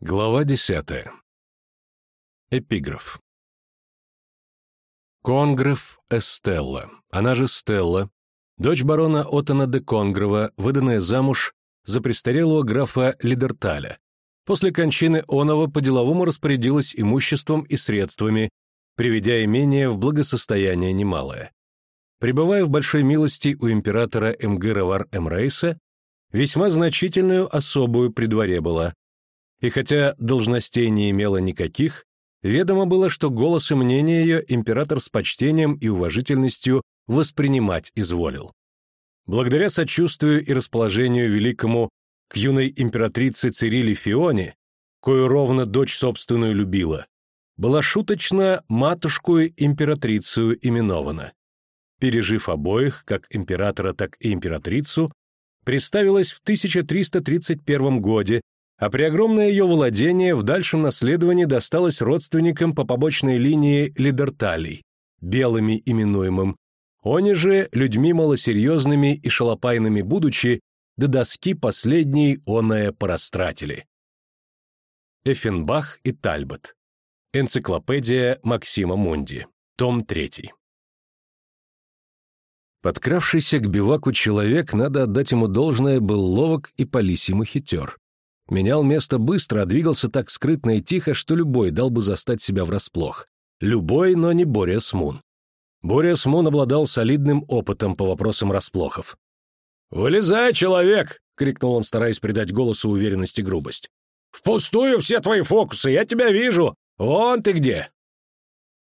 Глава десятая. Эпиграф. Конгрев Эстелла, она же Стелла, дочь барона Оттона де Конгрова, выданная замуж за престарелого графа Лидерталя. После кончины Онова по-деловому распорядилась имуществом и средствами, приведя имение в благосостояние немалое. Пребывая в большой милости у императора Эмгыровар Эмрейса, весьма значительную особую при дворе была, и хотя должностей не имела никаких, ведомо было, что голос и мнение ее император с почтением и уважительностью воспринимать изволил. Благодаря сочувствию и расположению великому к юной императрице Цириле Фионе, кою ровно дочь собственную любила, была шуточно матушку императрицу именована. Пережив обоих, как императора, так и императрицу, представилась в 1331 годе а преогромное ее владение в дальшем наследовании досталось родственникам по побочной линии Лидерталей, белыми именуемым, они же людьми малосерьезными и шалопайными будучи, до доски последней оное порастратили. Эффенбах и Тальбот. Энциклопедия Максима Мунди. Том 3. Подкравшийся к биваку человек, надо отдать ему должное, был ловок и по лисьему хитер. Менял место быстро, а двигался так скрытно и тихо, что любой дал бы застать себя врасплох. Любой, но не Боря Смун. Боря Смун обладал солидным опытом по вопросам расплохов. «Вылезай, человек!» — крикнул он, стараясь придать голосу уверенность и грубость. «Впустую все твои фокусы, я тебя вижу! Вон ты где!»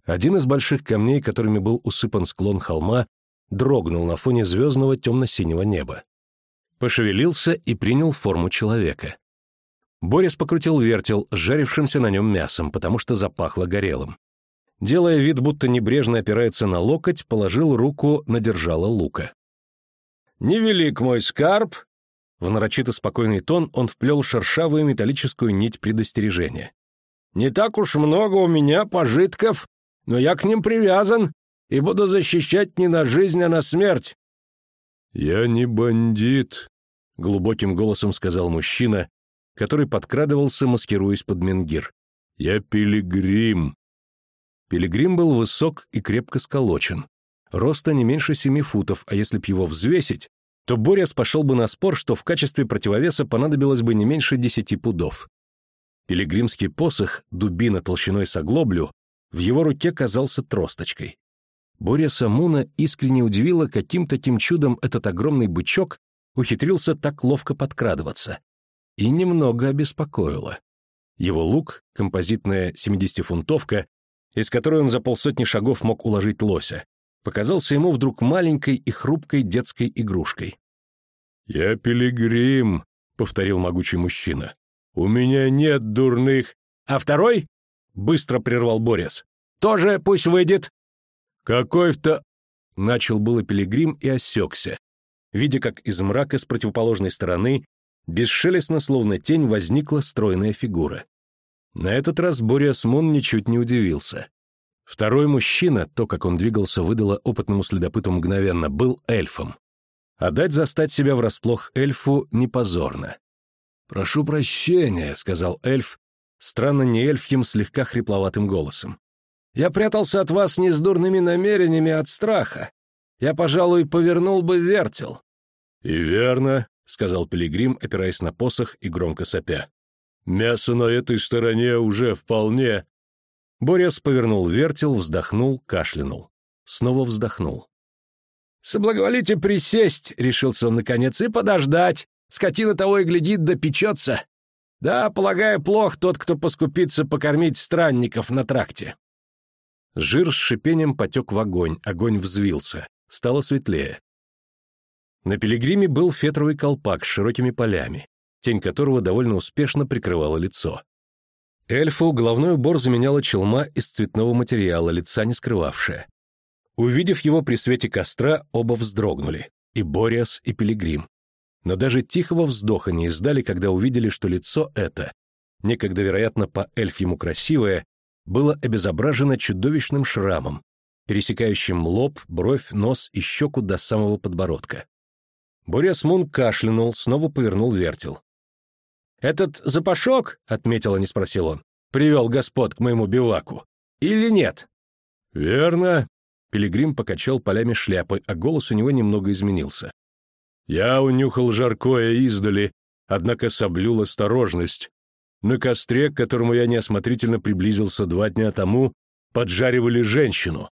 Один из больших камней, которыми был усыпан склон холма, дрогнул на фоне звездного темно-синего неба. Пошевелился и принял форму человека. Борис покрутил вертел с жарившимся на нем мясом, потому что запахло горелым. Делая вид, будто небрежно опирается на локоть, положил руку на держало лука. «Невелик мой скарб!» В нарочито спокойный тон он вплел шершавую металлическую нить предостережения. «Не так уж много у меня пожитков, но я к ним привязан и буду защищать не на жизнь, а на смерть». «Я не бандит», — глубоким голосом сказал мужчина, который подкрадывался, маскируясь под менгир. «Я пилигрим». Пилигрим был высок и крепко сколочен. Роста не меньше семи футов, а если б его взвесить, то Боряс пошел бы на спор, что в качестве противовеса понадобилось бы не меньше десяти пудов. Пилигримский посох, дубина толщиной с оглоблю, в его руке казался тросточкой. Боря Самуна искренне удивила, каким таким чудом этот огромный бычок ухитрился так ловко подкрадываться и немного обеспокоило. Его лук, композитная 70-фунтовка, из которой он за полсотни шагов мог уложить лося, показался ему вдруг маленькой и хрупкой детской игрушкой. «Я пилигрим», — повторил могучий мужчина. «У меня нет дурных...» «А второй?» — быстро прервал Борис. «Тоже пусть выйдет». «Какой-то...» — начал было пилигрим и осекся, видя, как из мрака с противоположной стороны Бесшелестно, словно тень, возникла стройная фигура. На этот раз Бориас Мун ничуть не удивился. Второй мужчина, то, как он двигался, выдало опытному следопыту мгновенно, был эльфом. А дать застать себя врасплох эльфу не позорно. «Прошу прощения», — сказал эльф, странно не эльфьим, слегка хрипловатым голосом. «Я прятался от вас не с дурными намерениями а от страха. Я, пожалуй, повернул бы вертел». «И верно», — сказал Пилигрим, опираясь на посох и громко сопя. «Мясо на этой стороне уже вполне...» Борис повернул вертел, вздохнул, кашлянул. Снова вздохнул. «Соблаговолите присесть», — решился он наконец, — «и подождать. Скотина того и глядит, да печется. Да, полагаю, плох тот, кто поскупится покормить странников на тракте». Жир с шипением потек в огонь, огонь взвился. Стало светлее. На пилигриме был фетровый колпак с широкими полями, тень которого довольно успешно прикрывала лицо. Эльфу головной убор заменяла челма из цветного материала, лица не скрывавшая. Увидев его при свете костра, оба вздрогнули, и Бориас, и Пилигрим. Но даже тихого вздоха не издали, когда увидели, что лицо это, некогда, вероятно, по эльфьему красивое, было обезображено чудовищным шрамом, пересекающим лоб, бровь, нос и щеку до самого подбородка. Борис Мун кашлянул, снова повернул вертел. «Этот запашок, — отметил, а не спросил он, — привел господ к моему биваку. Или нет?» «Верно», — Пилигрим покачал полями шляпы, а голос у него немного изменился. «Я унюхал жаркое издали, однако соблюл осторожность. На костре, к которому я неосмотрительно приблизился два дня тому, поджаривали женщину».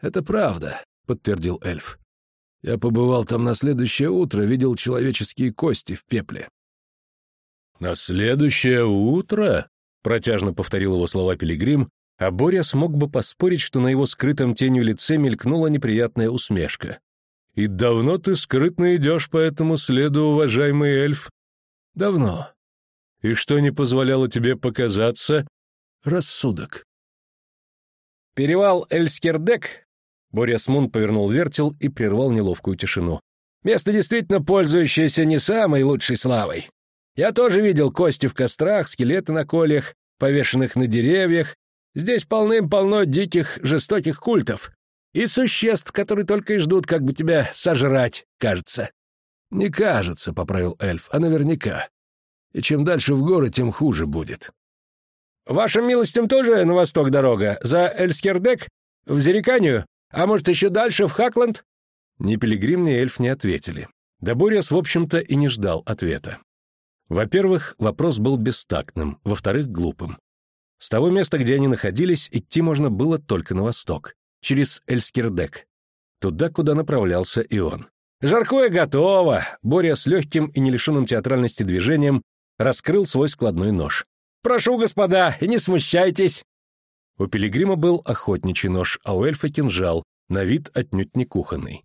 «Это правда», — подтвердил эльф. «Я побывал там на следующее утро, видел человеческие кости в пепле. «На следующее утро?» — протяжно повторил его слова Пилигрим, а Боря смог бы поспорить, что на его скрытом тенью лице мелькнула неприятная усмешка. «И давно ты скрытно идешь по этому следу, уважаемый эльф?» «Давно. И что не позволяло тебе показаться?» «Рассудок». «Перевал Эльскердек?» Боря Смун повернул вертел и прервал неловкую тишину. «Место действительно пользующееся не самой лучшей славой. Я тоже видел кости в кострах, скелеты на кольях, повешенных на деревьях. Здесь полным-полно диких, жестоких культов. И существ, которые только и ждут, как бы тебя сожрать, кажется. «Не кажется», — поправил эльф, — «а наверняка. И чем дальше в горы, тем хуже будет». «Вашим милостям тоже на восток дорога? За Эльскердек? В Зериканию? А может, еще дальше, в Хакланд?» Ни Пилигрим, ни эльф не ответили. Да Бориас, в общем-то, и не ждал ответа. Во-первых, вопрос был бестактным, во-вторых, глупым. С того места, где они находились, идти можно было только на восток, через Эльскирдек, туда, куда направлялся и он. «Жаркое готово!» Боря с легким и не лишенным театральности движением раскрыл свой складной нож. «Прошу, господа, и не смущайтесь!» У пилигрима был охотничий нож, а у эльфа кинжал, на вид отнюдь не кухонный.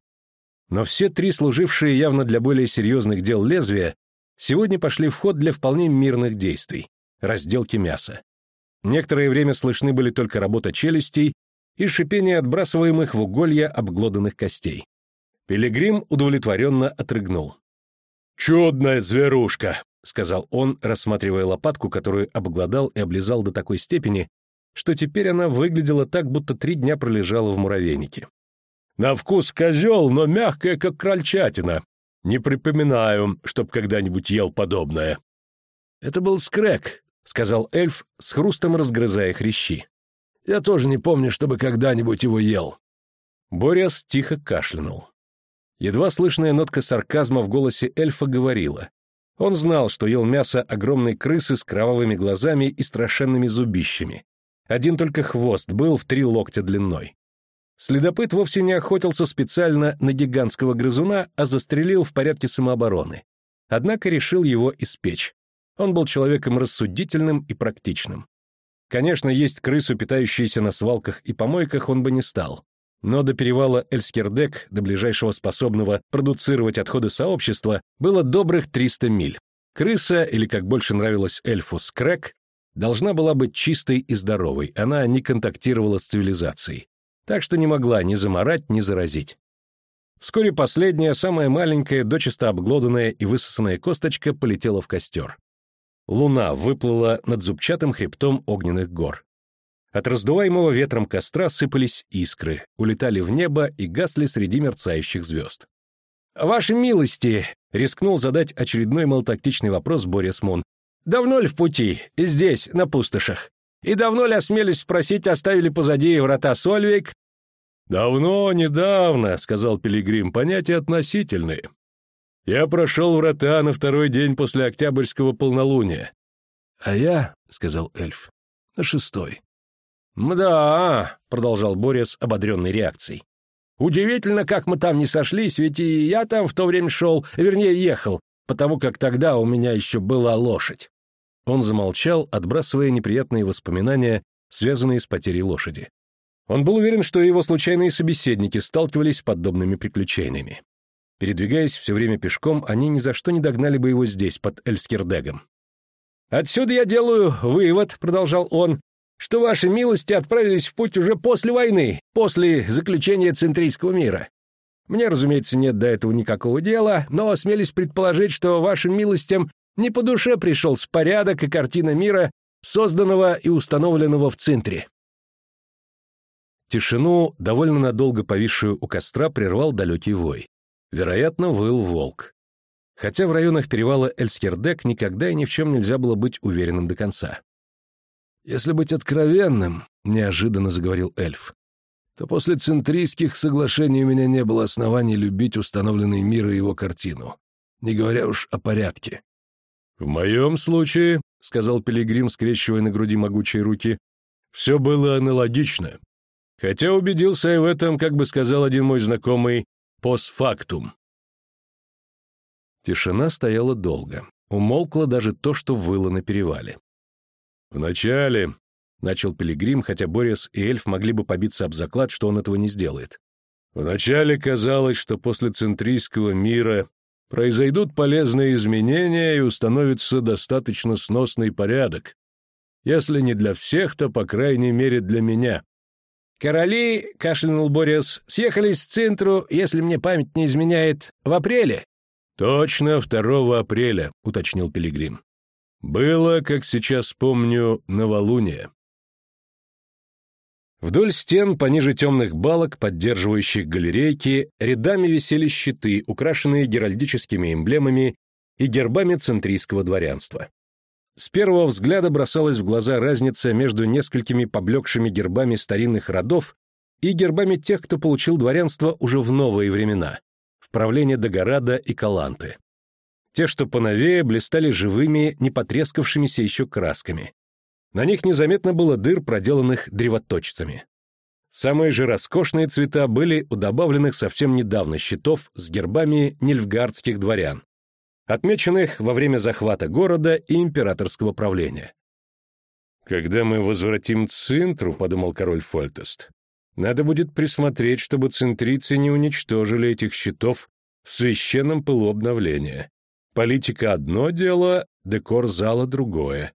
Но все три служившие явно для более серьезных дел лезвия сегодня пошли в ход для вполне мирных действий — разделки мяса. Некоторое время слышны были только работа челюстей и шипение отбрасываемых в уголья обглоданных костей. Пилигрим удовлетворенно отрыгнул. «Чудная зверушка!» — сказал он, рассматривая лопатку, которую обглодал и облизал до такой степени, что теперь она выглядела так, будто три дня пролежала в муравейнике. «На вкус козел, но мягкая, как крольчатина. Не припоминаю, чтоб когда-нибудь ел подобное. Это был скрек, сказал эльф, с хрустом разгрызая хрящи. Я тоже не помню, чтобы когда-нибудь его ел. Бориас тихо кашлянул. Едва слышная нотка сарказма в голосе эльфа говорила. Он знал, что ел мясо огромной крысы с кровавыми глазами и страшенными зубищами. Один только хвост был в три локтя длиной. Следопыт вовсе не охотился специально на гигантского грызуна, а застрелил в порядке самообороны. Однако решил его испечь. Он был человеком рассудительным и практичным. Конечно, есть крысу, питающуюся на свалках и помойках, он бы не стал. Но до перевала Эльскердек, до ближайшего способного продуцировать отходы сообщества, было добрых 300 миль. Крыса, или, как больше нравилось эльфу, скрэк, должна была быть чистой и здоровой, она не контактировала с цивилизацией так что не могла ни заморать, ни заразить. Вскоре последняя, самая маленькая, дочисто обглоданная и высосанная косточка полетела в костер. Луна выплыла над зубчатым хребтом огненных гор. От раздуваемого ветром костра сыпались искры, улетали в небо и гасли среди мерцающих звезд. «Ваши милости!» — рискнул задать очередной малотактичный вопрос Борис Мун. «Давно ли в пути? Здесь, на пустошах? И давно ли осмелись спросить, оставили позади врата Сольвейк?» «Давно, недавно», — сказал Пилигрим, — «понятия относительные. Я прошел врата на второй день после Октябрьского полнолуния». «А я», — сказал эльф, — «на шестой». «Мда», — продолжал Борис, ободренной реакцией. «Удивительно, как мы там не сошлись, ведь и я там в то время шел, вернее, ехал, потому как тогда у меня еще была лошадь». Он замолчал, отбрасывая неприятные воспоминания, связанные с потерей лошади. Он был уверен, что его случайные собеседники сталкивались с подобными приключениями. Передвигаясь все время пешком, они ни за что не догнали бы его здесь, под Эльскердегом. «Отсюда я делаю вывод», — продолжал он, «что ваши милости отправились в путь уже после войны, после заключения Центрийского мира. Мне, разумеется, нет до этого никакого дела, но осмелись предположить, что вашим милостям не по душе пришел с порядок и картина мира, созданного и установленного в центре. Тишину, довольно надолго повисшую у костра, прервал далекий вой. Вероятно, выл волк. хотя в районах перевала Эльскердек никогда и ни в чем нельзя было быть уверенным до конца. «Если быть откровенным», — неожиданно заговорил эльф, то после центрийских соглашений у меня не было оснований любить установленный мир и его картину, не говоря уж о порядке. «В моем случае», — сказал Пилигрим, скрещивая на груди могучие руки, — «все было аналогично. Хотя убедился я в этом, как бы сказал один мой знакомый, постфактум». Тишина стояла долго. Умолкло даже то, что выло на перевале. «Вначале», — начал Пилигрим, хотя Борис и эльф могли бы побиться об заклад, что он этого не сделает. «Вначале казалось, что после центрийского мира произойдут полезные изменения и установится достаточно сносный порядок. Если не для всех, то, по крайней мере, для меня». «Короли», — кашлянул Борис, — «съехались в центру, если мне память не изменяет, в апреле». «Точно 2 апреля», — уточнил Пилигрим. «Было, как сейчас помню, новолуние». Вдоль стен, пониже темных балок, поддерживающих галерейки, рядами висели щиты, украшенные геральдическими эмблемами и гербами центрийского дворянства. С первого взгляда бросалась в глаза разница между несколькими поблекшими гербами старинных родов и гербами тех, кто получил дворянство уже в новые времена, правление Дагорада и Каланты. Те, что поновее, блистали живыми, не потрескавшимися еще красками. На них незаметно было дыр, проделанных древоточцами. Самые же роскошные цвета были у добавленных совсем недавно щитов с гербами нильфгардских дворян, отмеченных во время захвата города и императорского правления. «Когда мы возвратим Цинтру», — подумал король Фольтест, надо будет присмотреть, чтобы центрицы не уничтожили этих щитов в священном пылу обновления. Политика — одно дело, декор зала — другое.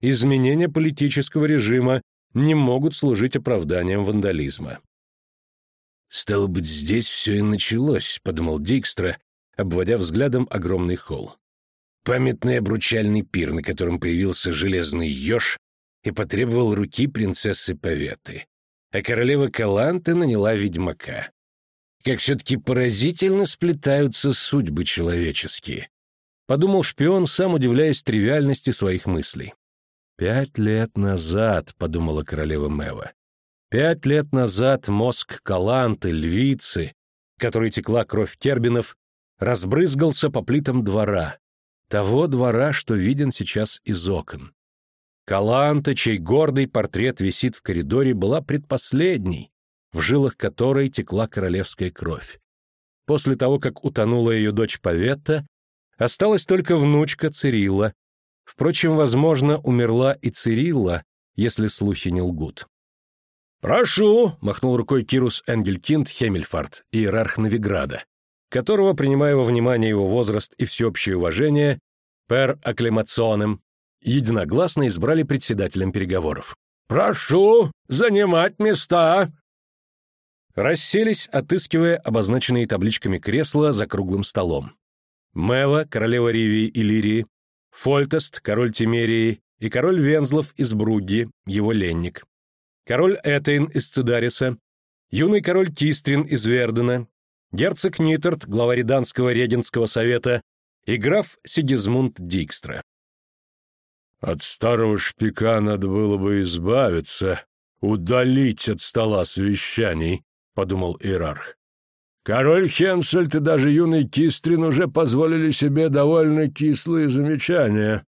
Изменения политического режима не могут служить оправданием вандализма. «Стало быть, здесь все и началось», — подумал Дикстра, обводя взглядом огромный холл. Памятный обручальный пир, на котором появился железный еж и потребовал руки принцессы Поветы а королева Каланта наняла ведьмака. Как все-таки поразительно сплетаются судьбы человеческие. Подумал шпион, сам удивляясь тривиальности своих мыслей. «Пять лет назад», — подумала королева Мева, — «пять лет назад мозг Каланты, львицы, которой текла кровь кербинов, разбрызгался по плитам двора, того двора, что виден сейчас из окон. Каланта, чей гордый портрет висит в коридоре, была предпоследней, в жилах которой текла королевская кровь. После того, как утонула ее дочь Паветта, осталась только внучка Цирилла. Впрочем, возможно, умерла и Цирилла, если слухи не лгут. «Прошу!» — махнул рукой Кирус Энгелькинд Хемельфард, иерарх Новиграда, которого, принимая во внимание его возраст и всеобщее уважение, пер акклимационем, единогласно избрали председателем переговоров. «Прошу занимать места!» Расселись, отыскивая обозначенные табличками кресла за круглым столом. Мева, королева Ривии и Лирии, Фольтест, король Тимерии, и король Вензлов из Бругги, его ленник, король Этейн из Цидариса, юный король Кистрин из Вердена, герцог Нитерт, глава Риданского регенского совета, и граф Сигизмунд Дикстра. От старого шпика надо было бы избавиться, удалить от стола совещаний, — подумал иерарх. Король Хенсельд и даже юный Кистрин уже позволили себе довольно кислые замечания.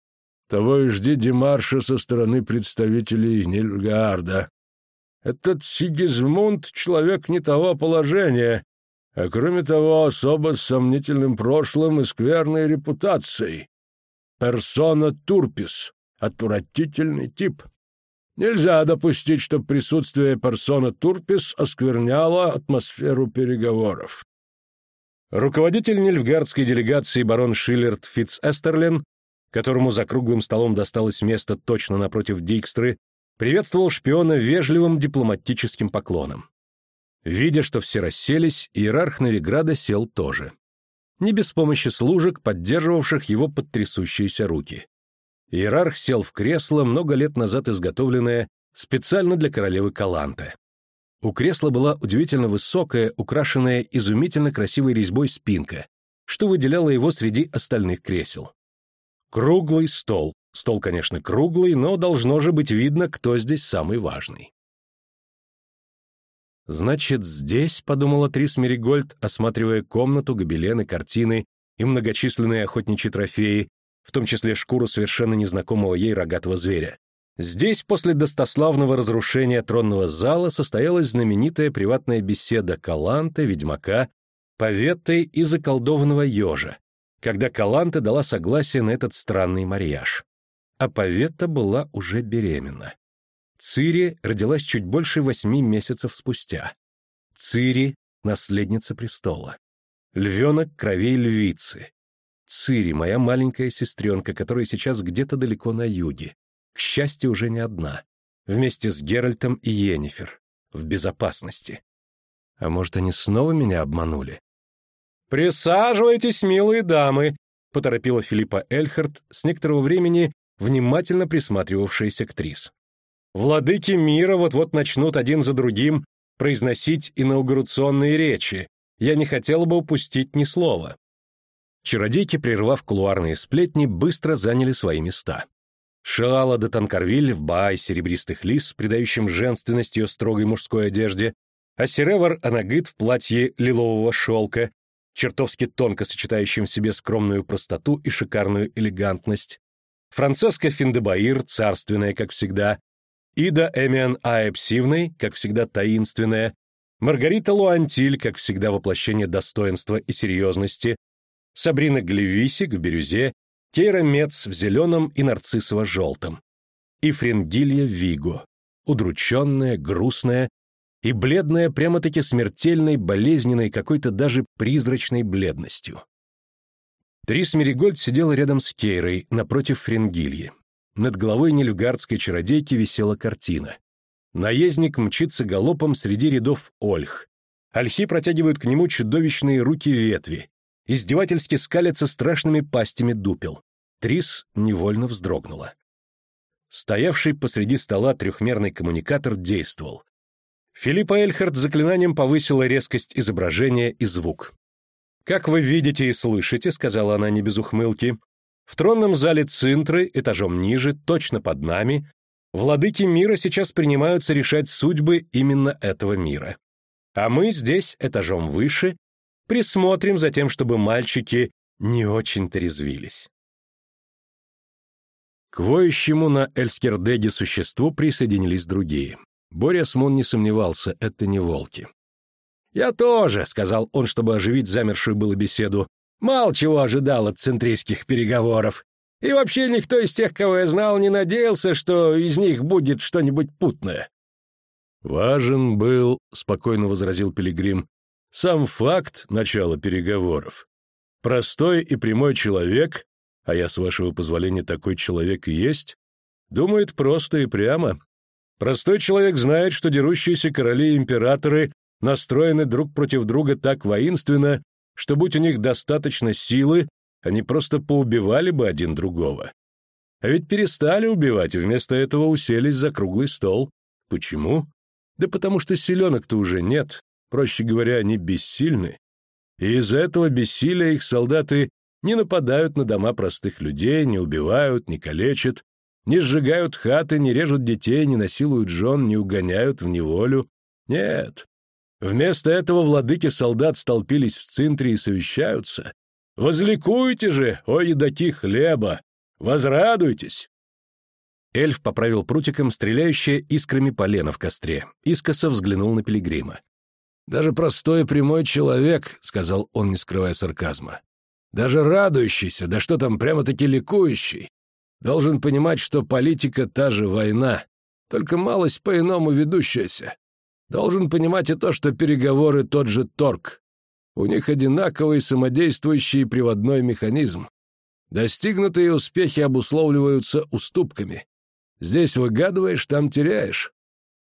Того и жди демарша со стороны представителей Нильгарда. Этот Сигизмунд — человек не того положения, а кроме того особо с сомнительным прошлым и скверной репутацией. Персона Турпис, Отвратительный тип. Нельзя допустить, чтобы присутствие персона Турпис оскверняло атмосферу переговоров. Руководитель нильфгардской делегации барон Шиллерт Фитц-Эстерлин, которому за круглым столом досталось место точно напротив Дикстры, приветствовал шпиона вежливым дипломатическим поклоном. Видя, что все расселись, иерарх Новиграда сел тоже. Не без помощи служек, поддерживавших его под трясущиеся руки. Иерарх сел в кресло, много лет назад изготовленное специально для королевы Каланты. У кресла была удивительно высокая, украшенная изумительно красивой резьбой спинка, что выделяло его среди остальных кресел. Круглый стол. Стол, конечно, круглый, но должно же быть видно, кто здесь самый важный. «Значит, здесь», — подумала Трис Меригольд, осматривая комнату, гобелены, картины и многочисленные охотничьи трофеи, в том числе шкуру совершенно незнакомого ей рогатого зверя. Здесь после достославного разрушения тронного зала состоялась знаменитая приватная беседа Каланта, ведьмака, Поветты и заколдованного ежа, когда Каланта дала согласие на этот странный марьяж. А Поветта была уже беременна. Цири родилась чуть больше восьми месяцев спустя. Цири — наследница престола. Львенок кровей львицы. Цири, моя маленькая сестренка, которая сейчас где-то далеко на юге. К счастью, уже не одна. Вместе с Геральтом и Йеннифер. В безопасности. А может, они снова меня обманули? «Присаживайтесь, милые дамы», — поторопила Филиппа Эльхард, с некоторого времени внимательно присматривавшаяся к Трис. Владыки мира вот-вот начнут один за другим произносить инаугурационные речи. Я не хотел бы упустить ни слова. Чародейки, прервав кулуарные сплетни, быстро заняли свои места. Шаала де Танкарвиль в бай серебристых лис, придающим женственность ее строгой мужской одежде, а Серевар Анагыт в платье лилового шелка, чертовски тонко сочетающим в себе скромную простоту и шикарную элегантность, Францеска Финдебаир, царственная, как всегда, Ида Эмиан Аэпсивной, как всегда таинственная, Маргарита Луантиль, как всегда воплощение достоинства и серьезности, Сабрина Глевисик в бирюзе, Кейра Мец в зеленом и нарциссово-желтом, и Фрингилья Виго, удрученная, грустная и бледная прямо-таки смертельной, болезненной, какой-то даже призрачной бледностью. Трис Меригольд сидела рядом с Кейрой, напротив Фрингильи. Над головой нильфгардской чародейки висела картина. Наездник мчится галопом среди рядов ольх. Ольхи протягивают к нему чудовищные руки-ветви. Издевательски скалятся страшными пастями дупел. Трис невольно вздрогнула. Стоявший посреди стола трехмерный коммуникатор действовал. Филиппа Эльхард заклинанием повысила резкость изображения и звук. «Как вы видите и слышите», — сказала она не без ухмылки, в тронном зале Цинтры, этажом ниже, точно под нами, владыки мира сейчас принимаются решать судьбы именно этого мира. А мы здесь, этажом выше, присмотрим за тем, чтобы мальчики не очень-то резвились. К воющему на Эльскердеге существу присоединились другие. Боря Смун не сомневался, это не волки. «Я тоже», — сказал он, чтобы оживить замершую было беседу, Мало чего ожидал от центрийских переговоров. И вообще никто из тех, кого я знал, не надеялся, что из них будет что-нибудь путное. «Важен был», — спокойно возразил Пилигрим, — «сам факт начала переговоров. Простой и прямой человек, а я, с вашего позволения, такой человек и есть, думает просто и прямо. Простой человек знает, что дерущиеся короли и императоры настроены друг против друга так воинственно, что будь у них достаточно силы, они просто поубивали бы один другого. А ведь перестали убивать, и вместо этого уселись за круглый стол. Почему? Да потому что селенок-то уже нет, проще говоря, они бессильны. И из-за этого бессилия их солдаты не нападают на дома простых людей, не убивают, не калечат, не сжигают хаты, не режут детей, не насилуют жен, не угоняют в неволю. Нет, Вместо этого владыки солдат столпились в центре и совещаются. «Возликуйте же, о едоки хлеба! Возрадуйтесь!» Эльф поправил прутиком стреляющее искрами полено в костре, искоса взглянул на пилигрима. «Даже простой прямой человек», — сказал он, не скрывая сарказма, «даже радующийся, да что там, прямо-таки ликующий, должен понимать, что политика — та же война, только малость по-иному ведущаяся. Должен понимать и то, что переговоры тот же торг. У них одинаковый самодействующий приводной механизм. Достигнутые успехи обусловливаются уступками. Здесь выгадываешь, там теряешь.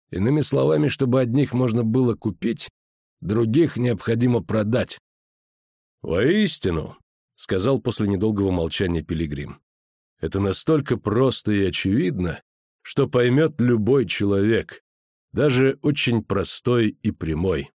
Иными словами, чтобы одних можно было купить, других необходимо продать. «Воистину», — сказал после недолгого молчания Пилигрим, — «это настолько просто и очевидно, что поймет любой человек, даже очень простой и прямой.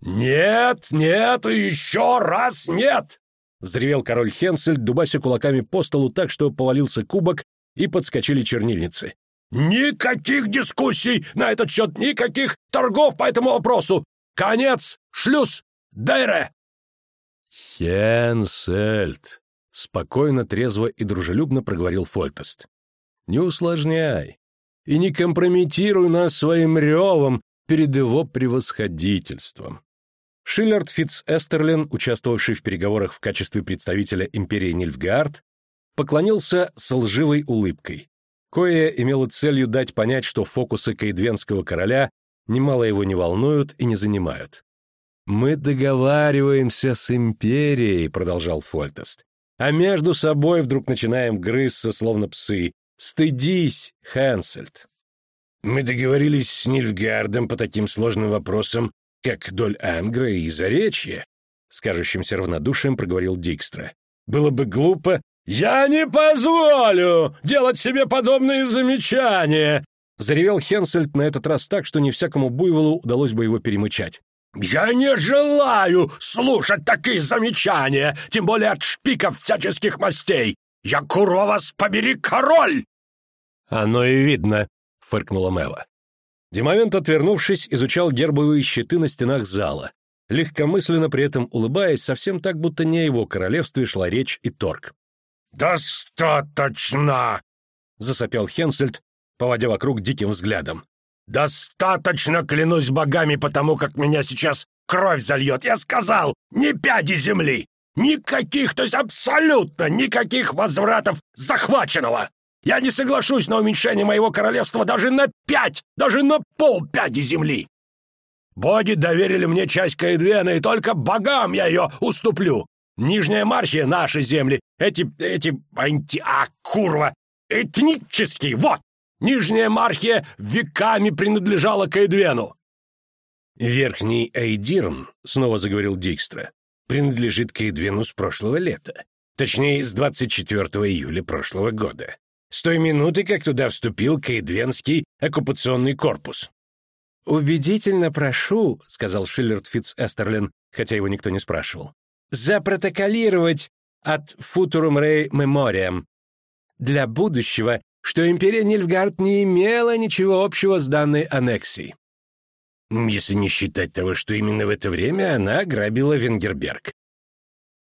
«Нет, нет и еще раз нет!» — взревел король Хенсель, дубася кулаками по столу так, что повалился кубок и подскочили чернильницы. «Никаких дискуссий на этот счет, никаких торгов по этому вопросу! Конец! Шлюз! Дейре!» «Хенсельд!» — спокойно, трезво и дружелюбно проговорил Фольтест. «Не усложняй и не компрометируй нас своим ревом перед его превосходительством. Шиллард Фитц Эстерлин, участвовавший в переговорах в качестве представителя империи Нильфгаард, поклонился с лживой улыбкой. Кое имело целью дать понять, что фокусы каэдвенского короля немало его не волнуют и не занимают. «Мы договариваемся с империей», — продолжал Фольтест, «а между собой вдруг начинаем грызться, словно псы. Стыдись, Хэнсельд!» «Мы договорились с Нильфгардом по таким сложным вопросам, как доль Ангра и Заречье, — с кажущимся равнодушием проговорил Дикстра. «Было бы глупо...» «Я не позволю делать себе подобные замечания!» — заревел Хенсельд на этот раз так, что не всякому буйволу удалось бы его перемычать. «Я не желаю слушать такие замечания, тем более от шпиков всяческих мастей! Я куро вас побери, король!» «Оно и видно», — фыркнула Мэва. Демовент, отвернувшись, изучал гербовые щиты на стенах зала, легкомысленно при этом улыбаясь, совсем так, будто не о его королевстве шла речь и торг. «Достаточно!» — засопел Хенсельд, поводя вокруг диким взглядом. «Достаточно, клянусь богами, потому как меня сейчас кровь зальет! Я сказал, не пяди земли! Никаких, то есть абсолютно никаких возвратов захваченного! Я не соглашусь на уменьшение моего королевства даже на пять, даже на полпяди земли. Боги доверили мне часть Каэдвена, и только богам я ее уступлю. Нижняя Мархия — наши земли. Эти, эти, анти... А, курва! Этнический, вот! Нижняя Мархия веками принадлежала Каэдвену. «Верхний Эйдирн», — снова заговорил Дикстра, — принадлежит Каэдвену с прошлого лета. Точнее, с 24 июля прошлого года с той минуты, как туда вступил Кейдвенский оккупационный корпус. «Убедительно прошу», — сказал Шиллерд Фитц Эстерлин, хотя его никто не спрашивал, «запротоколировать от Futurum Rei Memoriam для будущего, что империя Нильфгард не имела ничего общего с данной аннексией». Если не считать того, что именно в это время она ограбила Венгерберг.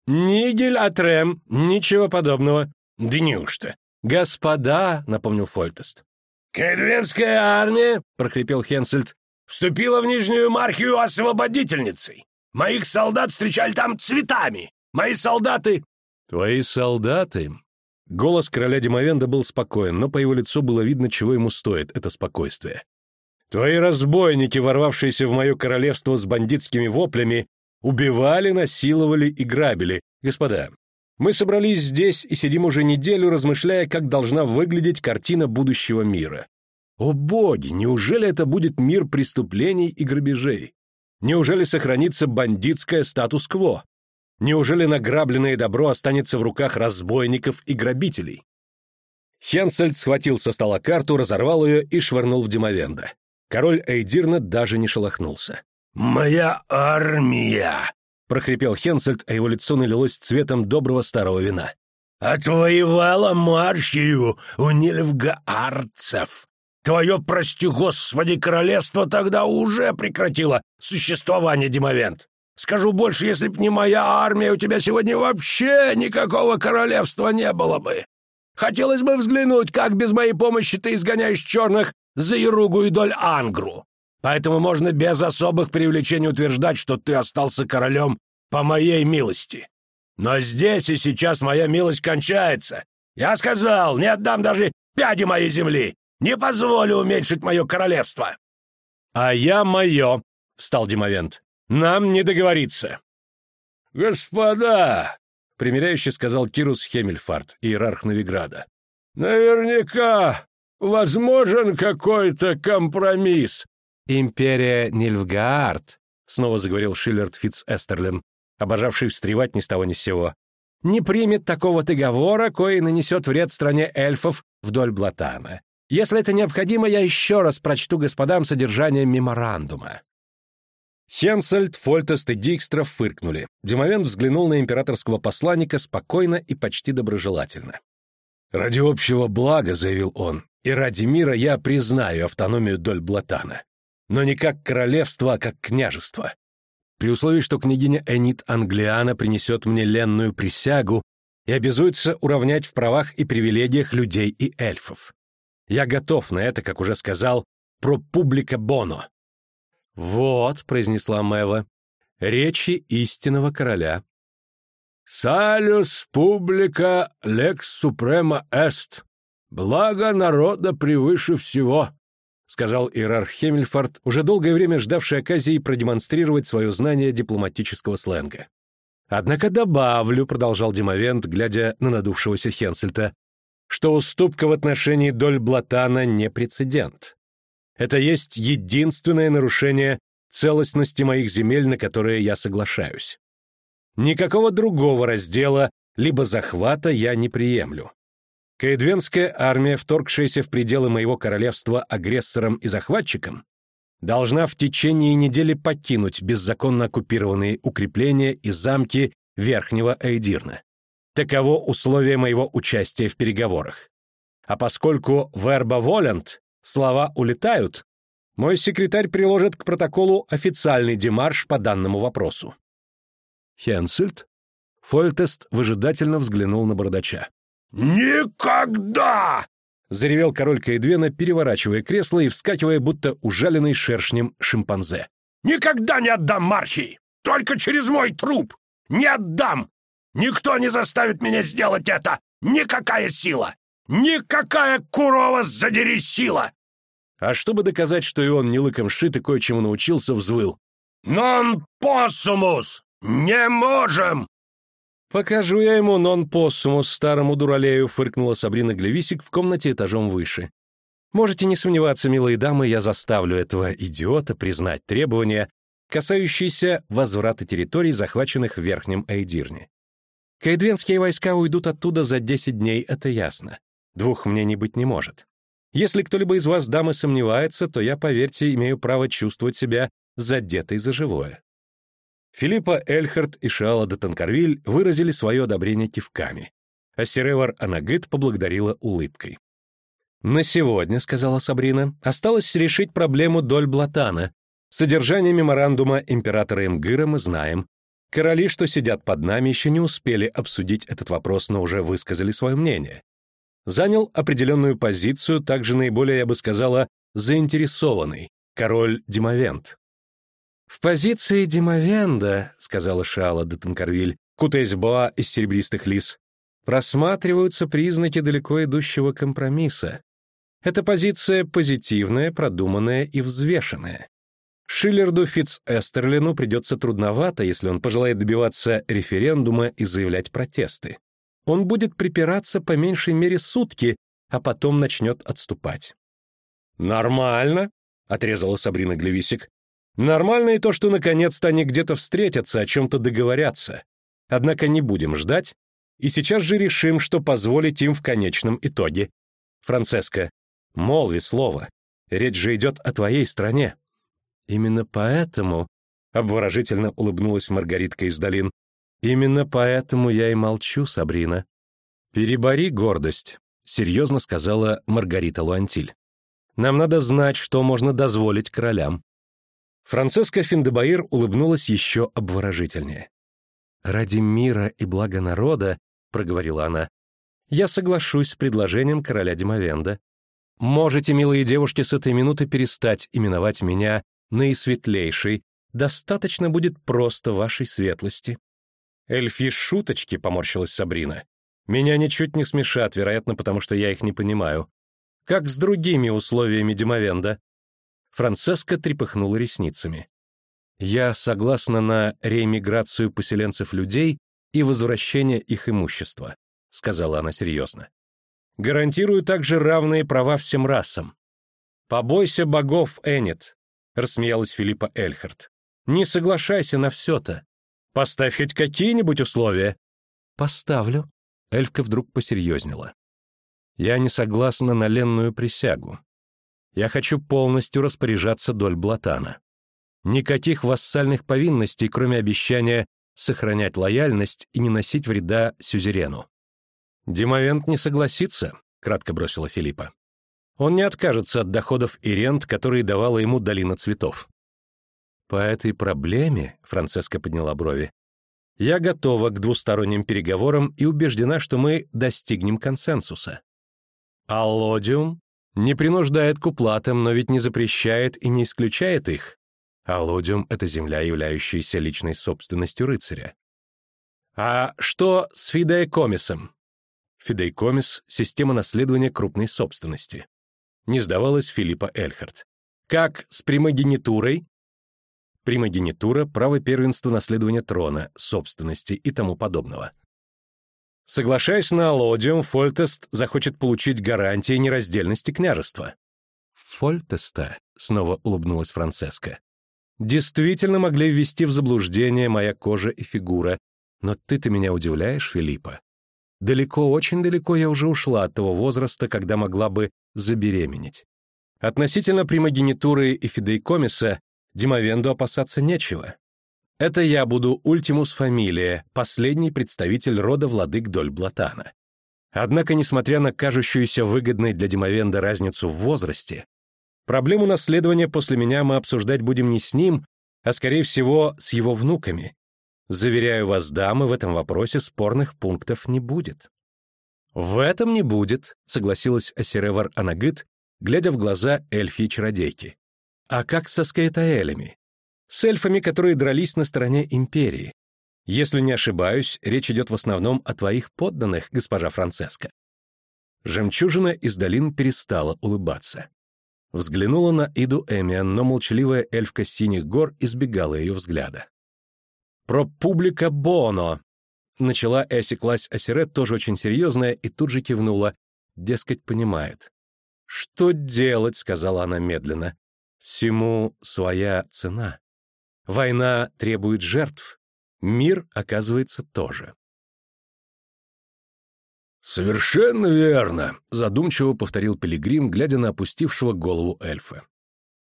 «Нигель Атрем, ничего подобного». «Да неужто? «Господа!» — напомнил Фольтест. «Кедвенская армия!» — прохрипел Хенсельд. «Вступила в Нижнюю Мархию освободительницей! Моих солдат встречали там цветами! Мои солдаты...» «Твои солдаты...» Голос короля Демовенда был спокоен, но по его лицу было видно, чего ему стоит это спокойствие. «Твои разбойники, ворвавшиеся в мое королевство с бандитскими воплями, убивали, насиловали и грабили. Господа, мы собрались здесь и сидим уже неделю, размышляя, как должна выглядеть картина будущего мира. О боги, неужели это будет мир преступлений и грабежей? Неужели сохранится бандитское статус-кво? Неужели награбленное добро останется в руках разбойников и грабителей? Хенсельд схватил со стола карту, разорвал ее и швырнул в Димовенда. Король Эйдирна даже не шелохнулся. «Моя армия!» — прохрипел Хенсельд, а его лицо налилось цветом доброго старого вина. «Отвоевала маршию у нильфгаарцев. Твое, прости господи, королевство тогда уже прекратило существование, Димовент. Скажу больше, если б не моя армия, у тебя сегодня вообще никакого королевства не было бы. Хотелось бы взглянуть, как без моей помощи ты изгоняешь черных за Яругу и Доль Ангру. Поэтому можно без особых привлечений утверждать, что ты остался королем по моей милости. Но здесь и сейчас моя милость кончается. Я сказал, не отдам даже пяди моей земли. Не позволю уменьшить мое королевство. — А я мое, — встал Димовент. — Нам не договориться. — Господа, — примиряюще сказал Кирус Хемельфард, иерарх Новиграда. — Наверняка возможен какой-то компромисс «Империя Нильфгаард», — снова заговорил Шиллерд Фитц Эстерлин, обожавший встревать ни с того ни с сего, «не примет такого договора, кой нанесет вред стране эльфов вдоль Блатана. Если это необходимо, я еще раз прочту господам содержание меморандума». Хенсельд, Фольтест и Дикстра фыркнули. Демовент взглянул на императорского посланника спокойно и почти доброжелательно. «Ради общего блага», — заявил он, — «и ради мира я признаю автономию Дольблатана. Но не как королевство, а как княжество. При условии, что княгиня Энит Англиана принесет мне ленную присягу и обязуется уравнять в правах и привилегиях людей и эльфов. Я готов на это, как уже сказал, про публика боно. «Вот», — произнесла Мэва, — «речи истинного короля». «Салюс публика лекс супрема эст. Благо народа превыше всего», — сказал иерарх Хемельфорд, уже долгое время ждавший оказии продемонстрировать свое знание дипломатического сленга. «Однако добавлю», — продолжал Демовент, глядя на надувшегося Хенсельта, что уступка в отношении доль Блатана не прецедент. Это есть единственное нарушение целостности моих земель, на которые я соглашаюсь. Никакого другого раздела либо захвата я не приемлю. Каэдвенская армия, вторгшаяся в пределы моего королевства агрессором и захватчиком, должна в течение недели покинуть беззаконно оккупированные укрепления и замки Верхнего Эйдирна. Таково условие моего участия в переговорах. А поскольку верба волент, слова улетают, мой секретарь приложит к протоколу официальный демарш по данному вопросу. Хенсельд? Фольтест выжидательно взглянул на бородача. «Никогда!» — заревел король Каэдвена, переворачивая кресло и вскакивая, будто ужаленный шершнем шимпанзе. «Никогда не отдам марчей! Только через мой труп! Не отдам! Никто не заставит меня сделать это! Никакая сила! Никакая курова задери сила!» А чтобы доказать, что и он не лыком шит и кое-чему научился, взвыл. «Нон поссумус! Не можем!» «Покажу я ему нон-поссумус, старому дуралею», — фыркнула Сабрина Глевисик в комнате этажом выше. «Можете не сомневаться, милые дамы, я заставлю этого идиота признать требования, касающиеся возврата территорий, захваченных в Верхнем Эйдирне. Кайдвенские войска уйдут оттуда за десять дней, это ясно. Двух мнений быть не может. Если кто-либо из вас, дамы, сомневается, то я, поверьте, имею право чувствовать себя задетой за живое. Филиппа Эльхард и Шаала де Танкарвиль выразили свое одобрение кивками, а Серевар Анагыт поблагодарила улыбкой. «На сегодня, — сказала Сабрина, — осталось решить проблему Доль Блатана. Содержание меморандума императора Имгыра мы знаем. Короли, что сидят под нами, еще не успели обсудить этот вопрос, но уже высказали свое мнение. Занял определенную позицию, также наиболее, я бы сказала, заинтересованный, король Димовент. «В позиции Димовенда, — сказала Шала де Танкарвиль, кутаясь в боа из серебристых лис, — просматриваются признаки далеко идущего компромисса. Эта позиция позитивная, продуманная и взвешенная. Шиллерду Фитц-Эстерлину придется трудновато, если он пожелает добиваться референдума и заявлять протесты. Он будет припираться по меньшей мере сутки, а потом начнет отступать. «Нормально», — отрезала Сабрина Глевисик. Нормально и то, что наконец-то они где-то встретятся, о чем-то договорятся. Однако не будем ждать, и сейчас же решим, что позволить им в конечном итоге. Францеска, молви слово. Речь же идет о твоей стране. Именно поэтому, — обворожительно улыбнулась Маргаритка из долин, — именно поэтому я и молчу, Сабрина. Перебори гордость, — серьезно сказала Маргарита Луантиль. Нам надо знать, что можно дозволить королям. Францеска Финдебаир улыбнулась еще обворожительнее. «Ради мира и блага народа», — проговорила она, — «я соглашусь с предложением короля Димовенда. Можете, милые девушки, с этой минуты перестать именовать меня наисветлейшей, достаточно будет просто вашей светлости». «Эльфи шуточки», — поморщилась Сабрина. «Меня ничуть не смешат, вероятно, потому что я их не понимаю. Как с другими условиями Димовенда?» Францеска трепыхнула ресницами. «Я согласна на реэмиграцию поселенцев людей и возвращение их имущества», — сказала она серьезно. «Гарантирую также равные права всем расам». «Побойся богов, Эннет», — рассмеялась Филиппа Эльхард. «Не соглашайся на все-то. Поставь хоть какие-нибудь условия». «Поставлю», — Эльфка вдруг посерьезнела. «Я не согласна на ленную присягу. Я хочу полностью распоряжаться доль Блатана. Никаких вассальных повинностей, кроме обещания сохранять лояльность и не носить вреда сюзерену. «Димовент не согласится», — кратко бросила Филиппа. «Он не откажется от доходов и рент, которые давала ему долина цветов». «По этой проблеме», — Францеска подняла брови, «я готова к двусторонним переговорам и убеждена, что мы достигнем консенсуса. Аллодиум не принуждает к уплатам, но ведь не запрещает и не исключает их. Аллодиум — это земля, являющаяся личной собственностью рыцаря. А что с фидеикомисом? Фидейкомис — система наследования крупной собственности. Не сдавалась Филиппа Эльхард. Как с примогенитурой? Примогенитура — право первенства наследования трона, собственности и тому подобного. Соглашаясь на Алодиум, Фольтест захочет получить гарантии нераздельности княжества. Фольтеста, снова улыбнулась Францеска, действительно могли ввести в заблуждение моя кожа и фигура, но ты-то меня удивляешь, Филиппа. Далеко, очень далеко я уже ушла от того возраста, когда могла бы забеременеть. Относительно примогенитуры и фидейкомиса Димовенду опасаться нечего. Это я буду ультимус фамилия, последний представитель рода владык Дольблатана. Однако, несмотря на кажущуюся выгодной для Димовенда разницу в возрасте, проблему наследования после меня мы обсуждать будем не с ним, а, скорее всего, с его внуками. Заверяю вас, дамы, в этом вопросе спорных пунктов не будет. В этом не будет, согласилась Асеревар Анагыт, глядя в глаза эльфии-чародейки. А как со скаэтаэлями? с эльфами, которые дрались на стороне империи. Если не ошибаюсь, речь идет в основном о твоих подданных, госпожа Францеска. Жемчужина из долин перестала улыбаться. Взглянула на Иду Эмиан, но молчаливая эльфка синих гор избегала ее взгляда. «Про публика Боно!» Начала и осеклась Асерет, тоже очень серьезная, и тут же кивнула. Дескать, понимает. «Что делать?» — сказала она медленно. «Всему своя цена». Война требует жертв, мир, оказывается, тоже. «Совершенно верно», — задумчиво повторил Пилигрим, глядя на опустившего голову эльфа.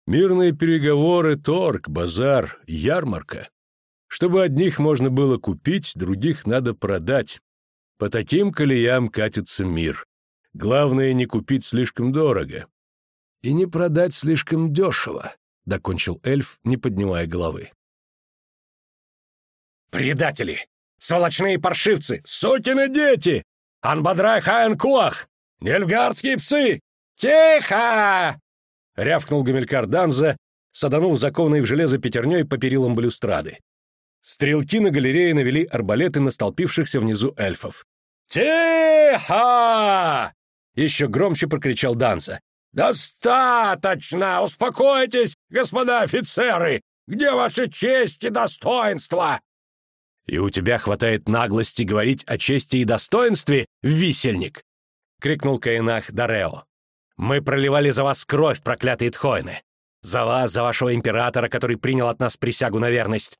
«Мирные переговоры, торг, базар, ярмарка. Чтобы одних можно было купить, других надо продать. По таким колеям катится мир. Главное, не купить слишком дорого. И не продать слишком дешево», — докончил эльф, не поднимая головы. «Предатели! Сволочные паршивцы! Сукины дети! Анбадрай Хаянкуах! Нельфгардские псы! Тихо!» — рявкнул Гамилькар Данза, саданув закованной в железо пятерней по перилам балюстрады. Стрелки на галерее навели арбалеты на столпившихся внизу эльфов. «Тихо!» — еще громче прокричал Данза. «Достаточно! Успокойтесь, господа офицеры! Где ваша честь и достоинство?» «И у тебя хватает наглости говорить о чести и достоинстве, висельник!» — крикнул Каинах Дарео. «Мы проливали за вас кровь, проклятые тхойны! За вас, за вашего императора, который принял от нас присягу на верность!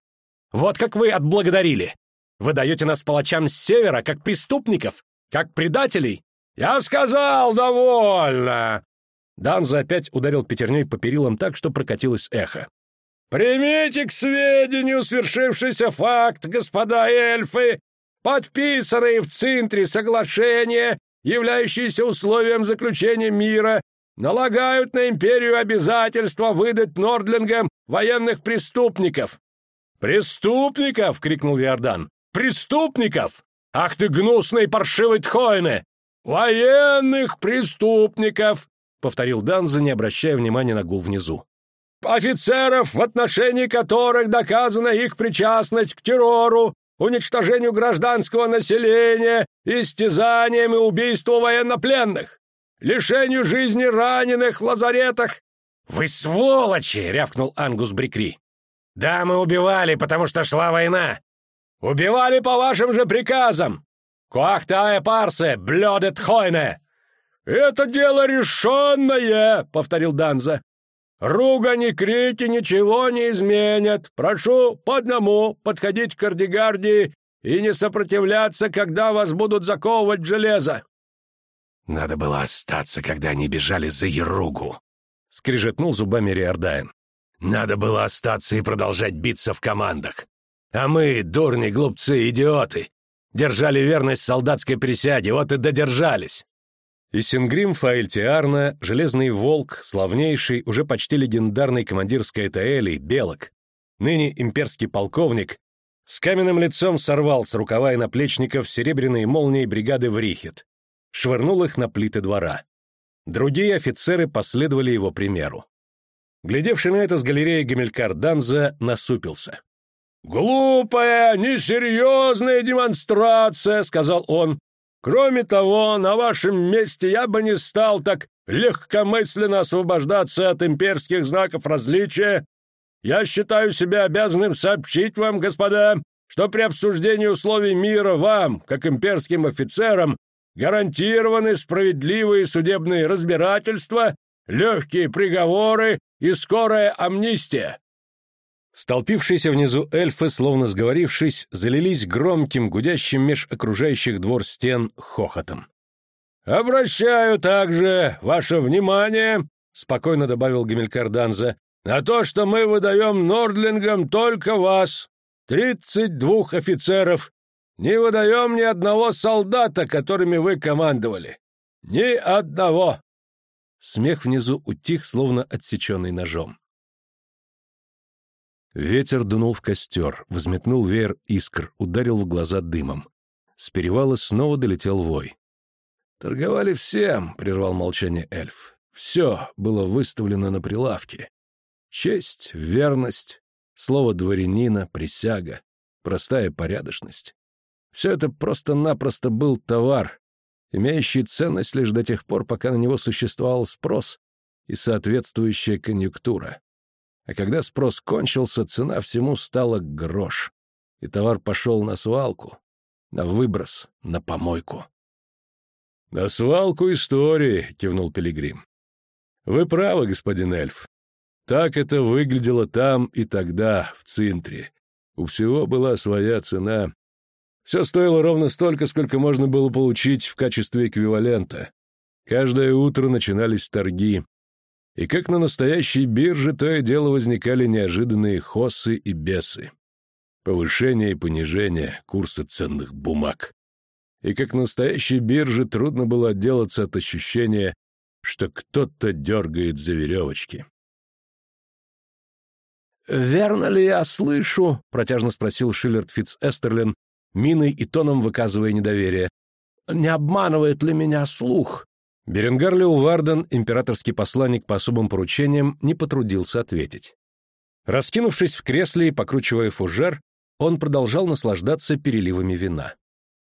Вот как вы отблагодарили! Вы даете нас палачам с севера, как преступников, как предателей! Я сказал, довольно!» Данза опять ударил пятерней по перилам так, что прокатилось эхо. «Примите к сведению свершившийся факт, господа эльфы, подписанные в Центре соглашения, являющиеся условием заключения мира, налагают на империю обязательство выдать Нордлингам военных преступников». «Преступников!» — крикнул Виордан. «Преступников! Ах ты гнусный паршивый Тхойне! Военных преступников!» — повторил Данза, не обращая внимания на гул внизу офицеров, в отношении которых доказана их причастность к террору, уничтожению гражданского населения, истязаниям и убийству военнопленных, лишению жизни раненых в лазаретах. «Вы сволочи!» — рявкнул Ангус Брикри. «Да, мы убивали, потому что шла война. Убивали по вашим же приказам. Куахтая парсе, блёдет хойне!» «Это дело решенное!» — повторил Данза. Ругань и крики ничего не изменят. Прошу по одному подходить к кардигардии и не сопротивляться, когда вас будут заковывать в железо. Надо было остаться, когда они бежали за Еругу. Скрижетнул зубами Риордаин. Надо было остаться и продолжать биться в командах. А мы, дурни, глупцы, идиоты, держали верность солдатской присяге, вот и додержались. И Сингрим Фаэльтиарна, Железный Волк, славнейший, уже почти легендарный командир Скайтаэли, Белок, ныне имперский полковник, с каменным лицом сорвал с рукава и наплечников серебряные молнии бригады Врихет, швырнул их на плиты двора. Другие офицеры последовали его примеру. Глядевший на это с галереи Гамилькар Данза насупился. «Глупая, несерьезная демонстрация», — сказал он. «Кроме того, на вашем месте я бы не стал так легкомысленно освобождаться от имперских знаков различия. Я считаю себя обязанным сообщить вам, господа, что при обсуждении условий мира вам, как имперским офицерам, гарантированы справедливые судебные разбирательства, легкие приговоры и скорая амнистия. Столпившиеся внизу эльфы, словно сговорившись, залились громким, гудящим меж окружающих двор стен хохотом. «Обращаю также ваше внимание», — спокойно добавил Гамилькар Данза, «на то, что мы выдаем Нордлингам только вас, тридцать двух офицеров. Не выдаем ни одного солдата, которыми вы командовали. Ни одного!» Смех внизу утих, словно отсеченный ножом. Ветер дунул в костер, взметнул веер искр, ударил в глаза дымом. С перевала снова долетел вой. «Торговали всем», — прервал молчание эльф. «Все было выставлено на прилавке. Честь, верность, слово дворянина, присяга, простая порядочность. Все это просто-напросто был товар, имеющий ценность лишь до тех пор, пока на него существовал спрос и соответствующая конъюнктура. А когда спрос кончился, цена всему стала грош, и товар пошел на свалку, на выброс, на помойку. — На свалку истории, — кивнул Пилигрим. — Вы правы, господин эльф. Так это выглядело там и тогда, в Цинтре. У всего была своя цена. Все стоило ровно столько, сколько можно было получить в качестве эквивалента. Каждое утро начинались торги, и как на настоящей бирже то и дело возникали неожиданные хоссы и бесы. Повышение и понижение курса ценных бумаг. И как на настоящей бирже трудно было отделаться от ощущения, что кто-то дергает за веревочки. «Верно ли я слышу?» — протяжно спросил Шиллерд Фитц Эстерлин, миной и тоном выказывая недоверие. «Не обманывает ли меня слух? Беренгар Леуварден, императорский посланник по особым поручениям, не потрудился ответить. Раскинувшись в кресле и покручивая фужер, он продолжал наслаждаться переливами вина.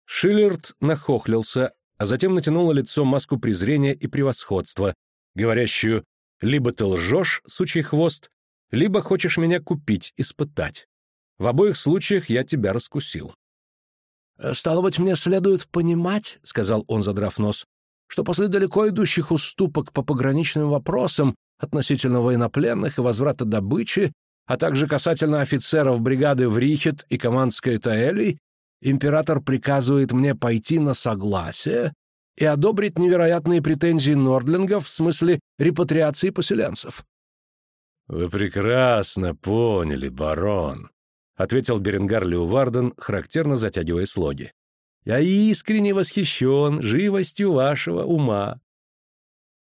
Шиллерд нахохлился, а затем натянул на лицо маску презрения и превосходства, говорящую «либо ты лжешь, сучий хвост, либо хочешь меня купить, испытать. В обоих случаях я тебя раскусил». «Стало быть, мне следует понимать, — сказал он, задрав нос, что после далеко идущих уступок по пограничным вопросам относительно военнопленных и возврата добычи, а также касательно офицеров бригады Врихет и командской Таэлей, император приказывает мне пойти на согласие и одобрить невероятные претензии Нордлингов в смысле репатриации поселенцев. — Вы прекрасно поняли, барон, — ответил Беренгар Леуварден, характерно затягивая слоги. Я искренне восхищен живостью вашего ума.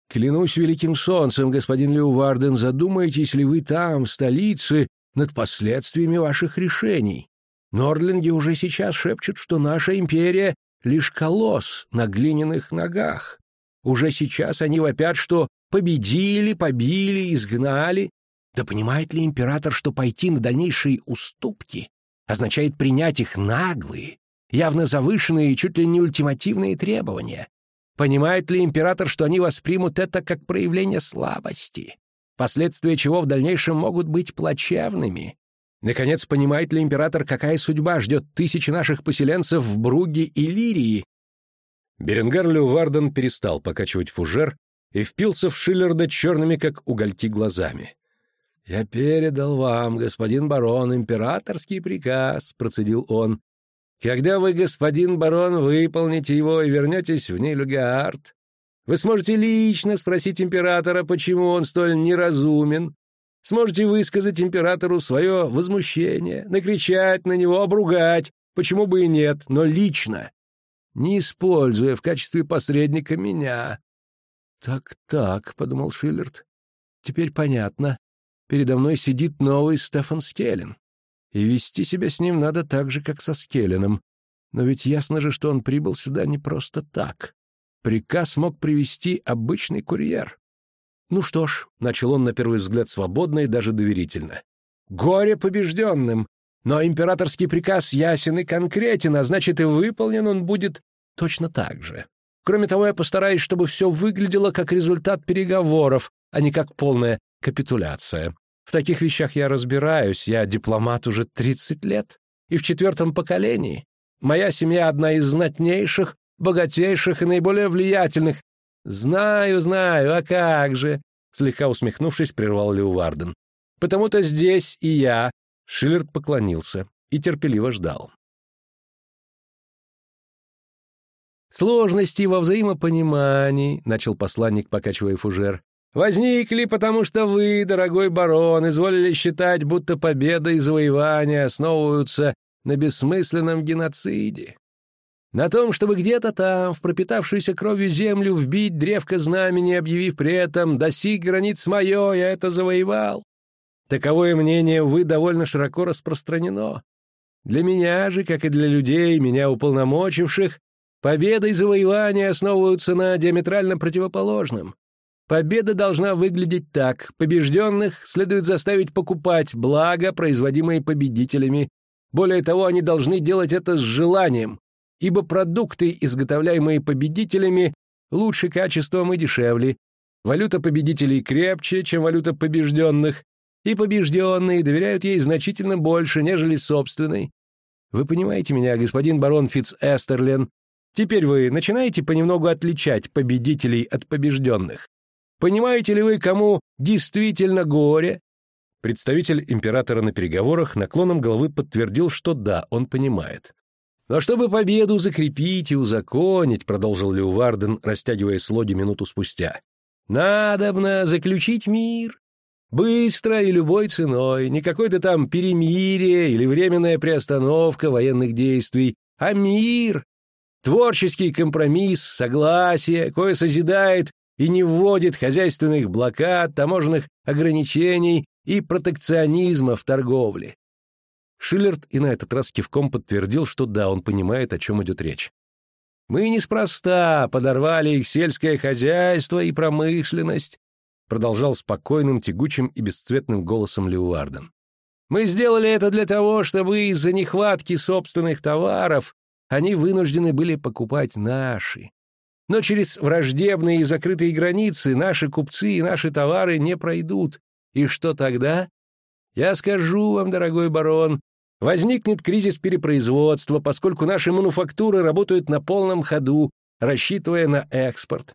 Клянусь великим солнцем, господин Леуварден, задумаетесь ли вы там, в столице, над последствиями ваших решений? Нордлинги уже сейчас шепчут, что наша империя — лишь колосс на глиняных ногах. Уже сейчас они вопят, что победили, побили, изгнали. Да понимает ли император, что пойти на дальнейшие уступки означает принять их наглые, явно завышенные и чуть ли не ультимативные требования. Понимает ли император, что они воспримут это как проявление слабости, последствия чего в дальнейшем могут быть плачевными? Наконец, понимает ли император, какая судьба ждет тысячи наших поселенцев в Бруге и Лирии? Беренгар Люварден перестал покачивать фужер и впился в Шиллерда черными, как угольки, глазами. «Я передал вам, господин барон, императорский приказ», — процедил он, когда вы, господин барон, выполните его и вернетесь в Нильгаард, вы сможете лично спросить императора, почему он столь неразумен, Сможете высказать императору свое возмущение, накричать на него, обругать, почему бы и нет, но лично, не используя в качестве посредника меня. «Так-так», — подумал Шиллерт, — «теперь понятно. Передо мной сидит новый Стефан Скеллен. И вести себя с ним надо так же, как со Скелленом. Но ведь ясно же, что он прибыл сюда не просто так. Приказ мог привести обычный курьер. «Ну что ж», — начал он на первый взгляд свободно и даже доверительно, — «горе побежденным, но императорский приказ ясен и конкретен, а значит, и выполнен он будет точно так же. Кроме того, я постараюсь, чтобы все выглядело как результат переговоров, а не как полная капитуляция. В таких вещах я разбираюсь, я дипломат уже 30 лет, и в четвертом поколении. Моя семья одна из знатнейших, богатейших и наиболее влиятельных «Знаю, знаю, а как же!» — слегка усмехнувшись, прервал Леуварден. «Потому-то здесь и я...» — Шиллерд поклонился и терпеливо ждал. «Сложности во взаимопонимании», — начал посланник, покачивая фужер, — «возникли, потому что вы, дорогой барон, изволили считать, будто победа и завоевания основываются на бессмысленном геноциде. На том, чтобы где-то там, в пропитавшуюся кровью землю, вбить древко знамени, объявив при этом «Достиг границ мое, я это завоевал». Таковое мнение, вы довольно широко распространено. Для меня же, как и для людей, меня уполномочивших, победа и завоевание основываются на диаметрально противоположном. Победа должна выглядеть так. Побежденных следует заставить покупать блага, производимые победителями. Более того, они должны делать это с желанием, ибо продукты, изготовляемые победителями, лучше качеством и дешевле, валюта победителей крепче, чем валюта побежденных, и побежденные доверяют ей значительно больше, нежели собственной. Вы понимаете меня, господин барон Фитц Эстерлен? Теперь вы начинаете понемногу отличать победителей от побежденных. Понимаете ли вы, кому действительно горе? Представитель императора на переговорах наклоном головы подтвердил, что да, он понимает. Но чтобы победу закрепить и узаконить, продолжил Леуварден, растягивая слоги минуту спустя, надобно заключить мир. Быстро и любой ценой, не какой-то там перемирие или временная приостановка военных действий, а мир, творческий компромисс, согласие, кое созидает и не вводит хозяйственных блокад, таможенных ограничений и протекционизма в торговле. Шиллерд и на этот раз кивком подтвердил, что да, он понимает, о чем идет речь. «Мы неспроста подорвали их сельское хозяйство и промышленность», продолжал спокойным, тягучим и бесцветным голосом Леуарден. «Мы сделали это для того, чтобы из-за нехватки собственных товаров они вынуждены были покупать наши. Но через враждебные и закрытые границы наши купцы и наши товары не пройдут. И что тогда? Я скажу вам, дорогой барон, Возникнет кризис перепроизводства, поскольку наши мануфактуры работают на полном ходу, рассчитывая на экспорт.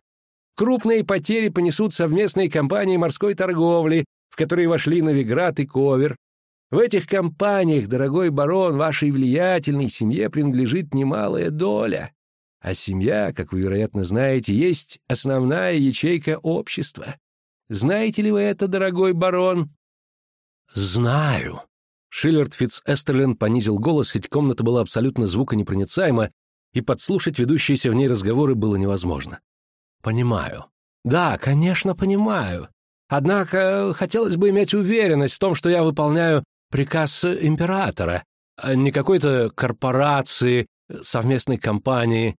Крупные потери понесут совместные компании морской торговли, в которые вошли Новиград и Ковер. В этих компаниях, дорогой барон, вашей влиятельной семье принадлежит немалая доля. А семья, как вы, вероятно, знаете, есть основная ячейка общества. Знаете ли вы это, дорогой барон? Знаю, Шиллерд Фитц-Эстерлин понизил голос, хоть комната была абсолютно звуконепроницаема, и подслушать ведущиеся в ней разговоры было невозможно. «Понимаю. Да, конечно, понимаю. Однако хотелось бы иметь уверенность в том, что я выполняю приказ императора, а не какой-то корпорации, совместной компании».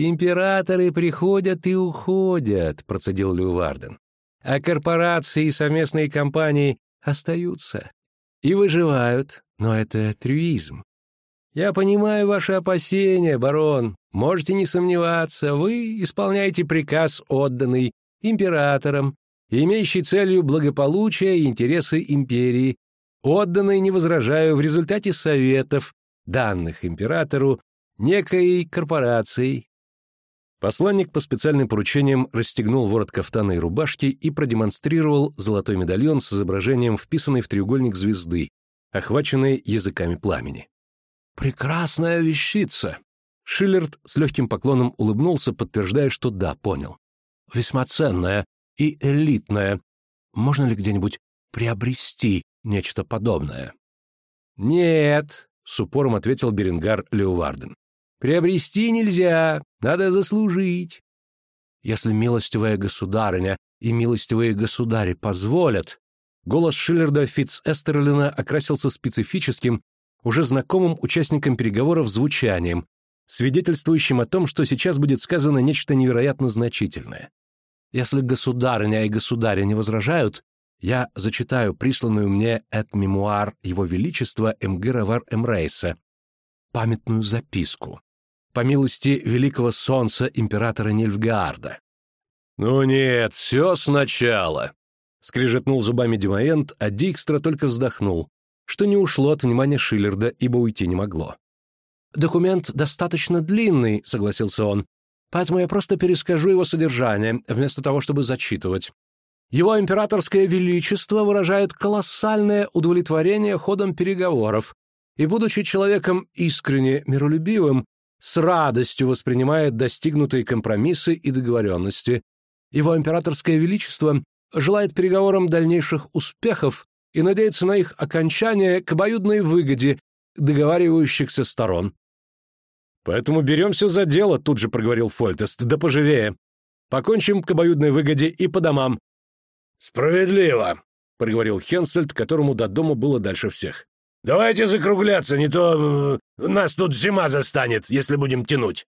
«Императоры приходят и уходят», — процедил Люварден. «А корпорации и совместные компании остаются. И выживают, но это трюизм. Я понимаю ваши опасения, барон. Можете не сомневаться, вы исполняете приказ, отданный императором, имеющий целью благополучие и интересы империи, отданный, не возражаю, в результате советов, данных императору, некой корпорацией, Посланник по специальным поручениям расстегнул ворот кафтана и рубашки и продемонстрировал золотой медальон с изображением вписанной в треугольник звезды, охваченной языками пламени. «Прекрасная вещица!» Шиллерд с легким поклоном улыбнулся, подтверждая, что да, понял. «Весьма ценная и элитная. Можно ли где-нибудь приобрести нечто подобное. «Нет», — с упором ответил Беренгар Леуварден. «Приобрести нельзя, надо заслужить. Если милостивая государыня и милостивые государи позволят...» Голос Шиллерда Фитц-Эстерлина окрасился специфическим, уже знакомым участникам переговоров звучанием, свидетельствующим о том, что сейчас будет сказано нечто невероятно значительное. Если государыня и государи не возражают, я зачитаю присланную мне от мемуар Его Величества Эмгыравар Эмрейса, памятную записку, по милости великого солнца императора Нильфгаарда. «Ну нет, все сначала», — скрижетнул зубами Димаент, а Дикстра только вздохнул, что не ушло от внимания Шиллерда, ибо уйти не могло. «Документ достаточно длинный», — согласился он, «поэтому я просто перескажу его содержание, вместо того, чтобы зачитывать. Его императорское величество выражает колоссальное удовлетворение ходом переговоров и, будучи человеком искренне миролюбивым, с радостью воспринимает достигнутые компромиссы и договоренности. Его императорское величество желает переговорам дальнейших успехов и надеется на их окончание к обоюдной выгоде договаривающихся сторон. «Поэтому беремся за дело», — тут же проговорил Фольтест, — «да поживее. Покончим к обоюдной выгоде и по домам». «Справедливо», — проговорил Хенсельд, которому до дома было дальше всех. «Давайте закругляться, не то э, нас тут зима застанет, если будем тянуть».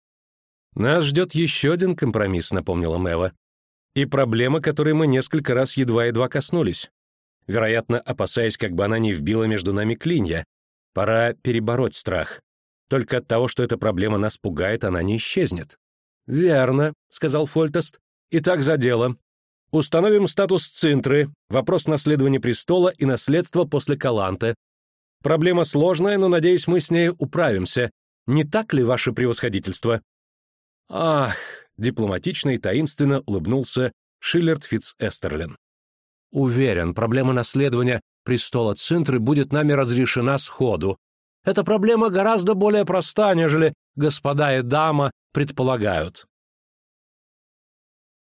«Нас ждет еще один компромисс», — напомнила Мэва. «И проблема, которой мы несколько раз едва-едва коснулись. Вероятно, опасаясь, как бы она не вбила между нами клинья. Пора перебороть страх. Только от того, что эта проблема нас пугает, она не исчезнет». «Верно», — сказал Фольтест. «Итак, за дело. Установим статус Цинтры, вопрос наследования престола и наследства после Каланте. Проблема сложная, но, надеюсь, мы с ней управимся. Не так ли, ваше превосходительство?» «Ах!» — дипломатично и таинственно улыбнулся Шиллерд Фитц-Эстерлин. «Уверен, проблема наследования престола Цинтры будет нами разрешена сходу. Эта проблема гораздо более проста, нежели господа и дама предполагают».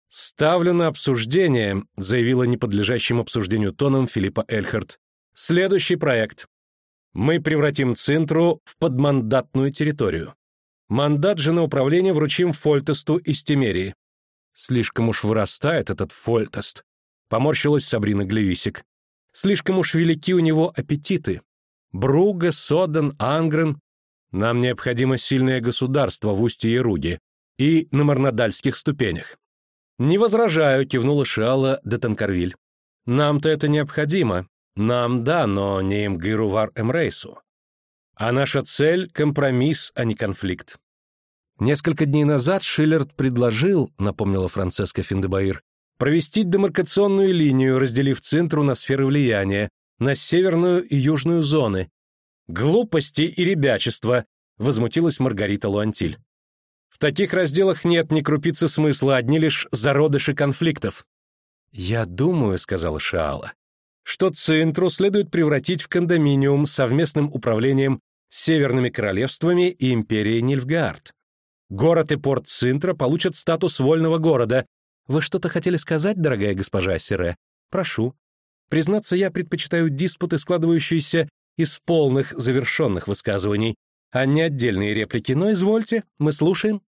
«Ставлю на обсуждение», — заявила неподлежащим обсуждению тоном Филиппа Эльхард. «Следующий проект. Мы превратим Цинтру в подмандатную территорию. Мандат же на управление вручим Фольтесту из Тимерии. Слишком уж вырастает этот Фольтест. Поморщилась Сабрина Глевисик. Слишком уж велики у него аппетиты. Бруга, Соден, Ангрен. Нам необходимо сильное государство в устье Яруги и на Марнадальских ступенях. «Не возражаю», — кивнула Шиала де Танкарвиль. «Нам-то это необходимо. Нам да, но не Имгиру Вар Эмрейсу. А наша цель — компромисс, а не конфликт». Несколько дней назад Шиллерд предложил, напомнила Францеска Финдебаир, провести демаркационную линию, разделив Центру на сферы влияния, на северную и южную зоны. «Глупости и ребячество», — возмутилась Маргарита Луантиль. В таких разделах нет ни крупицы смысла, одни лишь зародыши конфликтов. «Я думаю», — сказала Шаала, «что Цинтру следует превратить в кондоминиум совместным управлением северными королевствами и империей Нильфгаард. Город и порт Цинтра получат статус вольного города. Вы что-то хотели сказать, дорогая госпожа Сире? Прошу. Признаться, я предпочитаю диспуты, складывающиеся из полных завершенных высказываний, а не отдельные реплики, но извольте, мы слушаем.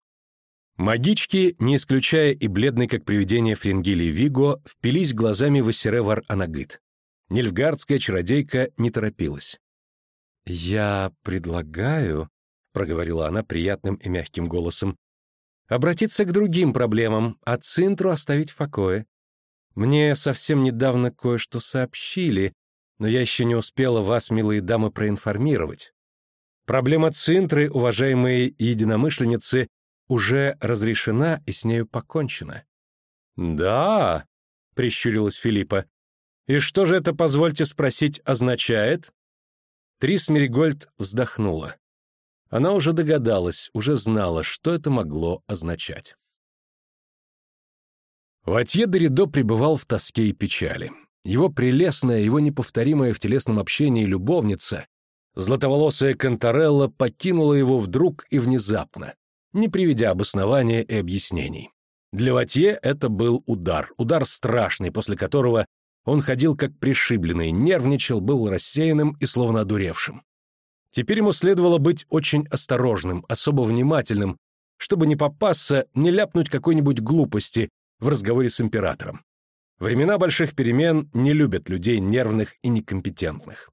Магички, не исключая и бледной как привидение Фрингили Виго, впились глазами в Ассеревар Анагыт. Нильфгардская чародейка не торопилась. «Я предлагаю», — проговорила она приятным и мягким голосом, «обратиться к другим проблемам, а Цинтру оставить в покое. Мне совсем недавно кое-что сообщили, но я еще не успела вас, милые дамы, проинформировать. Проблема Цинтры, уважаемые единомышленницы, уже разрешена и с нею покончено. «Да», — прищурилась Филиппа, — «и что же это, позвольте спросить, означает?» Трис Меригольд вздохнула. Она уже догадалась, уже знала, что это могло означать. Ватье Доридо пребывал в тоске и печали. Его прелестная, его неповторимая в телесном общении любовница, златоволосая Конторелла, покинула его вдруг и внезапно, не приведя обоснования и объяснений. Для Ватье это был удар, удар страшный, после которого Он ходил как пришибленный, нервничал, был рассеянным и словно одуревшим. Теперь ему следовало быть очень осторожным, особо внимательным, чтобы не попасться, не ляпнуть какой-нибудь глупости в разговоре с императором. Времена больших перемен не любят людей нервных и некомпетентных.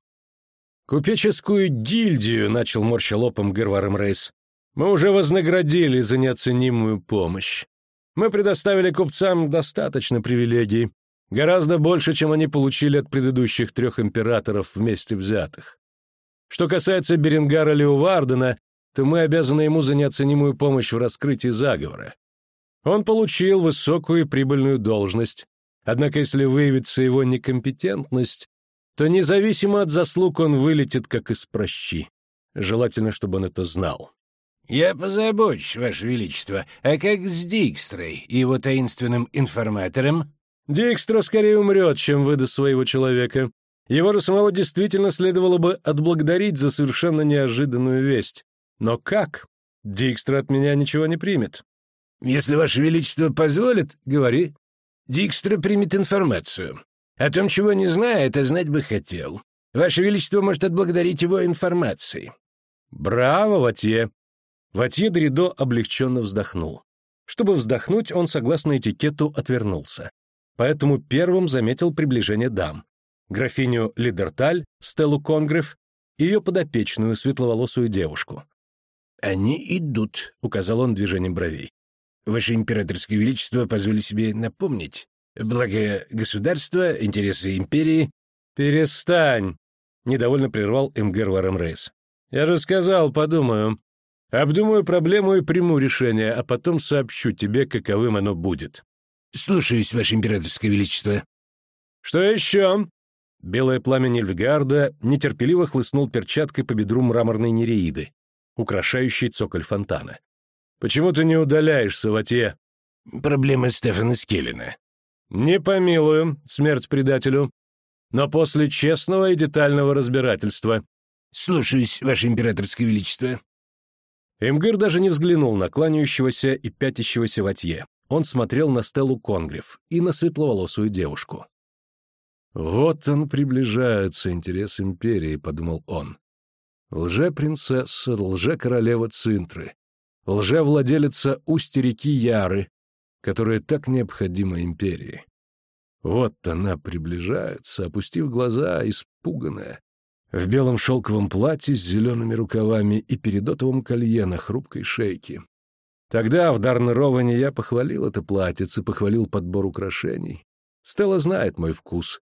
«Купеческую гильдию», — начал морщелопом Герварем Рейс, — «мы уже вознаградили за неоценимую помощь. Мы предоставили купцам достаточно привилегий, гораздо больше, чем они получили от предыдущих трех императоров вместе взятых. Что касается Беренгара Леувардена, то мы обязаны ему за неоценимую помощь в раскрытии заговора. Он получил высокую и прибыльную должность, однако если выявится его некомпетентность, то независимо от заслуг он вылетит как из прощи. Желательно, чтобы он это знал. «Я позабочусь, Ваше Величество. А как с Дикстрой и его таинственным информатором?» «Дикстра скорее умрет, чем выдаст своего человека. Его же самого действительно следовало бы отблагодарить за совершенно неожиданную весть. Но как? Дикстра от меня ничего не примет». «Если Ваше Величество позволит, говори. Дикстра примет информацию. О том, чего не знает, а знать бы хотел. Ваше Величество может отблагодарить его информацией». «Браво, Ватье!» Ватье Дридо облегченно вздохнул. Чтобы вздохнуть, он, согласно этикету, отвернулся. Поэтому первым заметил приближение дам. Графиню Лидерталь, Стеллу Конгреф и ее подопечную светловолосую девушку. «Они идут», — указал он движением бровей. «Ваше императорское величество позволю себе напомнить, Благо государства, интересы империи... Перестань! Недовольно прервал Эмгер Варемрейс. Я же сказал, подумаю. Обдумаю проблему и приму решение, а потом сообщу тебе, каковым оно будет. Слушаюсь, Ваше Императорское Величество. Что еще? Белое пламя Нильфгарда нетерпеливо хлыстнул перчаткой по бедру мраморной нереиды, украшающей цоколь фонтана. «Почему ты не удаляешься, Ватье?» «Проблема Стефана Скеллина. «Не помилую, смерть предателю, но после честного и детального разбирательства». «Слушаюсь, Ваше Императорское Величество». Эмгыр даже не взглянул на кланяющегося и пятящегося ватье. Он смотрел на Стеллу Конгрев и на светловолосую девушку. «Вот он приближается, интерес империи», — подумал он. «Лже-принцесса, лже-королева Цинтры, лже-владелица устья Яры, которая так необходима империи. Вот она приближается, опустив глаза, испуганная, в белом шелковом платье с зелеными рукавами и передотовом колье на хрупкой шейке. Тогда в Дарнероване я похвалил это платьице, похвалил подбор украшений. Стелла знает мой вкус.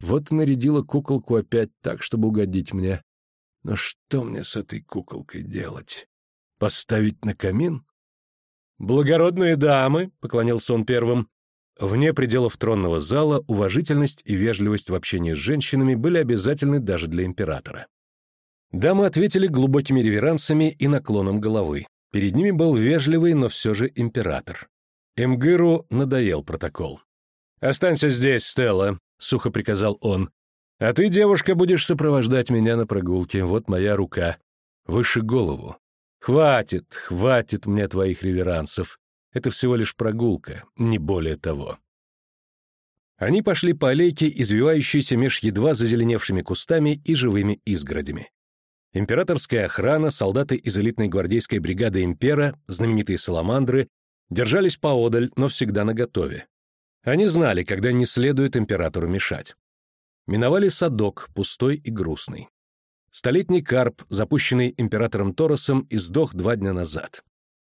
Вот нарядила куколку опять так, чтобы угодить мне. Но что мне с этой куколкой делать? Поставить на камин? «Благородные дамы», — поклонился он первым, вне пределов тронного зала уважительность и вежливость в общении с женщинами были обязательны даже для императора. Дамы ответили глубокими реверансами и наклоном головы. Перед ними был вежливый, но все же император. Эмгыру надоел протокол. «Останься здесь, Стелла», — сухо приказал он. «А ты, девушка, будешь сопровождать меня на прогулке. Вот моя рука. Выше голову. Хватит, хватит мне твоих реверансов. Это всего лишь прогулка, не более того. Они пошли по аллейке, извивающейся меж едва зазеленевшими кустами и живыми изгородями. Императорская охрана, солдаты из элитной гвардейской бригады импера, знаменитые саламандры, держались поодаль, но всегда наготове. Они знали, когда не следует императору мешать. Миновали садок, пустой и грустный. Столетний карп, запущенный императором Торосом, издох два дня назад.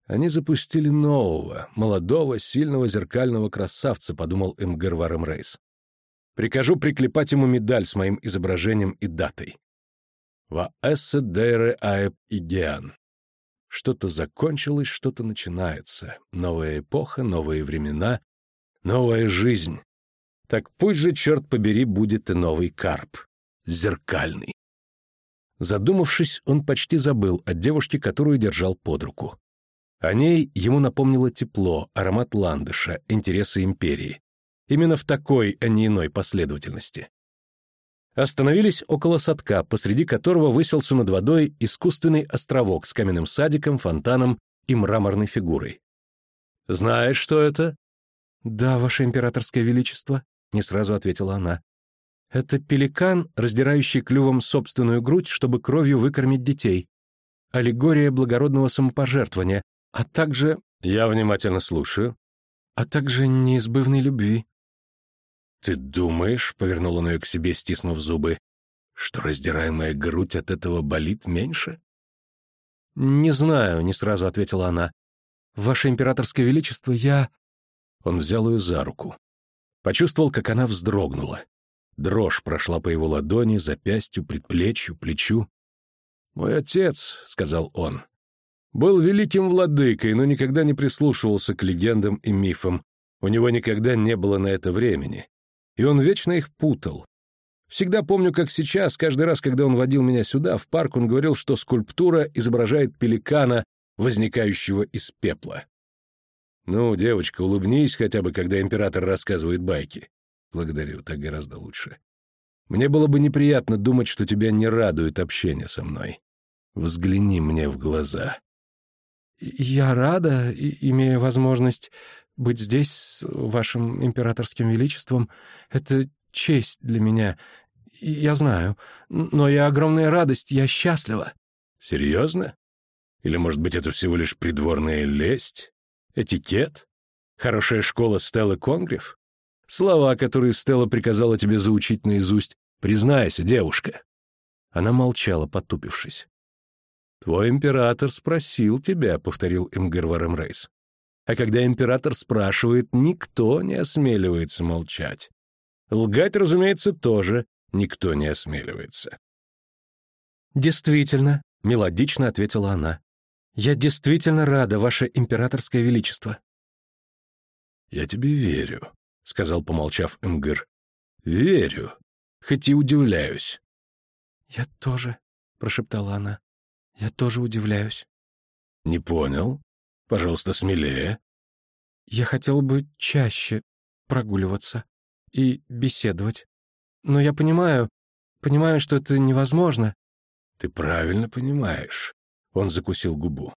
Они запустили нового, молодого, сильного зеркального красавца, подумал Эмгер Варем Рейс. Прикажу приклепать ему медаль с моим изображением и датой. Ва эссе дейре аэп игеан. Что-то закончилось, что-то начинается. Новая эпоха, новые времена, новая жизнь. Так пусть же, черт побери, будет и новый карп. Зеркальный. Задумавшись, он почти забыл о девушке, которую держал под руку. О ней ему напомнило тепло, аромат ландыша, интересы империи. Именно в такой, а не иной последовательности. Остановились около садка, посреди которого высился над водой искусственный островок с каменным садиком, фонтаном и мраморной фигурой. «Знаешь, что это?» «Да, ваше императорское величество», — не сразу ответила она. Это пеликан, раздирающий клювом собственную грудь, чтобы кровью выкормить детей. Аллегория благородного самопожертвования, а также... Я внимательно слушаю. А также неизбывной любви. «Ты думаешь, — повернул он ее к себе, стиснув зубы, — что раздираемая грудь от этого болит меньше?» «Не знаю», — не сразу ответила она. «Ваше императорское величество, я...» Он взял ее за руку. Почувствовал, как она вздрогнула. Дрожь прошла по его ладони, запястью, предплечью, плечу. «Мой отец», — сказал он, — «был великим владыкой, но никогда не прислушивался к легендам и мифам. У него никогда не было на это времени. И он вечно их путал. Всегда помню, как сейчас, каждый раз, когда он водил меня сюда, в парк, он говорил, что скульптура изображает пеликана, возникающего из пепла. «Ну, девочка, улыбнись хотя бы, когда император рассказывает байки». «Благодарю, так гораздо лучше. Мне было бы неприятно думать, что тебя не радует общение со мной. Взгляни мне в глаза». «Я рада, имея возможность быть здесь с вашим императорским величеством. Это честь для меня. Я знаю. Но и огромная радость, я счастлива». «Серьезно? Или, может быть, это всего лишь придворная лесть? Этикет? Хорошая школа Стеллы Конгрев? Слова, которые Стелла приказала тебе заучить наизусть. Признайся, девушка». Она молчала, потупившись. «Твой император спросил тебя», — повторил Имгер Варемрейс. «А когда император спрашивает, никто не осмеливается молчать. Лгать, разумеется, тоже никто не осмеливается». «Действительно», — мелодично ответила она. «Я действительно рада, ваше императорское величество». «Я тебе верю», — сказал, помолчав Эмгыр. «Верю, хоть и удивляюсь». «Я тоже», — прошептала она. Я тоже удивляюсь. Не понял. Пожалуйста, смелее. Я хотел бы чаще прогуливаться и беседовать. Но я понимаю, понимаю, что это невозможно. Ты правильно понимаешь. Он закусил губу.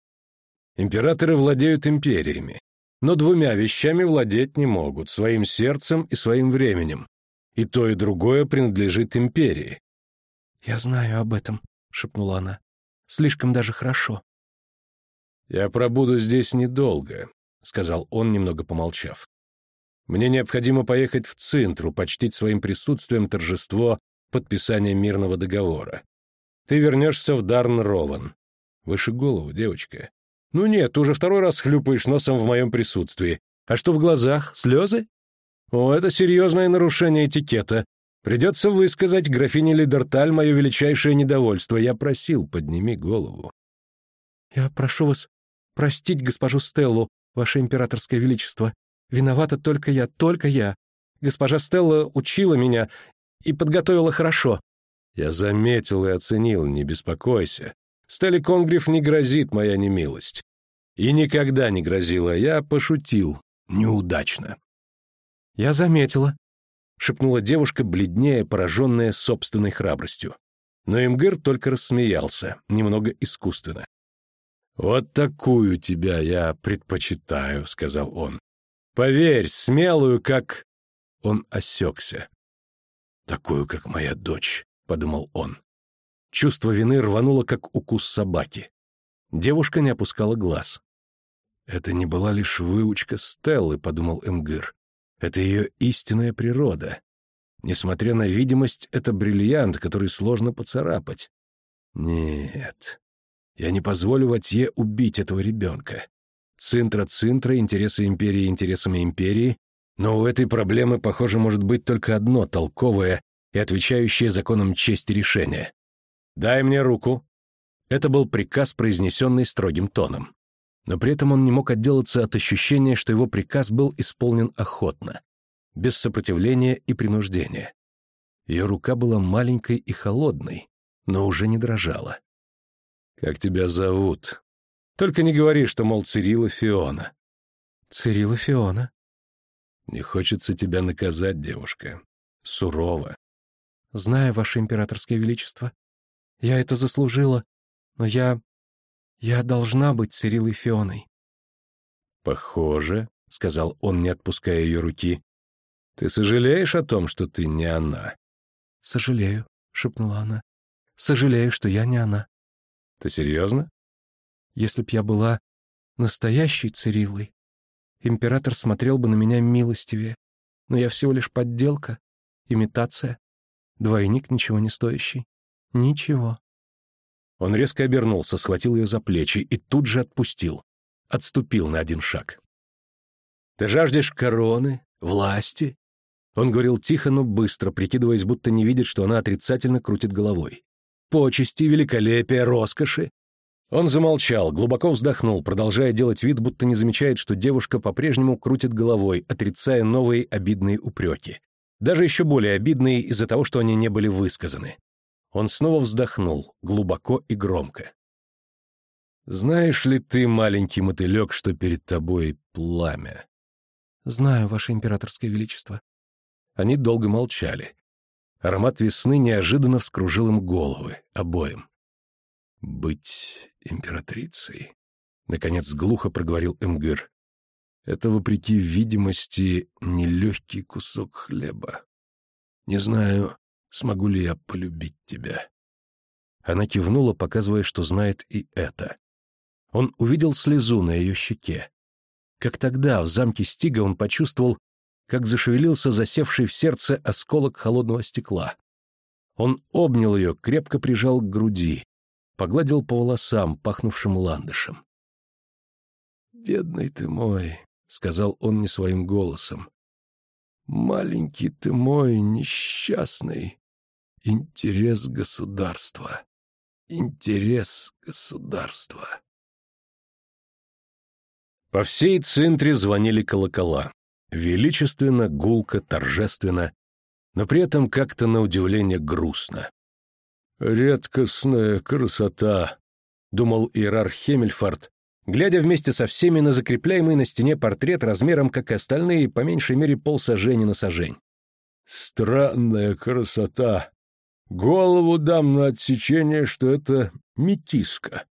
Императоры владеют империями, но двумя вещами владеть не могут — своим сердцем и своим временем. И то, и другое принадлежит империи. «Я знаю об этом», — шепнула она. Слишком даже хорошо. «Я пробуду здесь недолго», — сказал он, немного помолчав. «Мне необходимо поехать в Цинтру, почтить своим присутствием торжество подписания мирного договора. Ты вернешься в Дарн-Рован. Выше голову, девочка. Ну нет, ты уже второй раз хлюпаешь носом в моем присутствии. А что в глазах? Слезы? О, это серьезное нарушение этикета. Придется высказать графине Лидерталь мое величайшее недовольство. Я просил, подними голову. Я прошу вас простить госпожу Стеллу, ваше императорское величество. Виновата только я, только я. Госпожа Стелла учила меня и подготовила хорошо. Я заметил и оценил, не беспокойся. Стелле Конгриф не грозит моя немилость. И никогда не грозила, я пошутил. Неудачно. Я заметила, — шепнула девушка, бледнее, пораженная собственной храбростью. Но Имгыр только рассмеялся, немного искусственно. «Вот такую тебя я предпочитаю», — сказал он. «Поверь, смелую, как...» Он осекся. «Такую, как моя дочь», — подумал он. Чувство вины рвануло, как укус собаки. Девушка не опускала глаз. «Это не была лишь выучка Стеллы», — подумал Эмгыр. Это ее истинная природа. Несмотря на видимость, это бриллиант, который сложно поцарапать. Нет, я не позволю Ватье убить этого ребенка. Цинтра-цинтра, интересы империи интересами империи, но у этой проблемы, похоже, может быть только одно толковое и отвечающее законам чести решение. «Дай мне руку». Это был приказ, произнесенный строгим тоном но при этом он не мог отделаться от ощущения, что его приказ был исполнен охотно, без сопротивления и принуждения. Ее рука была маленькой и холодной, но уже не дрожала. «Как тебя зовут? Только не говори, что, мол, Цирила Фиона». «Цирила Фиона». «Не хочется тебя наказать, девушка. Сурово». «Знаю, ваше императорское величество. Я это заслужила, но я я должна быть Цирилой Фионой. Похоже, — сказал он, не отпуская ее руки. Ты сожалеешь о том, что ты не она? «Сожалею», — шепнула она. «Сожалею, что я не она». «Ты серьезно?» «Если б я была настоящей Цириллой, император смотрел бы на меня милостивее. Но я всего лишь подделка, имитация, двойник ничего не стоящий. Ничего». Он резко обернулся, схватил ее за плечи и тут же отпустил. Отступил на один шаг. «Ты жаждешь короны, власти?» Он говорил тихо, но быстро, прикидываясь, будто не видит, что она отрицательно крутит головой. «Почести, великолепие, роскоши!» Он замолчал, глубоко вздохнул, продолжая делать вид, будто не замечает, что девушка по-прежнему крутит головой, отрицая новые обидные упреки. Даже еще более обидные из-за того, что они не были высказаны. Он снова вздохнул, глубоко и громко. «Знаешь ли ты, маленький мотылек, что перед тобой пламя?» «Знаю, Ваше Императорское Величество». Они долго молчали. Аромат весны неожиданно вскружил им головы, обоим. «Быть императрицей?» — наконец глухо проговорил Эмгыр. «Это, вопреки видимости, нелегкий кусок хлеба. Не знаю, смогу ли я полюбить тебя?» Она кивнула, показывая, что знает и это. Он увидел слезу на ее щеке. Как тогда, в замке Стига, он почувствовал, как зашевелился засевший в сердце осколок холодного стекла. Он обнял ее, крепко прижал к груди, погладил по волосам, пахнувшим ландышем. «Бедный ты мой», — сказал он не своим голосом. «Маленький ты мой, несчастный. Интерес государства. Интерес государства». По всей центре звонили колокола. Величественно, гулко, торжественно, но при этом как-то на удивление грустно. «Редкостная красота», — думал иерарх Хемельфард, глядя вместе со всеми на закрепляемый на стене портрет размером, как и остальные, по меньшей мере полсажени на сажень. «Странная красота. Голову дам на отсечение, что это метиска.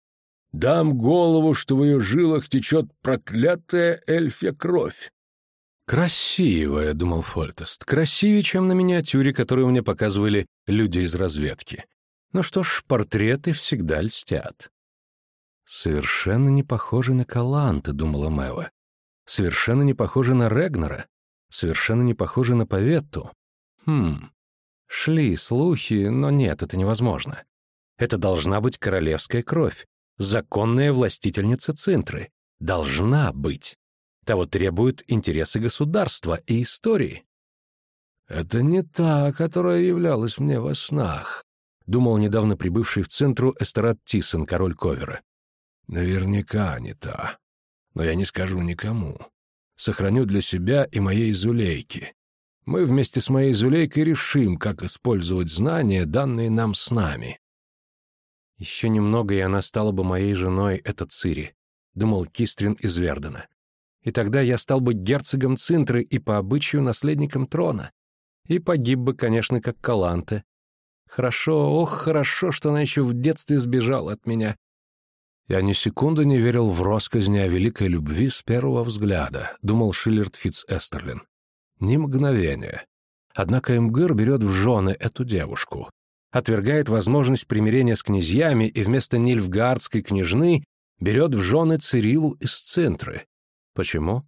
Дам голову, что в ее жилах течет проклятая эльфья кровь. «Красивая», — думал Фольтест, — «красивее, чем на миниатюре, которую мне показывали люди из разведки. Ну что ж, портреты всегда льстят». «Совершенно не похожи на Каланта», — думала Мэва. «Совершенно не похожи на Регнера. Совершенно не похожи на Паветту. Хм. Шли слухи, но нет, это невозможно. Это должна быть королевская кровь законная властительница Цинтры. Должна быть. Того требуют интересы государства и истории. «Это не та, которая являлась мне во снах», — думал недавно прибывший в Центру Эстерат Тисон, король Ковера. «Наверняка не та. Но я не скажу никому. Сохраню для себя и моей Зулейки. Мы вместе с моей Зулейкой решим, как использовать знания, данные нам с нами. «Еще немного, и она стала бы моей женой, это Цири», — думал Кистрин из Вердена. «И тогда я стал бы герцогом Цинтры и по обычаю наследником трона. И погиб бы, конечно, как Каланте. Хорошо, ох, хорошо, что она еще в детстве сбежала от меня». «Я ни секунды не верил в росказни о великой любви с первого взгляда», — думал Шиллерд Фитц Эстерлин. «Ни мгновения. Однако Эмгыр берет в жены эту девушку, отвергает возможность примирения с князьями и вместо Нильфгардской княжны берет в жены Цирилу из Центры. Почему?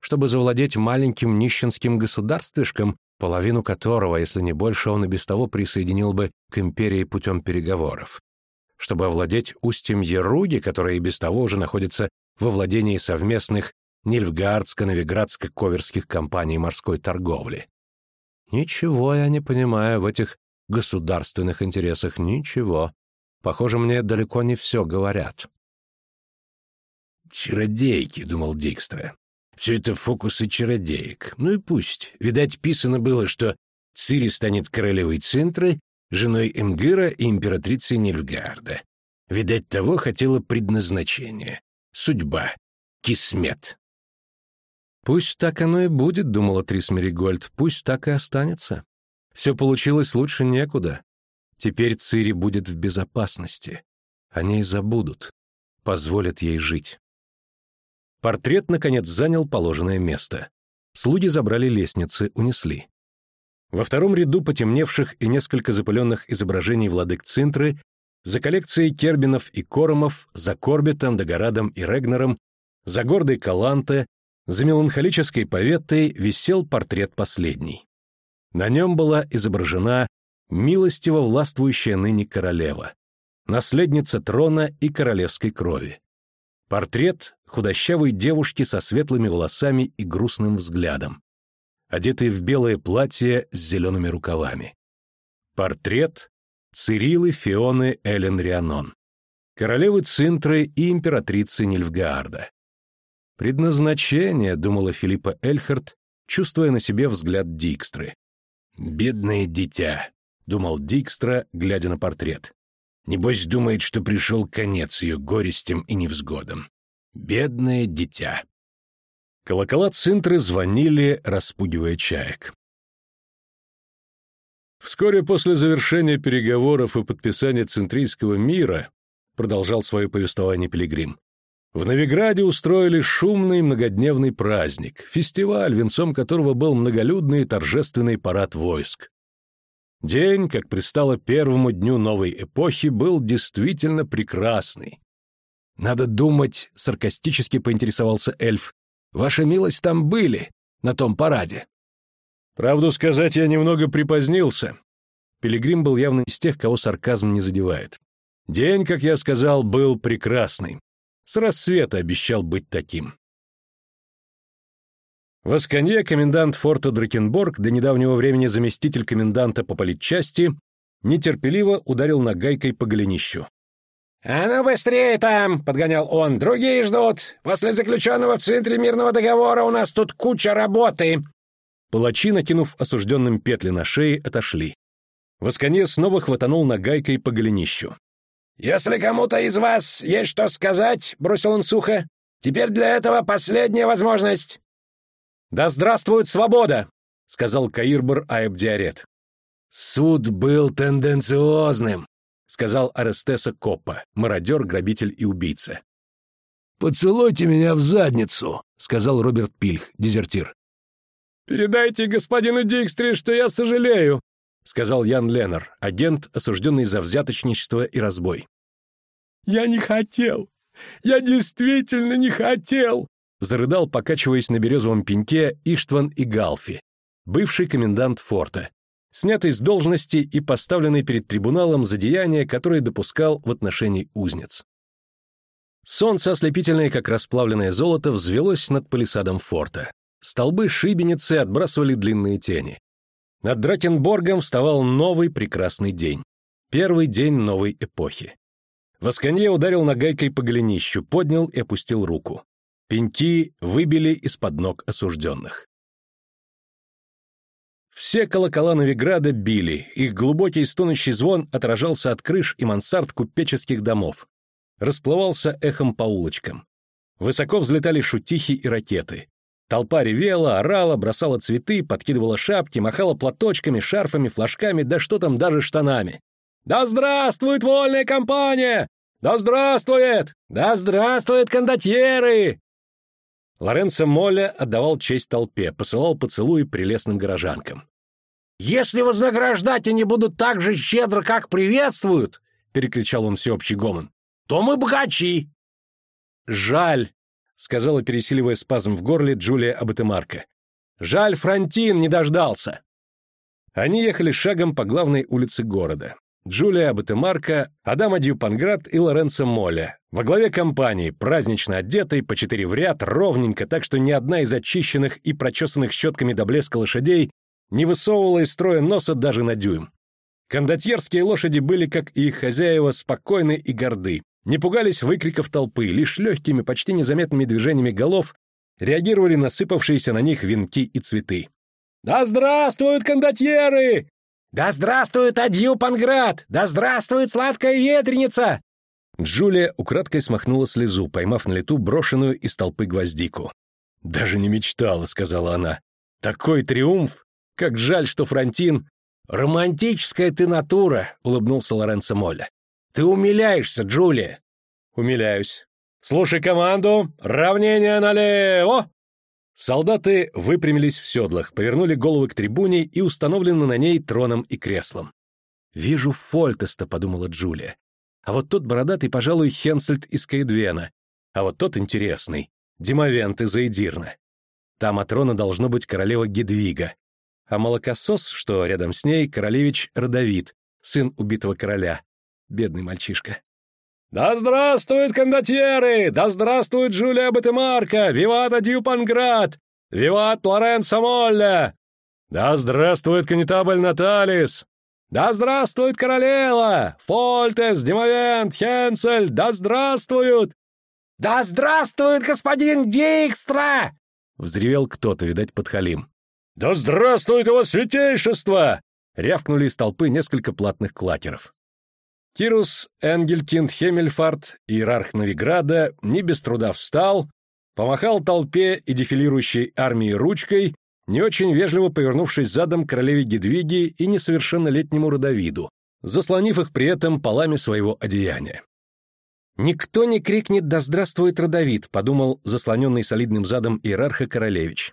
Чтобы завладеть маленьким нищенским государствишком, половину которого, если не больше, он и без того присоединил бы к империи путем переговоров. Чтобы овладеть устьем Еруги, которая и без того уже находится во владении совместных Нильфгардско-Новиградско-Коверских компаний морской торговли. Ничего я не понимаю в этих государственных интересах ничего. Похоже, мне далеко не все говорят. «Чародейки», — думал Дикстра. «Все это фокусы чародеек. Ну и пусть. Видать, писано было, что Цири станет королевой Центры, женой Эмгыра и императрицей Нильфгарда. Видать, того хотела предназначение. Судьба. Кисмет». «Пусть так оно и будет», — думала Трис Меригольд, — «пусть так и останется. Все получилось лучше некуда. Теперь Цири будет в безопасности. О ней забудут. Позволят ей жить. Портрет, наконец, занял положенное место. Слуги забрали лестницы, унесли. Во втором ряду потемневших и несколько запыленных изображений владык Цинтры, за коллекцией Кербинов и Коромов, за Корбитом, Дагорадом и Регнером, за гордой Каланте, за меланхолической поветой висел портрет последний. На нем была изображена милостиво властвующая ныне королева, наследница трона и королевской крови. Портрет худощавой девушки со светлыми волосами и грустным взглядом, одетой в белое платье с зелеными рукавами. Портрет Цирилы Фионы Элен Рианон, королевы Цинтры и императрицы Нильфгаарда. «Предназначение», — думала Филиппа Эльхард, чувствуя на себе взгляд Дикстры. «Бедное дитя», — думал Дикстра, глядя на портрет. «Небось думает, что пришел конец ее горестям и невзгодам. Бедное дитя». Колокола Цинтры звонили, распугивая чаек. Вскоре после завершения переговоров и подписания Центрийского мира, продолжал свое повествование Пилигрим, в Новиграде устроили шумный многодневный праздник, фестиваль, венцом которого был многолюдный торжественный парад войск. День, как предстало первому дню новой эпохи, был действительно прекрасный. «Надо думать», — саркастически поинтересовался эльф, — «ваша милость там были, на том параде». Правду сказать, я немного припозднился. Пилигрим был явно из тех, кого сарказм не задевает. День, как я сказал, был прекрасный. С рассвета обещал быть таким. В Асканье комендант форта Дракенборг, до недавнего времени заместитель коменданта по политчасти, нетерпеливо ударил нагайкой по голенищу. «А ну быстрее там!» — подгонял он. «Другие ждут! После заключенного в центре мирного договора у нас тут куча работы!» Палачи, накинув осужденным петли на шее, отошли. Восконе снова хватанул нагайкой по голенищу. «Если кому-то из вас есть что сказать», — бросил он сухо, — «теперь для этого последняя возможность». «Да здравствует свобода!» — сказал Каирбор Аэбдиарет. «Суд был тенденциозным», — сказал Арестеса Коппа, мародер, грабитель и убийца. «Поцелуйте меня в задницу», — сказал Роберт Пильх, дезертир. «Передайте господину Дикстре, что я сожалею», — сказал Ян Леннер, агент, осужденный за взяточничество и разбой. «Я не хотел! Я действительно не хотел!» — зарыдал, покачиваясь на березовом пеньке, Иштван и Галфи, бывший комендант форта, снятый с должности и поставленный перед трибуналом за деяния, которые допускал в отношении узниц. Солнце, ослепительное, как расплавленное золото, взвелось над палисадом форта. Столбы шибеницы отбрасывали длинные тени. Над Дракенборгом вставал новый прекрасный день. Первый день новой эпохи. Восканье ударил нагайкой по голенищу, поднял и опустил руку. Пеньки выбили из-под ног осужденных. Все колокола Новиграда били, их глубокий стонущий звон отражался от крыш и мансард купеческих домов. Расплывался эхом по улочкам. Высоко взлетали шутихи и ракеты. Толпа ревела, орала, бросала цветы, подкидывала шапки, махала платочками, шарфами, флажками, да что там, даже штанами. «Да здравствует вольная компания! Да здравствует! Да здравствует кондотьеры!» Лоренцо Моля отдавал честь толпе, посылал поцелуи прелестным горожанкам. «Если вознаграждать они будут так же щедро, как приветствуют!» — перекричал он всеобщий гомон. «То мы богачи!» «Жаль!» — сказала, пересиливая спазм в горле, Джулия Абатемарка. «Жаль, Франтин не дождался!» Они ехали шагом по главной улице города. Джулия Абатемарка, Адам Адью-Панград и Лоренцо Моля. Во главе компании, празднично одетой, по четыре в ряд, ровненько, так что ни одна из очищенных и прочесанных щетками до блеска лошадей не высовывала из строя носа даже на дюйм. Кондотьерские лошади были, как и их хозяева, спокойны и горды, не пугались выкриков толпы, лишь легкими, почти незаметными движениями голов реагировали на сыпавшиеся на них венки и цветы. «Да здравствуют кондотьеры! Да здравствует Адью Панград! Да здравствует сладкая ветреница!» Джулия украдкой смахнула слезу, поймав на лету брошенную из толпы гвоздику. «Даже не мечтала», — сказала она. «Такой триумф! Как жаль, что Франтин...» «Романтическая ты натура», — улыбнулся Лоренцо Молля. Ты умиляешься, Джулия. Умиляюсь. Слушай команду. Равнение налево. Солдаты выпрямились в седлах, повернули головы к трибуне и установлены на ней троном и креслом. «Вижу Фольтеста», — подумала Джулия. «А вот тот бородатый, пожалуй, Хенсельд из Кейдвена. А вот тот интересный, Димовент из Эйдирна. Там от трона должно быть королева Гедвига. А молокосос, что рядом с ней, королевич Родовид, сын убитого короля. Бедный мальчишка. «Да здравствует кондотьеры! Да здравствует Джулия Батемарка! Виват Адью Панград! Виват Лоренцо Молля! Да здравствует конетабль Наталис! Да здравствует королева! Фольтес, Димовент, Хенсель! Да здравствуют! Да здравствует господин Дикстра! Взревел кто-то, видать, подхалим. «Да здравствует его святейшество!» — рявкнули из толпы несколько платных клакеров. Кирус Энгелькинд Хемельфарт, иерарх Новиграда, не без труда встал, помахал толпе и дефилирующей армии ручкой, не очень вежливо повернувшись задом королеве Гедвиги и несовершеннолетнему родовиду, заслонив их при этом полами своего одеяния. «Никто не крикнет «Да здравствует родовид», — подумал заслоненный солидным задом иерарха королевич.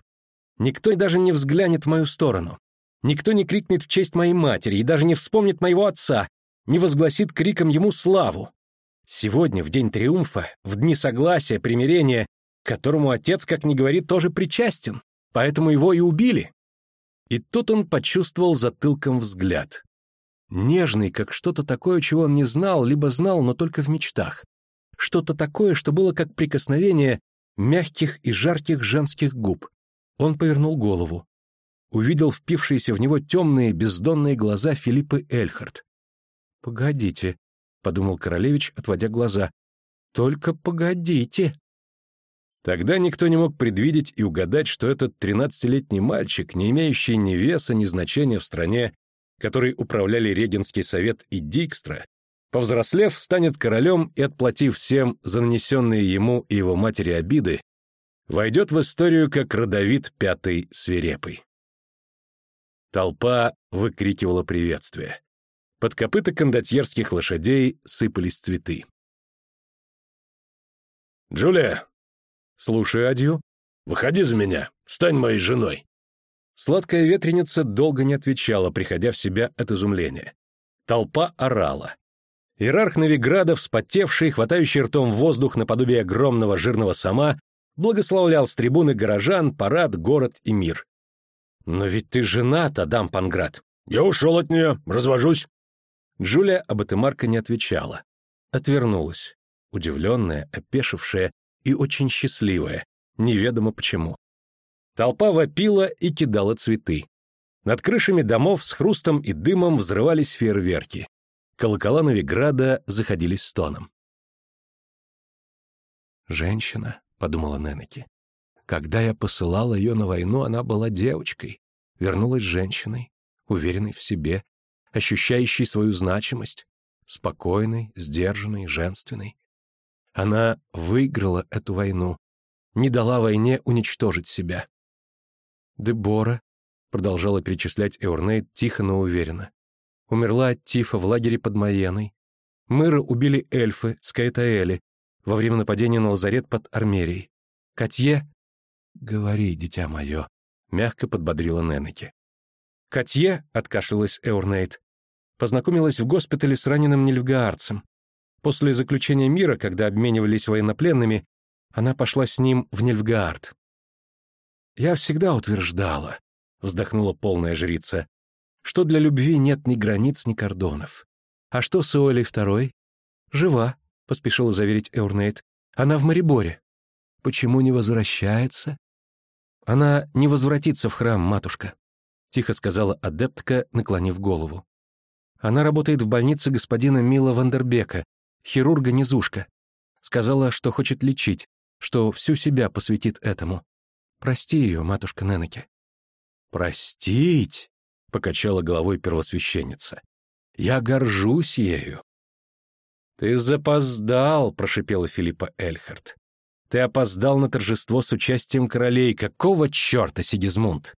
«Никто даже не взглянет в мою сторону. Никто не крикнет в честь моей матери и даже не вспомнит моего отца, не возгласит криком ему славу. Сегодня, в день триумфа, в дни согласия, примирения, которому отец, как ни говорит, тоже причастен, поэтому его и убили. И тут он почувствовал затылком взгляд. Нежный, как что-то такое, чего он не знал, либо знал, но только в мечтах. Что-то такое, что было как прикосновение мягких и жарких женских губ. Он повернул голову. Увидел впившиеся в него темные бездонные глаза Филиппы Эльхард. «Погодите», — подумал королевич, отводя глаза. «Только погодите». Тогда никто не мог предвидеть и угадать, что этот тринадцатилетний мальчик, не имеющий ни веса, ни значения в стране, которой управляли Регенский совет и Дикстра, повзрослев, станет королем и, отплатив всем за нанесенные ему и его матери обиды, войдет в историю как родовид пятый свирепый. Толпа выкрикивала приветствие. Под копыта кондотьерских лошадей сыпались цветы. «Джулия!» «Слушаю, Адью. Выходи за меня, стань моей женой!» Сладкая ветреница долго не отвечала, приходя в себя от изумления. Толпа орала. Иерарх Новиграда, вспотевший, хватающий ртом воздух наподобие огромного жирного сама, благословлял с трибуны горожан, парад, город и мир. «Но ведь ты женат, Адам Панград!» «Я ушел от нее, развожусь!» Джулия об этом Марка не отвечала. Отвернулась, удивленная, опешившая и очень счастливая, неведомо почему. Толпа вопила и кидала цветы. Над крышами домов с хрустом и дымом взрывались фейерверки. Колокола Новиграда заходились стоном. «Женщина», — подумала Ненеки. «Когда я посылала ее на войну, она была девочкой, вернулась женщиной, уверенной в себе, ощущающей свою значимость, спокойной, сдержанной, женственной. Она выиграла эту войну, не дала войне уничтожить себя. Дебора, продолжала перечислять Эурнейд тихо, но уверенно, умерла от тифа в лагере под Майеной. Мэра убили эльфы с Каэтаэли во время нападения на лазарет под Армерией. Катье... «Говори, дитя мое», — мягко подбодрила Ненеке. Катье, — откашлялась Эурнейд, познакомилась в госпитале с раненым нильфгаарцем. После заключения мира, когда обменивались военнопленными, она пошла с ним в Нильфгаард. «Я всегда утверждала», — вздохнула полная жрица, «что для любви нет ни границ, ни кордонов. А что с Иолей второй?» «Жива», — поспешила заверить Эурнейт. «Она в Мариборе». «Почему не возвращается?» «Она не возвратится в храм, матушка», — тихо сказала адептка, наклонив голову. Она работает в больнице господина Мила Вандербека, хирурга-низушка. Сказала, что хочет лечить, что всю себя посвятит этому. Прости ее, матушка Ненеке». «Простить?» — покачала головой первосвященница. «Я горжусь ею». «Ты запоздал», — прошипела Филиппа Эльхард. «Ты опоздал на торжество с участием королей. Какого черта, Сигизмунд?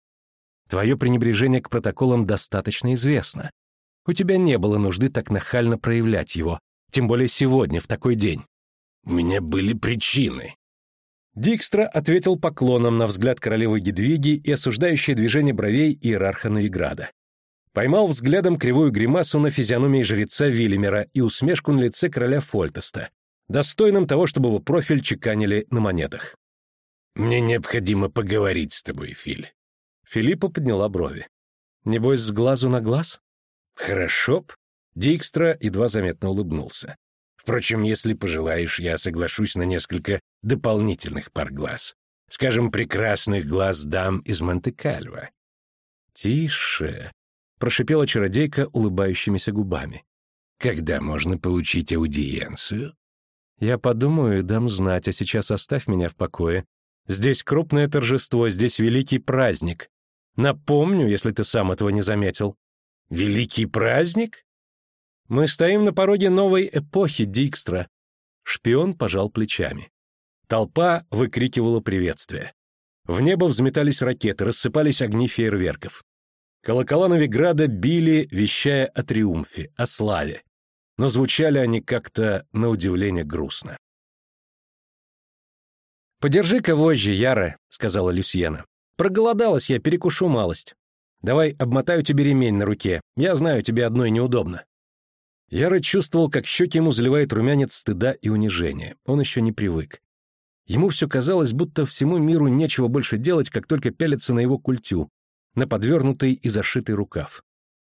Твое пренебрежение к протоколам достаточно известно. У тебя не было нужды так нахально проявлять его, тем более сегодня, в такой день. У меня были причины. Дикстра ответил поклоном на взгляд королевы Гедвиги и осуждающее движение бровей иерарха Новиграда. Поймал взглядом кривую гримасу на физиономии жреца Вильямера и усмешку на лице короля Фольтеста, достойным того, чтобы его профиль чеканили на монетах. «Мне необходимо поговорить с тобой, Филь». Филиппа подняла брови. «Небось, с глазу на глаз?» «Хорошо б». Дикстра едва заметно улыбнулся. «Впрочем, если пожелаешь, я соглашусь на несколько дополнительных пар глаз. Скажем, прекрасных глаз дам из Монте-Кальво». «Тише», — прошипела чародейка улыбающимися губами. «Когда можно получить аудиенцию?» «Я подумаю и дам знать, а сейчас оставь меня в покое. Здесь крупное торжество, здесь великий праздник. Напомню, если ты сам этого не заметил». «Великий праздник?» «Мы стоим на пороге новой эпохи, Дикстра». Шпион пожал плечами. Толпа выкрикивала приветствие. В небо взметались ракеты, рассыпались огни фейерверков. Колокола Новиграда били, вещая о триумфе, о славе. Но звучали они как-то, на удивление, грустно. «Подержи-ка вожжи, Яра», — сказала Люсьена. «Проголодалась я, перекушу малость. Давай обмотаю тебе ремень на руке. Я знаю, тебе одной неудобно». Яра чувствовал, как щеки ему заливает румянец стыда и унижения. Он еще не привык. Ему все казалось, будто всему миру нечего больше делать, как только пялиться на его культю, на подвернутый и зашитый рукав.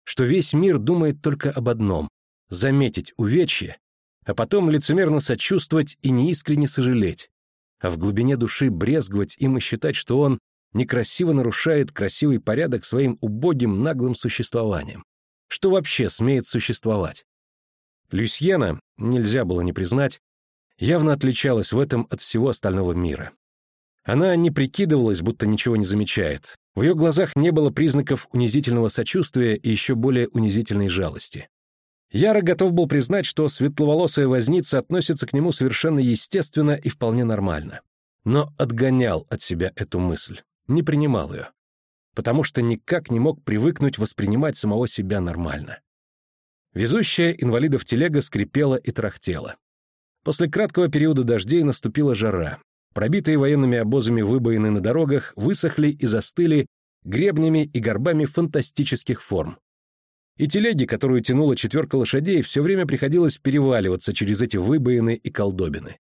Что весь мир думает только об одном — заметить увечье, а потом лицемерно сочувствовать и неискренне сожалеть, а в глубине души брезговать им и считать, что он некрасиво нарушает красивый порядок своим убогим наглым существованием. Что вообще смеет существовать? Люсьена, нельзя было не признать, явно отличалась в этом от всего остального мира. Она не прикидывалась, будто ничего не замечает. В ее глазах не было признаков унизительного сочувствия и еще более унизительной жалости. Яро готов был признать, что светловолосая возница относится к нему совершенно естественно и вполне нормально. Но отгонял от себя эту мысль, не принимал ее. Потому что никак не мог привыкнуть воспринимать самого себя нормально. Везущая инвалидов телега скрипела и трахтела. После краткого периода дождей наступила жара. Пробитые военными обозами выбоины на дорогах высохли и застыли гребнями и горбами фантастических форм. И телеги, которую тянула четверка лошадей, все время приходилось переваливаться через эти выбоины и колдобины.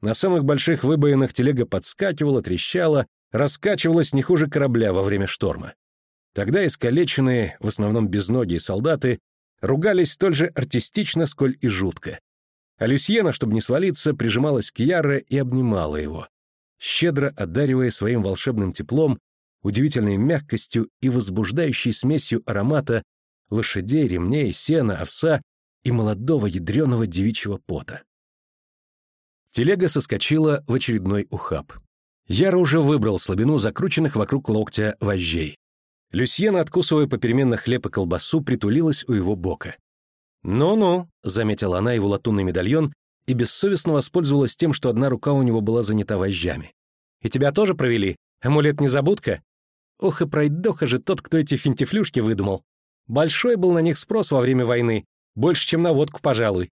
На самых больших выбоинах телега подскакивала, трещала, раскачивалась не хуже корабля во время шторма. Тогда искалеченные, в основном безногие солдаты, ругались столь же артистично, сколь и жутко. А Люсьена, чтобы не свалиться, прижималась к Ярре и обнимала его, щедро одаривая своим волшебным теплом, удивительной мягкостью и возбуждающей смесью аромата лошадей, ремней, сена, овса и молодого ядреного девичьего пота. Телега соскочила в очередной ухаб. Яра уже выбрал слабину закрученных вокруг локтя вожжей. Люсьена, откусывая попеременно хлеб и колбасу, притулилась у его бока. «Ну-ну», — заметила она его латунный медальон и бессовестно воспользовалась тем, что одна рука у него была занята вожжами. «И тебя тоже провели? Амулет-незабудка? Ох и пройдоха же тот, кто эти финтифлюшки выдумал. Большой был на них спрос во время войны, больше, чем на водку, пожалуй.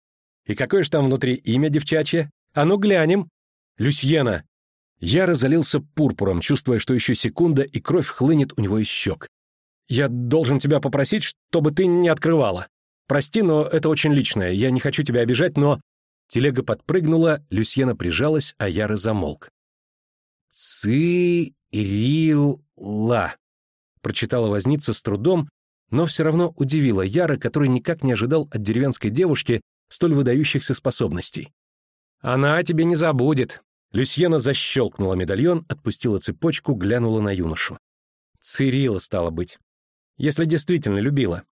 И какое ж там внутри имя девчачье? А ну глянем!» «Люсьена!» Я разолился пурпуром, чувствуя, что еще секунда, и кровь хлынет у него из щек. «Я должен тебя попросить, чтобы ты не открывала». Прости, но это очень личное, я не хочу тебя обижать, но...» Телега подпрыгнула, Люсьена прижалась, а Яра замолк. «Цирилла», — прочитала возница с трудом, но все равно удивила Яра, который никак не ожидал от деревенской девушки столь выдающихся способностей. «Она тебе не забудет», — Люсьена защелкнула медальон, отпустила цепочку, глянула на юношу. «Цирилла, стало быть. Если действительно любила.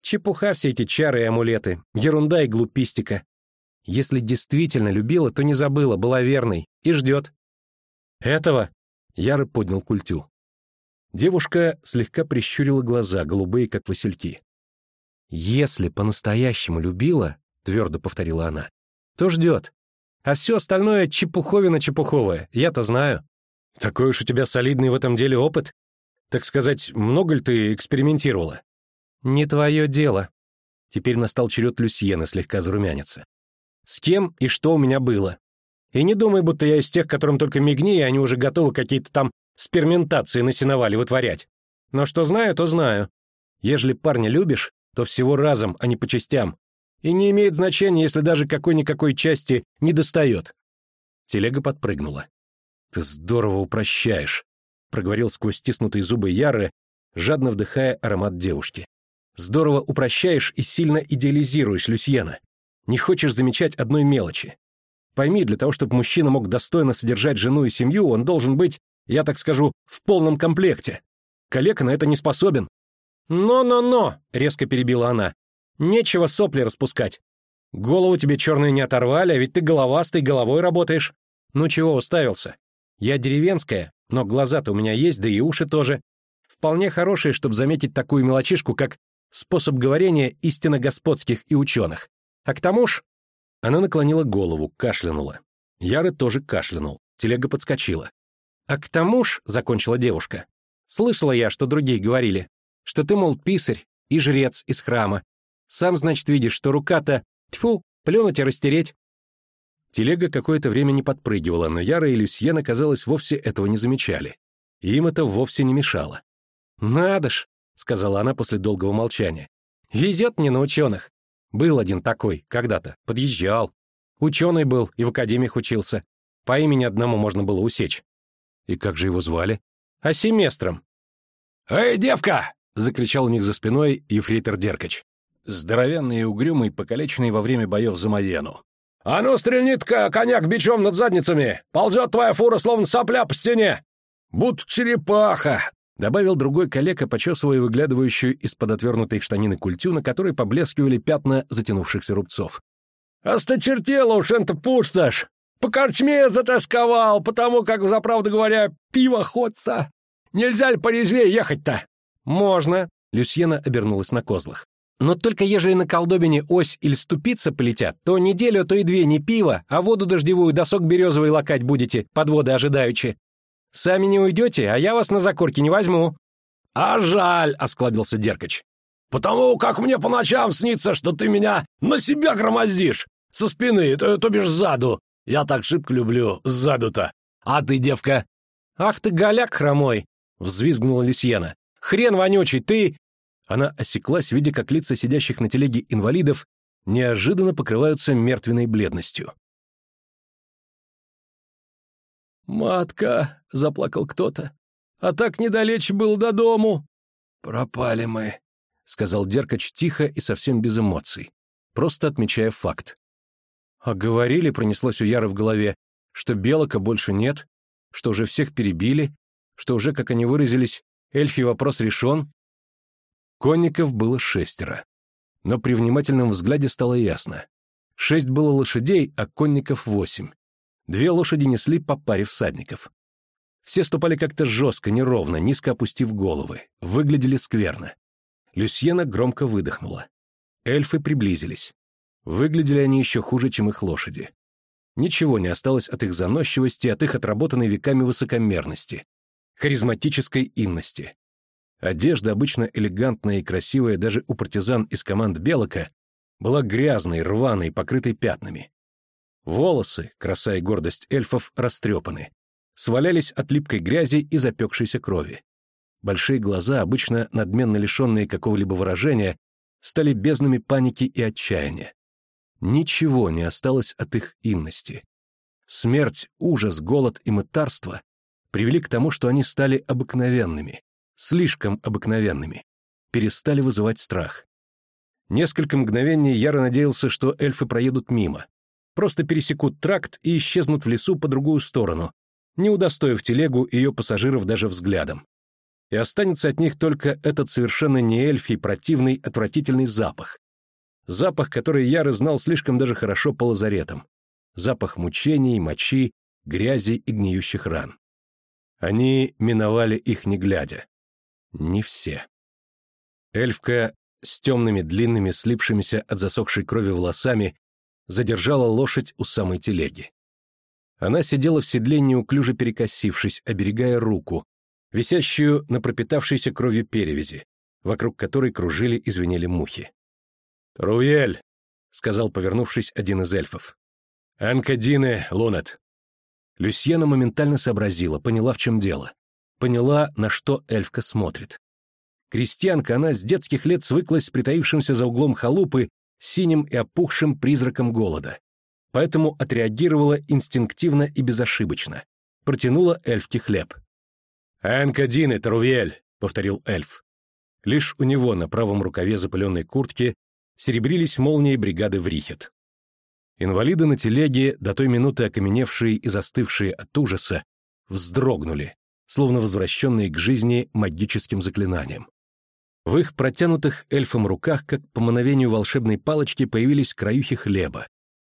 Чепуха все эти чары и амулеты, ерунда и глупистика. Если действительно любила, то не забыла, была верной и ждет. Этого Яры поднял культю. Девушка слегка прищурила глаза, голубые, как васильки. «Если по-настоящему любила», — твердо повторила она, — «то ждет. А все остальное чепуховина чепуховая, я-то знаю. Такой уж у тебя солидный в этом деле опыт. Так сказать, много ли ты экспериментировала?» «Не твое дело». Теперь настал черед Люсьена слегка зарумяниться. «С кем и что у меня было? И не думай, будто я из тех, которым только мигни, и они уже готовы какие-то там сперментации на сеновале вытворять. Но что знаю, то знаю. Ежели парня любишь, то всего разом, а не по частям. И не имеет значения, если даже какой-никакой части не достает. Телега подпрыгнула. «Ты здорово упрощаешь», — проговорил сквозь стиснутые зубы Яры, жадно вдыхая аромат девушки. «Здорово упрощаешь и сильно идеализируешь Люсьена. Не хочешь замечать одной мелочи. Пойми, для того, чтобы мужчина мог достойно содержать жену и семью, он должен быть, я так скажу, в полном комплекте. Калека на это не способен. «Но-но-но!» — резко перебила она. «Нечего сопли распускать. Голову тебе черные не оторвали, а ведь ты головастый, головой работаешь. Ну чего уставился? Я деревенская, но глаза-то у меня есть, да и уши тоже. Вполне хорошие, чтобы заметить такую мелочишку, как способ говорения истинно господских и ученых. А к тому ж она наклонила голову, кашлянула. Яры тоже кашлянул. Телега подскочила. «А к тому ж», — закончила девушка, — «слышала я, что другие говорили, что ты, мол, писарь и жрец из храма. Сам, значит, видишь, что рука-то, тьфу, плюнуть и растереть». Телега какое-то время не подпрыгивала, но Яра и Люсьена, казалось, вовсе этого не замечали. Им это вовсе не мешало. «Надо ж», — сказала она после долгого молчания, — «везет мне на ученых. Был один такой, когда-то, подъезжал. Ученый был и в академиях учился. По имени одному можно было усечь. И как же его звали? А. «Эй, девка!» — закричал у них за спиной ефрейтор Деркач. Здоровенный и угрюмый, покалеченный во время боев за Мадьяну. «А ну, стрельнит-ка коняк бичом над задницами! Ползет твоя фура, словно сопля по стене! Будь черепаха! Добавил другой коллега, почесывая выглядывающую из-под отвернутой штанины культю, на которой поблескивали пятна затянувшихся рубцов. «Осточертела уж это пустошь! По корчме затасковал, потому как, за правду говоря, пиво ходца! Нельзя ли порезвее ехать-то?» «Можно», — Люсьена обернулась на козлах. «Но только ежели на колдобине ось или ступица полетят, то неделю, то и две не пиво, а воду дождевую досок березовый лакать будете, подводы ожидаючи. Сами не уйдете, а я вас на закорки не возьму». «А жаль», — осклабился Деркач. «Потому как мне по ночам снится, что ты меня на себя громоздишь. Со спины, то, то бишь сзаду. Я так шибко люблю, сзаду-то. А ты, девка?» «Ах ты, голяк хромой!» — взвизгнула Люсьена. «Хрен вонючий, ты...» Она осеклась, видя, как лица сидящих на телеге инвалидов неожиданно покрываются мертвенной бледностью. «Матка!» — заплакал кто-то. «А так недалече был до дому!» «Пропали мы», — сказал Деркач тихо и совсем без эмоций, просто отмечая факт. «А говорили, — пронеслось у Яры в голове, — что Белока больше нет, что уже всех перебили, что уже, как они выразились, эльфий вопрос решен». Конников было шестеро. Но при внимательном взгляде стало ясно. Шесть было лошадей, а конников восемь. Две лошади несли по паре всадников. Все ступали как-то жестко, неровно, низко опустив головы. Выглядели скверно. Люсьена громко выдохнула. Эльфы приблизились. Выглядели они еще хуже, чем их лошади. Ничего не осталось от их заносчивости, от их отработанной веками высокомерности, харизматической инности. Одежда, обычно элегантная и красивая даже у партизан из команд Белока, была грязной, рваной, покрытой пятнами. Волосы, краса и гордость эльфов, растрепаны. Свалялись от липкой грязи и запекшейся крови. Большие глаза, обычно надменно лишенные какого-либо выражения, стали безднами паники и отчаяния. Ничего не осталось от их инности. Смерть, ужас, голод и мытарство привели к тому, что они стали обыкновенными, слишком обыкновенными, перестали вызывать страх. Несколько мгновений Яро надеялся, что эльфы проедут мимо, просто пересекут тракт и исчезнут в лесу по другую сторону, не удостоив телегу и ее пассажиров даже взглядом. И останется от них только этот совершенно не эльфий, противный, отвратительный запах. Запах, который Яры знал слишком даже хорошо по лазаретам. Запах мучений, мочи, грязи и гниющих ран. Они миновали их не глядя. Не все. Эльфка с темными длинными слипшимися от засохшей крови волосами задержала лошадь у самой телеги. Она сидела в седле, неуклюже перекосившись, оберегая руку, висящую на пропитавшейся кровью перевязи, вокруг которой кружили и звенели мухи. «Руэль!» — сказал, повернувшись, один из эльфов. «Анкадине, Лунат, Люсьена моментально сообразила, поняла, в чем дело. Поняла, на что эльфка смотрит. Крестьянка, она с детских лет свыклась с притаившимся за углом халупы синим и опухшим призраком голода. Поэтому отреагировала инстинктивно и безошибочно. Протянула эльфке хлеб. «Энка Дины, Тарувель!» — повторил эльф. Лишь у него на правом рукаве запыленной куртки серебрились молнии бригады Врихет. Инвалиды на телеге, до той минуты окаменевшие и застывшие от ужаса, вздрогнули, словно возвращенные к жизни магическим заклинанием. В их протянутых эльфом руках, как по мановению волшебной палочки, появились краюхи хлеба,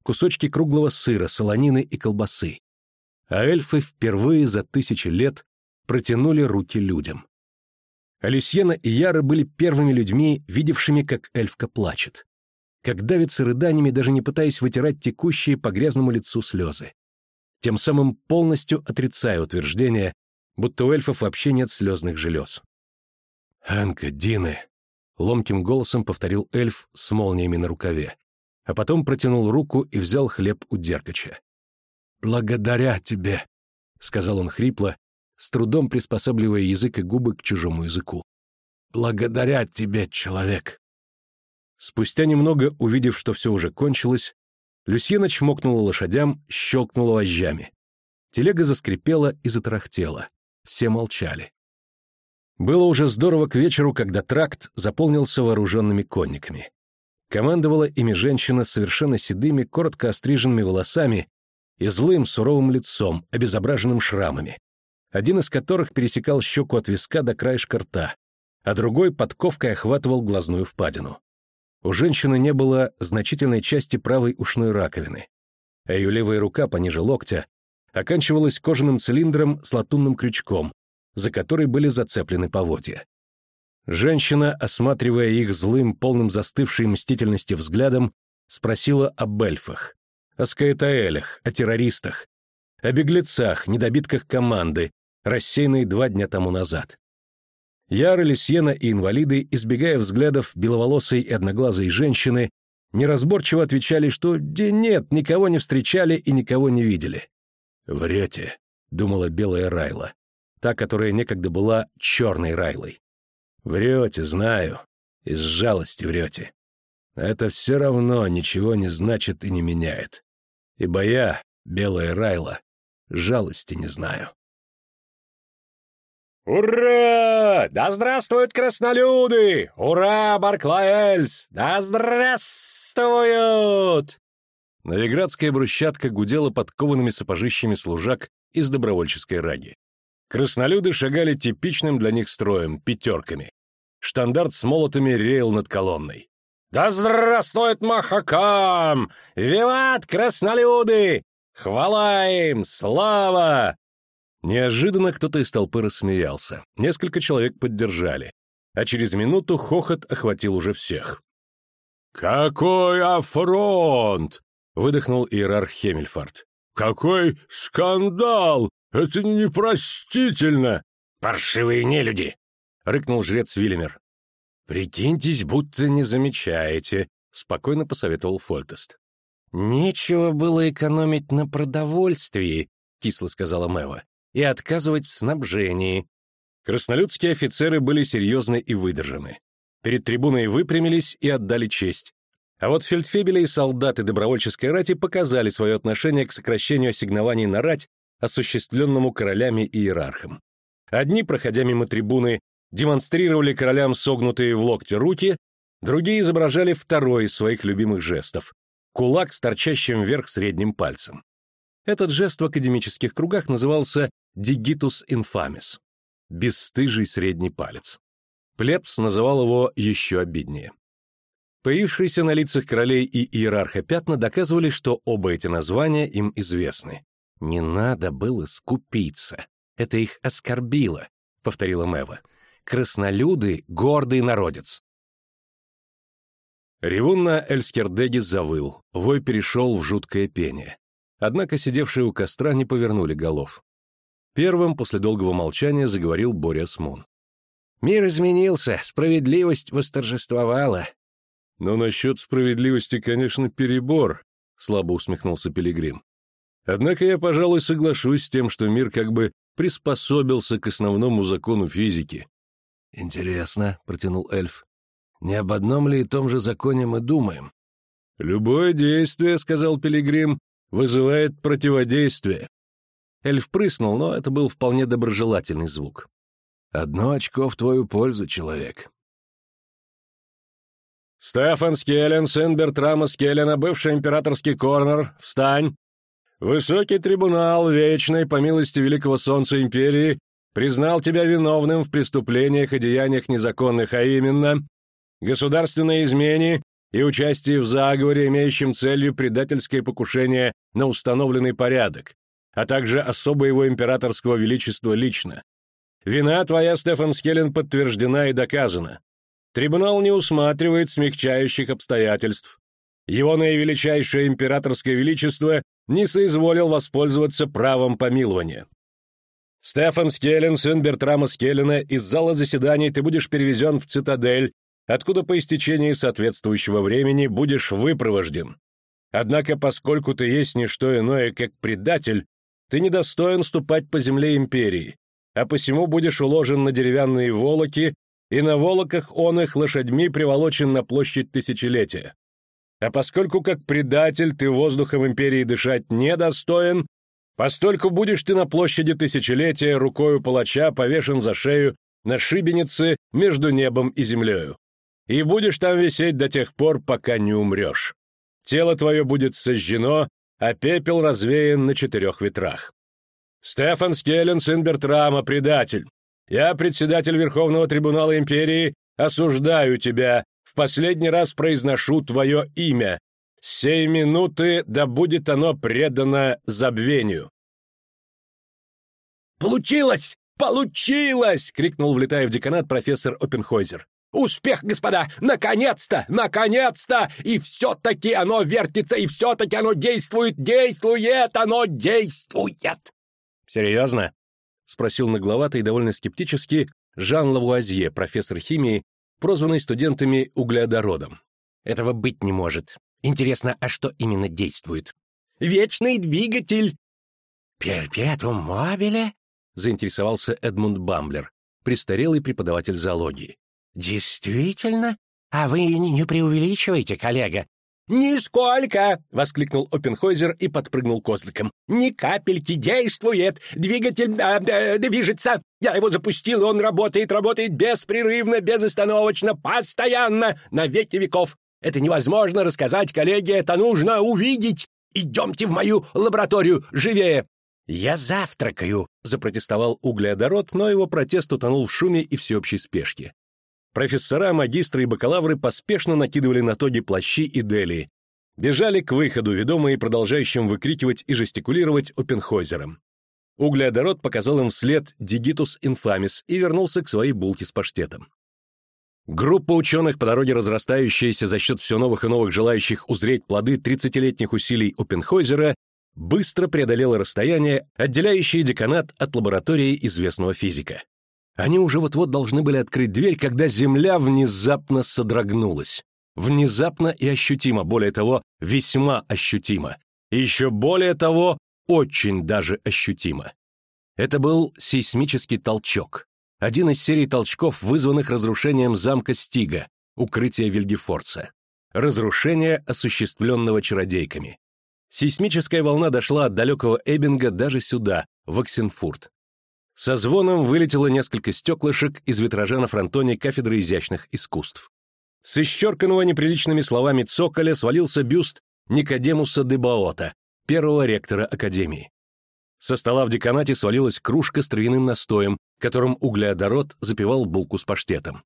кусочки круглого сыра, солонины и колбасы. А эльфы впервые за тысячи лет протянули руки людям. Алюсьена и Яра были первыми людьми, видевшими, как эльфка плачет. Как давится рыданиями, даже не пытаясь вытирать текущие по грязному лицу слезы. Тем самым полностью отрицая утверждение, будто у эльфов вообще нет слезных желез. «Анка, Дины!» — ломким голосом повторил эльф с молниями на рукаве, а потом протянул руку и взял хлеб у Деркача. «Благодаря тебе!» — сказал он хрипло, с трудом приспосабливая язык и губы к чужому языку. «Благодаря тебе, человек!» Спустя немного, увидев, что все уже кончилось, Люсьена чмокнула лошадям, щелкнула вожжами. Телега заскрипела и затарахтела. Все молчали. Было уже здорово к вечеру, когда тракт заполнился вооруженными конниками. Командовала ими женщина с совершенно седыми, коротко остриженными волосами и злым, суровым лицом, обезображенным шрамами, один из которых пересекал щеку от виска до краешка рта, а другой подковкой охватывал глазную впадину. У женщины не было значительной части правой ушной раковины, а ее левая рука пониже локтя оканчивалась кожаным цилиндром с латунным крючком, за который были зацеплены поводья. Женщина, осматривая их злым, полным застывшей мстительности взглядом, спросила об эльфах, о скаэтаэлях, о террористах, о беглецах, недобитках команды, рассеянной два дня тому назад. Яр, Лисьена и инвалиды, избегая взглядов беловолосой и одноглазой женщины, неразборчиво отвечали, что «де нет, никого не встречали и никого не видели». «Врете», — думала белая Райла та, которая некогда была черной Райлой. Врете, знаю, из жалости врете. Это все равно ничего не значит и не меняет. Ибо я, белая Райла, жалости не знаю. «Ура! Да здравствуют краснолюды! Ура, Барклаэльс! Да здравствуют!» Новиградская брусчатка гудела подкованными сапожищами служак из добровольческой раги. Краснолюды шагали типичным для них строем, пятерками. Штандарт с молотами реял над колонной. «Да здравствует Махакам! Виват, краснолюды! Хвала им! Слава!» Неожиданно кто-то из толпы рассмеялся. Несколько человек поддержали. А через минуту хохот охватил уже всех. «Какой афронт!» — выдохнул иерарх Хемельфард. «Какой скандал! Это непростительно!» «Паршивые нелюди!» — рыкнул жрец Вильямер. «Прикиньтесь, будто не замечаете», — спокойно посоветовал Фольтест. «Нечего было экономить на продовольствии», — кисло сказала Мэва, «и отказывать в снабжении». Краснолюдские офицеры были серьезны и выдержаны. Перед трибуной выпрямились и отдали честь. А вот фельдфебели и солдаты добровольческой рати показали свое отношение к сокращению ассигнований на рать осуществленному королями и иерархом. Одни, проходя мимо трибуны, демонстрировали королям согнутые в локте руки, другие изображали второй из своих любимых жестов — кулак с торчащим вверх средним пальцем. Этот жест в академических кругах назывался «digitus infamis» — бесстыжий средний палец. Плебс называл его еще обиднее. Появившиеся на лицах королей и иерарха пятна доказывали, что оба эти названия им известны. «Не надо было скупиться. Это их оскорбило», — повторила Мэва. «Краснолюды — гордый народец». Ревун на Эльскердеге завыл, вой перешел в жуткое пение. Однако сидевшие у костра не повернули голов. Первым после долгого молчания заговорил Боря Смун. «Мир изменился, справедливость восторжествовала». «Но насчет справедливости, конечно, перебор», — слабо усмехнулся Пилигрим. Однако я, пожалуй, соглашусь с тем, что мир как бы приспособился к основному закону физики. «Интересно», — протянул эльф. «Не об одном ли и том же законе мы думаем?» «Любое действие, — сказал Пилигрим, — вызывает противодействие». Эльф прыснул, но это был вполне доброжелательный звук. «Одно очко в твою пользу, человек». «Стефан Скеллен, сын Бертрама Скеллена, бывший императорский корнер, встань!» Высокий трибунал, вечный, по милости Великого Солнца Империи, признал тебя виновным в преступлениях и деяниях незаконных, а именно государственной измене и участии в заговоре, имеющем целью предательское покушение на установленный порядок, а также особо его императорского величества лично. Вина твоя, Стефан Скеллен, подтверждена и доказана. Трибунал не усматривает смягчающих обстоятельств. Его наивеличайшее императорское величество не соизволил воспользоваться правом помилования. Стефан Скеллен, сын Бертрама Скеллена, из зала заседаний ты будешь перевезен в цитадель, откуда по истечении соответствующего времени будешь выпровожден. Однако, поскольку ты есть не что иное, как предатель, ты недостоин ступать по земле империи, а посему будешь уложен на деревянные волоки, и на волоках он их лошадьми приволочен на площадь тысячелетия. А поскольку как предатель ты воздухом империи дышать недостоин, постольку будешь ты на площади тысячелетия рукою палача повешен за шею на шибенице между небом и землею. И будешь там висеть до тех пор, пока не умрешь. Тело твое будет сожжено, а пепел развеян на четырех ветрах. Стефан Скеллен, сын Бертрама, предатель. Я, председатель Верховного трибунала империи, осуждаю тебя последний раз произношу твое имя. С сей минуты да будет оно предано забвению». «Получилось! Получилось!» — крикнул, влетая в деканат, профессор Оппенхойзер. «Успех, господа! Наконец-то! Наконец-то! И все-таки оно вертится, и все-таки оно действует! Действует! Оно действует!» «Серьезно?» — спросил нагловато и довольно скептически Жан Лавуазье, профессор химии, прозванный студентами углеодородом. Этого быть не может. Интересно, а что именно действует? Вечный двигатель! Перпетум мобиле? Заинтересовался Эдмунд Бамблер, престарелый преподаватель зоологии. Действительно? А вы не преувеличиваете, коллега? «Нисколько!» — воскликнул Оппенхойзер и подпрыгнул козликом. «Ни капельки действует! Двигатель э, э, движется! Я его запустил, и он работает, работает беспрерывно, безостановочно, постоянно, на веки веков! Это невозможно рассказать, коллеги, это нужно увидеть! Идемте в мою лабораторию, живее!» «Я завтракаю!» — запротестовал углеодород, но его протест утонул в шуме и всеобщей спешке. Профессора, магистры и бакалавры поспешно накидывали на тоги плащи и дели. Бежали к выходу, ведомые продолжающим выкрикивать и жестикулировать Оппенхойзером. Углеодород показал им вслед «Дигитус инфамис» и вернулся к своей булке с паштетом. Группа ученых, по дороге разрастающаяся за счет все новых и новых желающих узреть плоды 30-летних усилий Оппенхойзера, быстро преодолела расстояние, отделяющее деканат от лаборатории известного физика. Они уже вот-вот должны были открыть дверь, когда земля внезапно содрогнулась. Внезапно и ощутимо, более того, весьма ощутимо. И еще более того, очень даже ощутимо. Это был сейсмический толчок. Один из серий толчков, вызванных разрушением замка Стига, укрытия Вильгефорца. Разрушение, осуществленного чародейками. Сейсмическая волна дошла от далекого Эббинга даже сюда, в Оксенфурт. Со звоном вылетело несколько стеклышек из витража на фронтоне кафедры изящных искусств. С исчерканного неприличными словами цоколя свалился бюст Никодемуса де Баота, первого ректора Академии. Со стола в деканате свалилась кружка с травяным настоем, которым углеодород запивал булку с паштетом.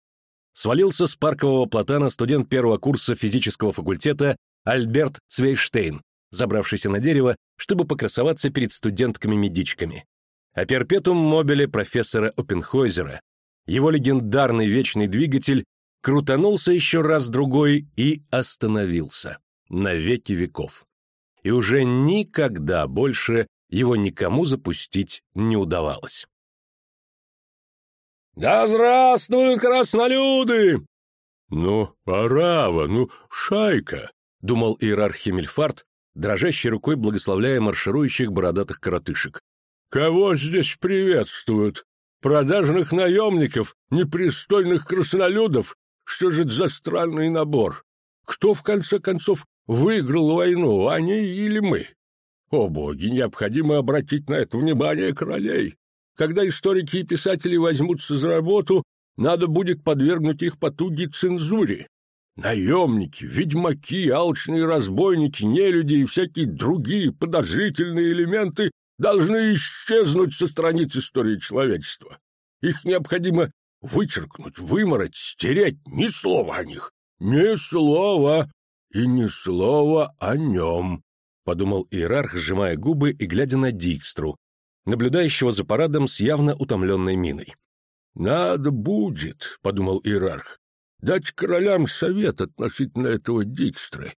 Свалился с паркового платана студент первого курса физического факультета Альберт Цвейштейн, забравшийся на дерево, чтобы покрасоваться перед студентками-медичками а перпетум мобиле профессора Оппенхойзера, его легендарный вечный двигатель, крутанулся еще раз-другой и остановился на веки веков. И уже никогда больше его никому запустить не удавалось. «Да здравствуют краснолюды!» «Ну, арава, ну, шайка!» — думал иерарх Химмельфарт, дрожащей рукой благословляя марширующих бородатых коротышек. «Кого здесь приветствуют? Продажных наемников, непристойных краснолюдов? Что же это за странный набор? Кто, в конце концов, выиграл войну, они или мы? О боги, необходимо обратить на это внимание королей. Когда историки и писатели возьмутся за работу, надо будет подвергнуть их потуги цензуре. Наемники, ведьмаки, алчные разбойники, нелюди и всякие другие подозрительные элементы должны исчезнуть со страниц истории человечества. Их необходимо вычеркнуть, вымороть, стереть, ни слова о них, ни слова и ни слова о нем, — подумал иерарх, сжимая губы и глядя на Дикстру, наблюдающего за парадом с явно утомленной миной. «Надо будет», — подумал иерарх, — «дать королям совет относительно этого Дикстры.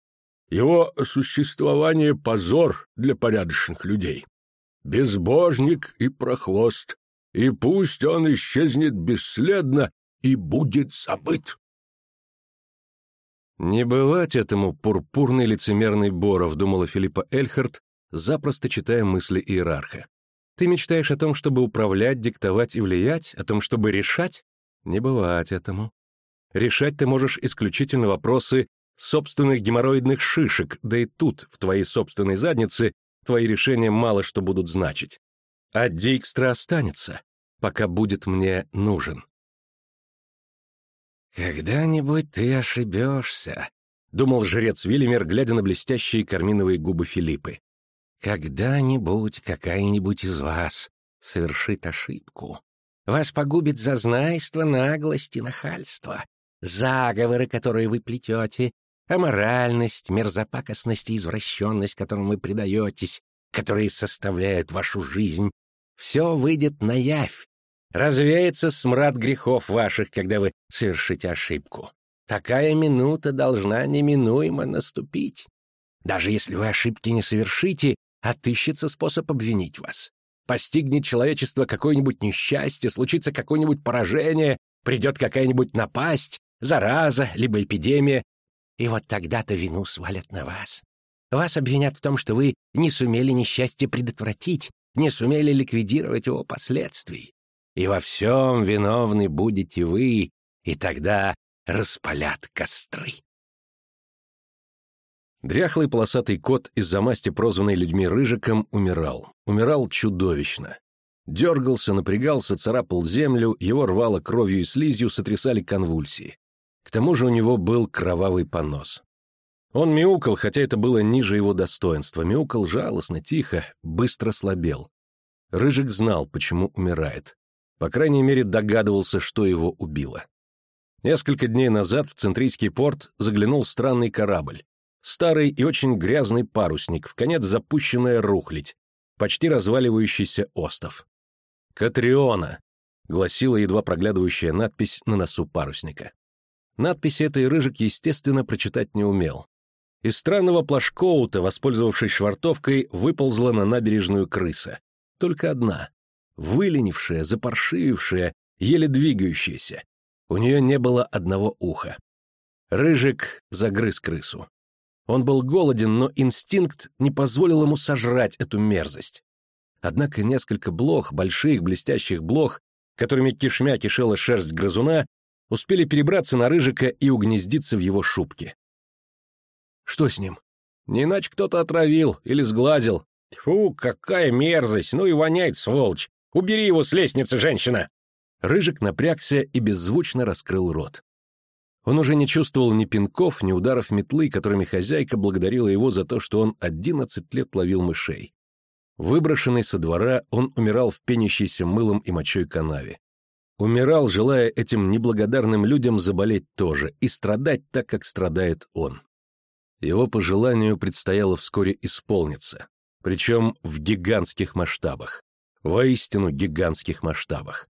Его существование — позор для порядочных людей. Безбожник и прохвост, и пусть он исчезнет бесследно и будет забыт». «Не бывать этому пурпурный лицемерный Боров», — думала Филиппа Эльхард, запросто читая мысли иерарха. Ты мечтаешь о том, чтобы управлять, диктовать и влиять, о том, чтобы решать? Не бывать этому. Решать ты можешь исключительно вопросы собственных геморроидных шишек, да и тут, в твоей собственной заднице, твои решения мало что будут значить. А Дикстра останется, пока будет мне нужен. «Когда-нибудь ты ошибешься», — думал жрец Вильямер, глядя на блестящие карминовые губы Филиппы. Когда-нибудь какая-нибудь из вас совершит ошибку. Вас погубит зазнайство, наглость и нахальство, заговоры, которые вы плетете, аморальность, мерзопакостность и извращенность, которым вы предаетесь, которые составляют вашу жизнь. Все выйдет на явь, развеется смрад грехов ваших, когда вы совершите ошибку. Такая минута должна неминуемо наступить. Даже если вы ошибки не совершите, отыщется способ обвинить вас. Постигнет человечество какое-нибудь несчастье, случится какое-нибудь поражение, придет какая-нибудь напасть, зараза, либо эпидемия, и вот тогда-то вину свалят на вас. Вас обвинят в том, что вы не сумели несчастье предотвратить, не сумели ликвидировать его последствий. И во всем виновны будете вы, и тогда распалят костры. Дряхлый полосатый кот, из-за масти прозванный людьми Рыжиком, умирал. Умирал чудовищно. Дергался, напрягался, царапал землю, его рвало кровью и слизью, сотрясали конвульсии. К тому же у него был кровавый понос. Он мяукал, хотя это было ниже его достоинства, мяукал жалостно, тихо, быстро слабел. Рыжик знал, почему умирает. По крайней мере, догадывался, что его убило. Несколько дней назад в Центрийский порт заглянул странный корабль. Старый и очень грязный парусник, в конец запущенная рухлядь, почти разваливающийся остов. «Катриона», — гласила едва проглядывающая надпись на носу парусника. Надпись этой Рыжик, естественно, прочитать не умел. Из странного плашкоута, воспользовавшись швартовкой, выползла на набережную крыса. Только одна. Выленившая, запаршивившая, еле двигающаяся. У нее не было одного уха. Рыжик загрыз крысу. Он был голоден, но инстинкт не позволил ему сожрать эту мерзость. Однако несколько блох, больших блестящих блох, которыми кишмя кишела шерсть грызуна, успели перебраться на Рыжика и угнездиться в его шубке. Что с ним? Не иначе кто-то отравил или сглазил. Фу, какая мерзость, ну и воняет, сволочь. Убери его с лестницы, женщина! Рыжик напрягся и беззвучно раскрыл рот. Он уже не чувствовал ни пинков, ни ударов метлы, которыми хозяйка благодарила его за то, что он одиннадцать лет ловил мышей. Выброшенный со двора, он умирал в пенящейся мылом и мочой канаве. Умирал, желая этим неблагодарным людям заболеть тоже и страдать так, как страдает он. Его пожеланию предстояло вскоре исполниться, причем в гигантских масштабах, воистину гигантских масштабах.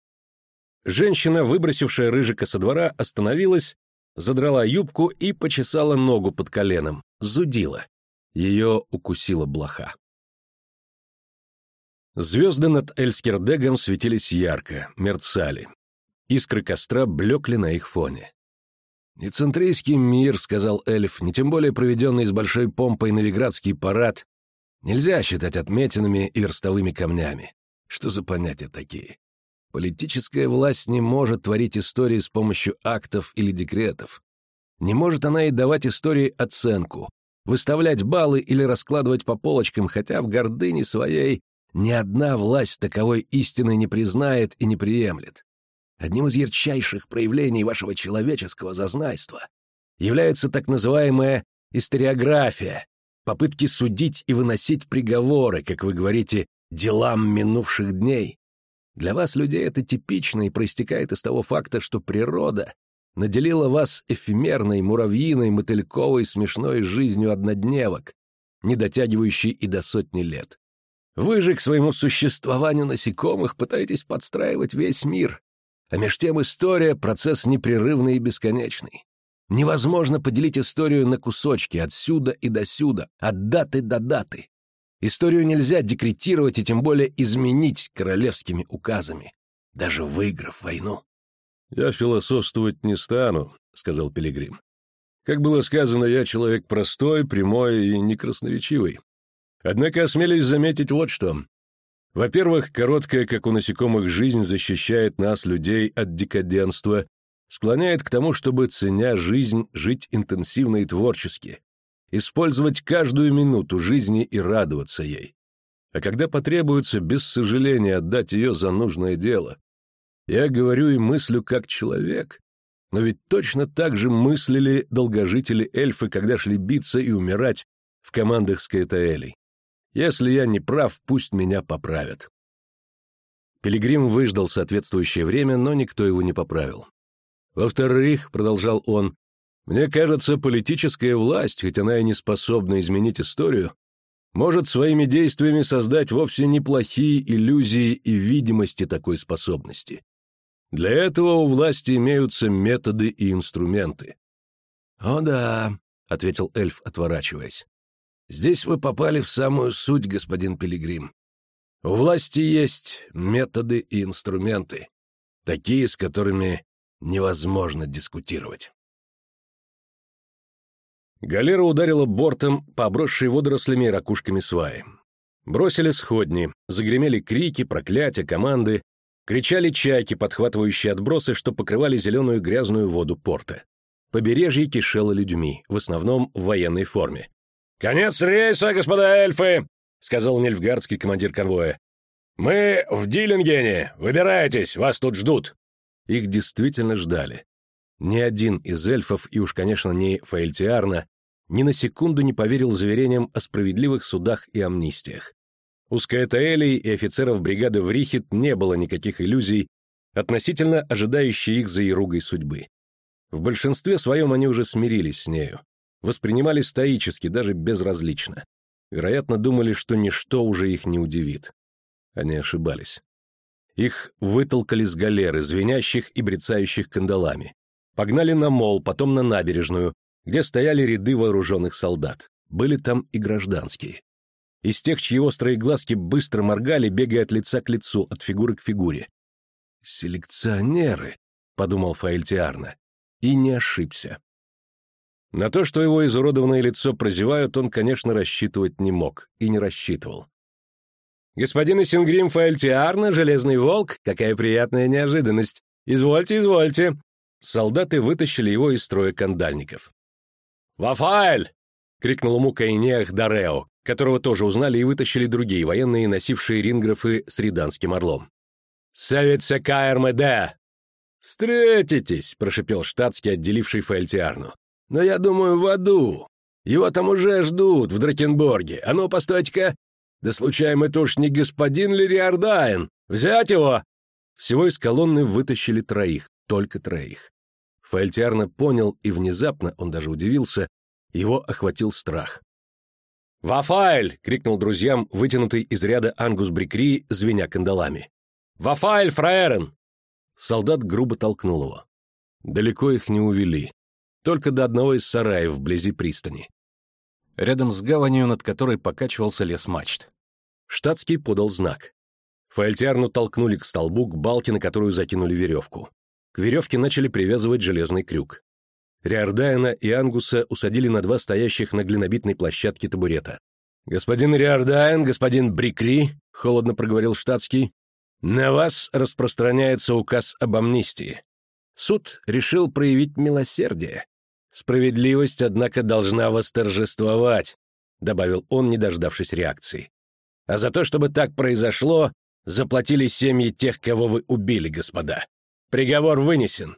Женщина, выбросившая Рыжика со двора, остановилась задрала юбку и почесала ногу под коленом, зудила. Ее укусила блоха. Звезды над Эльскердегом светились ярко, мерцали. Искры костра блекли на их фоне. «Не центрийский мир», — сказал эльф, — «не тем более проведенный с большой помпой Новиградский парад, нельзя считать отметинами и верстовыми камнями. Что за понятия такие? Политическая власть не может творить истории с помощью актов или декретов. Не может она и давать истории оценку, выставлять баллы или раскладывать по полочкам, хотя в гордыне своей ни одна власть таковой истины не признает и не приемлет. Одним из ярчайших проявлений вашего человеческого зазнайства является так называемая историография, попытки судить и выносить приговоры, как вы говорите, делам минувших дней. Для вас, людей, это типично и проистекает из того факта, что природа наделила вас эфемерной, муравьиной, мотыльковой, смешной жизнью однодневок, не дотягивающей и до сотни лет. Вы же к своему существованию насекомых пытаетесь подстраивать весь мир, а меж тем история — процесс непрерывный и бесконечный. Невозможно поделить историю на кусочки отсюда и досюда, от даты до даты. Историю нельзя декретировать и тем более изменить королевскими указами, даже выиграв войну. «Я философствовать не стану», — сказал Пилигрим. «Как было сказано, я человек простой, прямой и некрасноречивый. Однако осмелюсь заметить вот что. Во-первых, короткая, как у насекомых, жизнь защищает нас, людей, от декаденства, склоняет к тому, чтобы, ценя жизнь, жить интенсивно и творчески, использовать каждую минуту жизни и радоваться ей. А когда потребуется, без сожаления отдать ее за нужное дело. Я говорю и мыслю как человек, но ведь точно так же мыслили долгожители эльфы, когда шли биться и умирать в командах Скаэтаэлей. Если я не прав, пусть меня поправят. Пилигрим выждал соответствующее время, но никто его не поправил. Во-вторых, продолжал он, мне кажется, политическая власть, хоть она и не способна изменить историю, может своими действиями создать вовсе неплохие иллюзии и видимости такой способности. Для этого у власти имеются методы и инструменты. «О да», — ответил эльф, отворачиваясь. Здесь вы попали в самую суть, господин Пилигрим. У власти есть методы и инструменты, такие, с которыми невозможно дискутировать. Галера ударила бортом по обросшей водорослями и ракушками сваи. Бросили сходни, загремели крики, проклятия, команды, кричали чайки, подхватывающие отбросы, что покрывали зеленую грязную воду порта. Побережье кишело людьми, в основном в военной форме. «Конец рейса, господа эльфы!» — сказал нельфгардский командир конвоя. «Мы в Диллингене! Выбирайтесь, вас тут ждут!» Их действительно ждали. Ни один из эльфов, и уж, конечно, не Фаэльтиарна, ни на секунду не поверил заверениям о справедливых судах и амнистиях. У Скаэтаэлей и офицеров бригады Врихит не было никаких иллюзий относительно ожидающей их за еругой судьбы. В большинстве своем они уже смирились с нею воспринимали стоически, даже безразлично. Вероятно, думали, что ничто уже их не удивит. Они ошибались. Их вытолкали с галеры, звенящих и брецающих кандалами. Погнали на мол, потом на набережную, где стояли ряды вооруженных солдат. Были там и гражданские. Из тех, чьи острые глазки быстро моргали, бегая от лица к лицу, от фигуры к фигуре. «Селекционеры», — подумал Фаэльтиарна, и не ошибся. На то, что его изуродованное лицо прозевают, он, конечно, рассчитывать не мог и не рассчитывал. «Господин Исингрим Фаэльтиарна, Железный Волк, какая приятная неожиданность! Извольте, извольте!» Солдаты вытащили его из строя кандальников. «Вафаэль!» — крикнул ему Кайнеах Дарео, которого тоже узнали и вытащили другие военные, носившие ринграфы с риданским орлом. «Савица КРМД!» «Встретитесь!» — прошипел штатский, отделивший Фаэльтиарну. Но я думаю, в аду. Его там уже ждут, в Дракенборге. А ну, постойте-ка. Да случайно это уж не господин ли Риордайн? Взять его!» Всего из колонны вытащили троих, только троих. Фаэльтиарно понял, и внезапно, он даже удивился, его охватил страх. «Вафайль!» — крикнул друзьям, вытянутый из ряда Ангус Брикри, звеня кандалами. «Вафайль, фраерен!» Солдат грубо толкнул его. Далеко их не увели только до одного из сараев вблизи пристани. Рядом с гаванью, над которой покачивался лес мачт. Штатский подал знак. Фаэльтиарну толкнули к столбу, к балке, на которую закинули веревку. К веревке начали привязывать железный крюк. Риордайна и Ангуса усадили на два стоящих на глинобитной площадке табурета. «Господин Риордайн, господин Брикри», — холодно проговорил штатский, — «на вас распространяется указ об амнистии. Суд решил проявить милосердие. Справедливость, однако, должна восторжествовать», — добавил он, не дождавшись реакции. «А за то, чтобы так произошло, заплатили семьи тех, кого вы убили, господа. Приговор вынесен.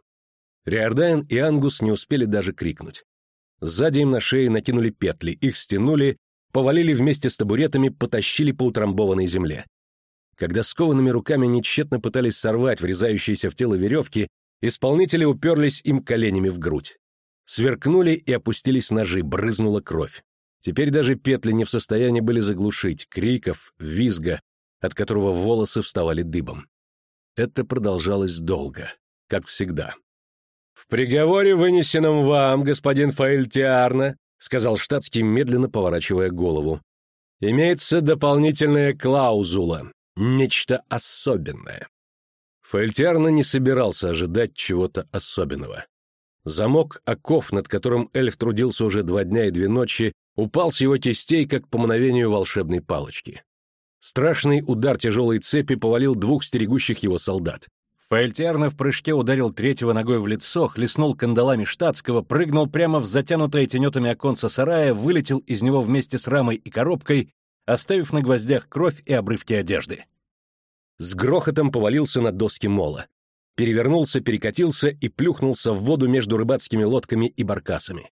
Риордан и Ангус не успели даже крикнуть. Сзади им на шее накинули петли, их стянули, повалили вместе с табуретами, потащили по утрамбованной земле. Когда скованными руками нечетно пытались сорвать врезающиеся в тело веревки, исполнители уперлись им коленями в грудь. Сверкнули и опустились ножи, брызнула кровь. Теперь даже петли не в состоянии были заглушить криков, визга, от которого волосы вставали дыбом. Это продолжалось долго, как всегда. «В приговоре, вынесенном вам, господин Фаэльтиарна», сказал штатский, медленно поворачивая голову, имеется дополнительная клаузула, нечто особенное. Фаэльтиарна не собирался ожидать чего-то особенного. Замок оков, над которым эльф трудился уже два дня и две ночи, упал с его кистей, как по мгновению волшебной палочки. Страшный удар тяжелой цепи повалил двух стерегущих его солдат. Фаэльтиарна в прыжке ударил третьего ногой в лицо, хлестнул кандалами штатского, прыгнул прямо в затянутое тенетами оконца сарая, вылетел из него вместе с рамой и коробкой, оставив на гвоздях кровь и обрывки одежды. С грохотом повалился на доски мола. Перевернулся, перекатился и плюхнулся в воду между рыбацкими лодками и баркасами.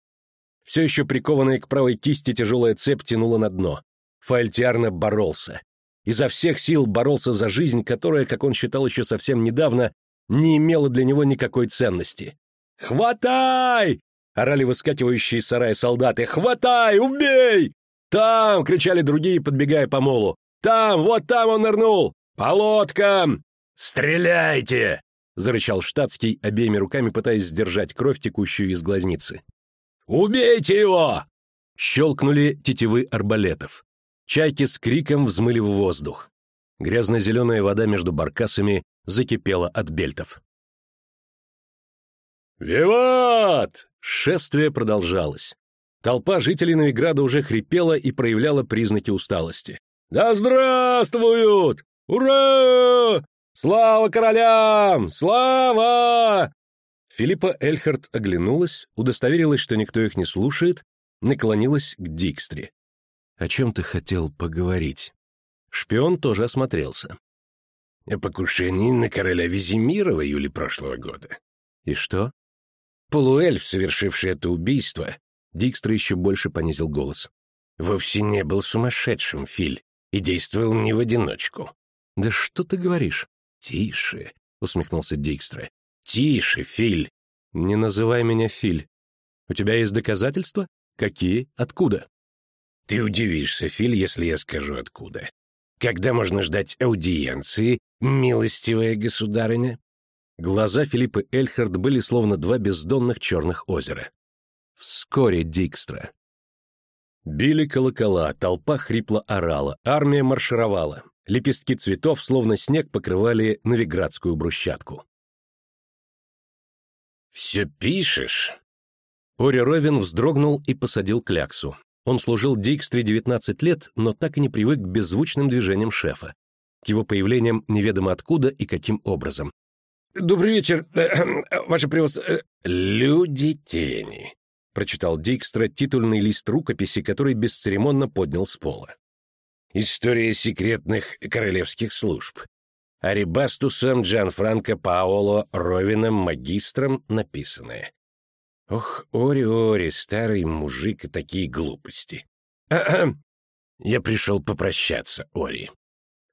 Все еще прикованная к правой кисти тяжелая цепь тянула на дно. Фаэльтиарна боролся изо всех сил боролся за жизнь, которая, как он считал еще совсем недавно, не имела для него никакой ценности. «Хватай!» — орали выскакивающие из сарая солдаты. «Хватай! Убей!» «Там!» — кричали другие, подбегая по молу. «Там! Вот там он нырнул! По лодкам!» «Стреляйте!» — зарычал штатский, обеими руками пытаясь сдержать кровь, текущую из глазницы. «Убейте его!» Щелкнули тетивы арбалетов. Чайки с криком взмыли в воздух. Грязно-зеленая вода между баркасами закипела от бельтов. «Виват!» Шествие продолжалось. Толпа жителей Новиграда уже хрипела и проявляла признаки усталости. «Да здравствуют! Ура! Слава королям! Слава!» Филиппа Эльхард оглянулась, удостоверилась, что никто их не слушает, наклонилась к Дикстре. О чем ты хотел поговорить? Шпион тоже осмотрелся. О покушении на короля Визимира в июле прошлого года. И что? Полуэльф, совершивший это убийство, Дикстра еще больше понизил голос. Вовсе не был сумасшедшим, Филь, и действовал не в одиночку. Да что ты говоришь? Тише, усмехнулся Дикстра. Тише, Филь. Не называй меня Филь. У тебя есть доказательства? Какие? Откуда? Ты удивишься, Филь, если я скажу откуда. Когда можно ждать аудиенции, милостивая государыня?» Глаза Филиппа Эльхард были словно два бездонных черных озера. Вскоре Дикстра. Били колокола, толпа хрипло орала, армия маршировала. Лепестки цветов, словно снег, покрывали новиградскую брусчатку. «Все пишешь?» Ори Ровен вздрогнул и посадил кляксу. Он служил Дикстре 19 лет, но так и не привык к беззвучным движениям шефа, к его появлениям неведомо откуда и каким образом. «Добрый вечер, э, ваше превосходительство...» э, «Люди тени», — прочитал Дикстра титульный лист рукописи, который бесцеремонно поднял с пола. «История секретных королевских служб. Арибастусом Джанфранко Паоло Ровином магистром написанное. Ох, Ори-Ори, старый мужик и такие глупости. Я пришел попрощаться, Ори.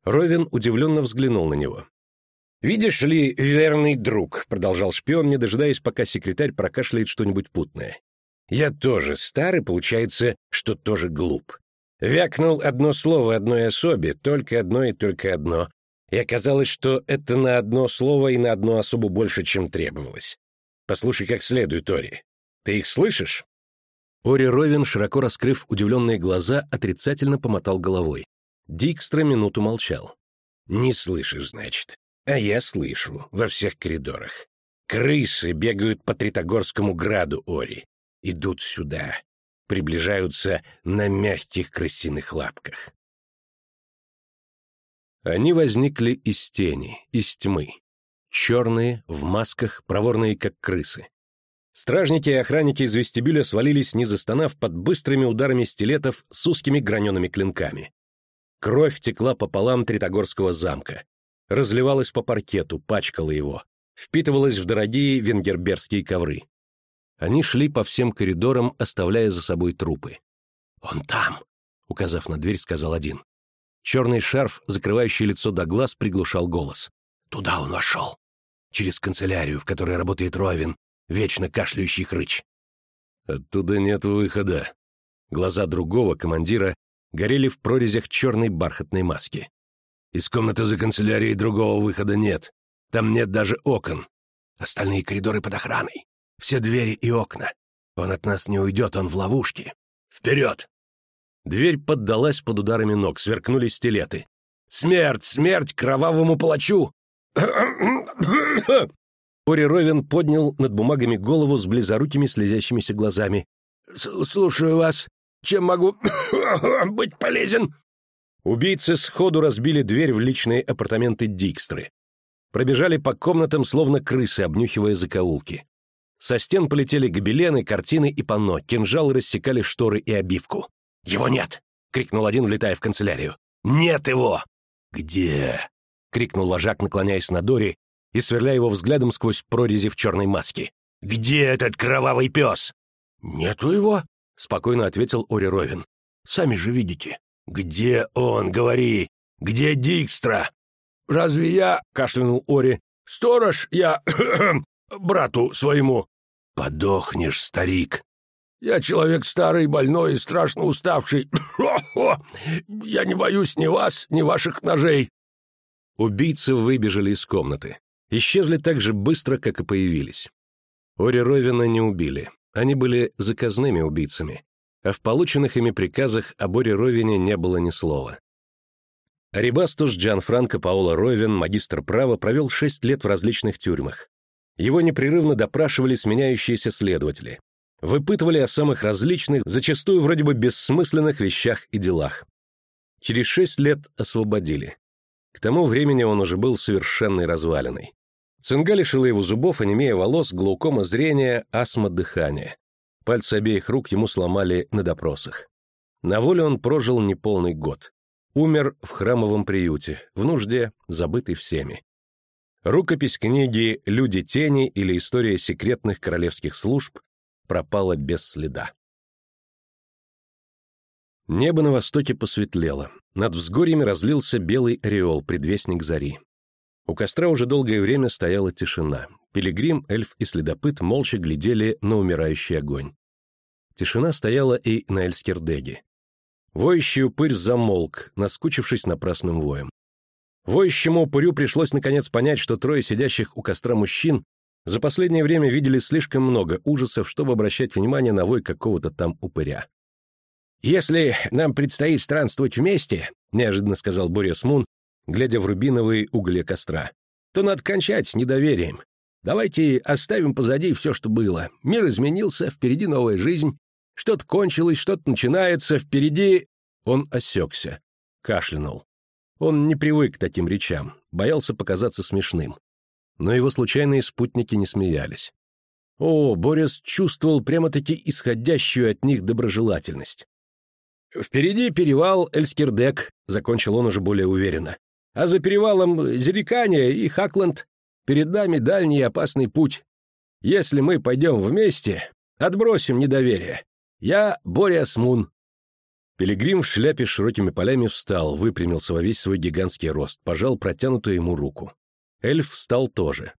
Ровен удивленно взглянул на него. «Видишь ли, верный друг», — продолжал шпион, не дожидаясь, пока секретарь прокашляет что-нибудь путное. «Я тоже старый, получается, что тоже глуп. Вякнул одно слово одной особе, только одно и только одно, и оказалось, что это на одно слово и на одну особу больше, чем требовалось. Послушай как следует, Ори. Ты их слышишь?» Ори Ровен, широко раскрыв удивленные глаза, отрицательно помотал головой. Дикстра минуту молчал. «Не слышишь, значит. А я слышу, во всех коридорах. Крысы бегают по Тритогорскому граду, Ори. Идут сюда. Приближаются на мягких крысиных лапках. Они возникли из тени, из тьмы. Черные, в масках, проворные, как крысы. Стражники и охранники из вестибюля свалились, не застонав, под быстрыми ударами стилетов с узкими гранеными клинками. Кровь текла по полам Тритогорского замка, разливалась по паркету, пачкала его, впитывалась в дорогие венгерберские ковры. Они шли по всем коридорам, оставляя за собой трупы. «Он там!» — указав на дверь, сказал один. Черный шарф, закрывающий лицо до глаз, приглушал голос. «Туда он вошел. Через канцелярию, в которой работает Ровин, вечно кашляющий хрыч. Оттуда нет выхода. Глаза другого командира горели в прорезях черной бархатной маски. Из комнаты за канцелярией другого выхода нет. Там нет даже окон. Остальные коридоры под охраной. Все двери и окна. Он от нас не уйдет, он в ловушке. Вперед! Дверь поддалась под ударами ног, сверкнули стилеты. «Смерть! Смерть кровавому палачу!» Ори Ровен поднял над бумагами голову с близорукими слезящимися глазами. «Слушаю вас. Чем могу быть полезен?» Убийцы сходу разбили дверь в личные апартаменты Дикстры. Пробежали по комнатам, словно крысы, обнюхивая закоулки. Со стен полетели гобелены, картины и панно, кинжалы рассекали шторы и обивку. «Его нет!» — крикнул один, влетая в канцелярию. «Нет его!» «Где?» — крикнул вожак, наклоняясь на Дори и сверляя его взглядом сквозь прорези в черной маске. «Где этот кровавый пес?» «Нету его», — спокойно ответил Ори Ровин. «Сами же видите». «Где он, говори? Где Дикстра?» «Разве я...» — кашлянул Ори. «Сторож я... брату своему». «Подохнешь, старик». «Я человек старый, больной и страшно уставший. Я не боюсь ни вас, ни ваших ножей». Убийцы выбежали из комнаты исчезли так же быстро, как и появились. Ори Ровина не убили, они были заказными убийцами, а в полученных ими приказах об Оре Ровине не было ни слова. Арибастус Джанфранко Паоло Ровин, магистр права, провел шесть лет в различных тюрьмах. Его непрерывно допрашивали сменяющиеся следователи. Выпытывали о самых различных, зачастую вроде бы бессмысленных вещах и делах. Через шесть лет освободили. К тому времени он уже был совершенной развалиной. Цинга лишила его зубов, онемея волос, глаукома зрения, астма дыхания. Пальцы обеих рук ему сломали на допросах. На воле он прожил неполный год. Умер в храмовом приюте, в нужде, забытый всеми. Рукопись книги «Люди тени» или «История секретных королевских служб» пропала без следа. Небо на востоке посветлело. Над взгорьями разлился белый ореол, предвестник зари. У костра уже долгое время стояла тишина. Пилигрим, эльф и следопыт молча глядели на умирающий огонь. Тишина стояла и на Эльскердеге. Воющий упырь замолк, наскучившись напрасным воем. Воющему упырю пришлось наконец понять, что трое сидящих у костра мужчин за последнее время видели слишком много ужасов, чтобы обращать внимание на вой какого-то там упыря. «Если нам предстоит странствовать вместе», — неожиданно сказал Борис Мун, глядя в рубиновые угли костра, то надо кончать недоверием. Давайте оставим позади все, что было. Мир изменился, впереди новая жизнь. Что-то кончилось, что-то начинается, впереди... Он осекся, кашлянул. Он не привык к таким речам, боялся показаться смешным. Но его случайные спутники не смеялись. О, Борис чувствовал прямо-таки исходящую от них доброжелательность. «Впереди перевал Эльскердек», — закончил он уже более уверенно а за перевалом Зерикания и Хакланд перед нами дальний и опасный путь. Если мы пойдем вместе, отбросим недоверие. Я Боря Смун». Пилигрим в шляпе с широкими полями встал, выпрямился во весь свой гигантский рост, пожал протянутую ему руку. Эльф встал тоже.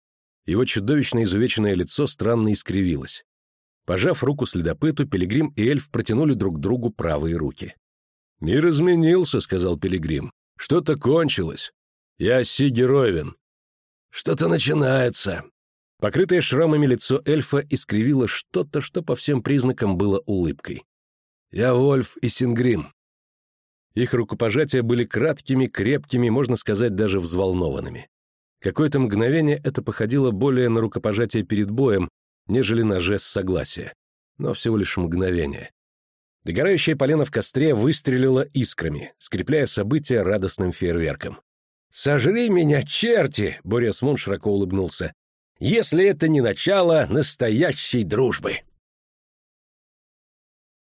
Его чудовищно изувеченное лицо странно искривилось. Пожав руку следопыту, Пилигрим и эльф протянули друг другу правые руки. «Мир изменился», — сказал Пилигрим. Что-то кончилось. Я Сиги Ровен. Что-то начинается. Покрытое шрамами лицо эльфа искривило что-то, что по всем признакам было улыбкой. Я Вольф и Сингрим. Их рукопожатия были краткими, крепкими, можно сказать, даже взволнованными. Какое-то мгновение это походило более на рукопожатие перед боем, нежели на жест согласия. Но всего лишь мгновение. Догорающая полено в костре выстрелила искрами, скрепляя события радостным фейерверком. «Сожри меня, черти!» — Боря Смун широко улыбнулся. «Если это не начало настоящей дружбы!»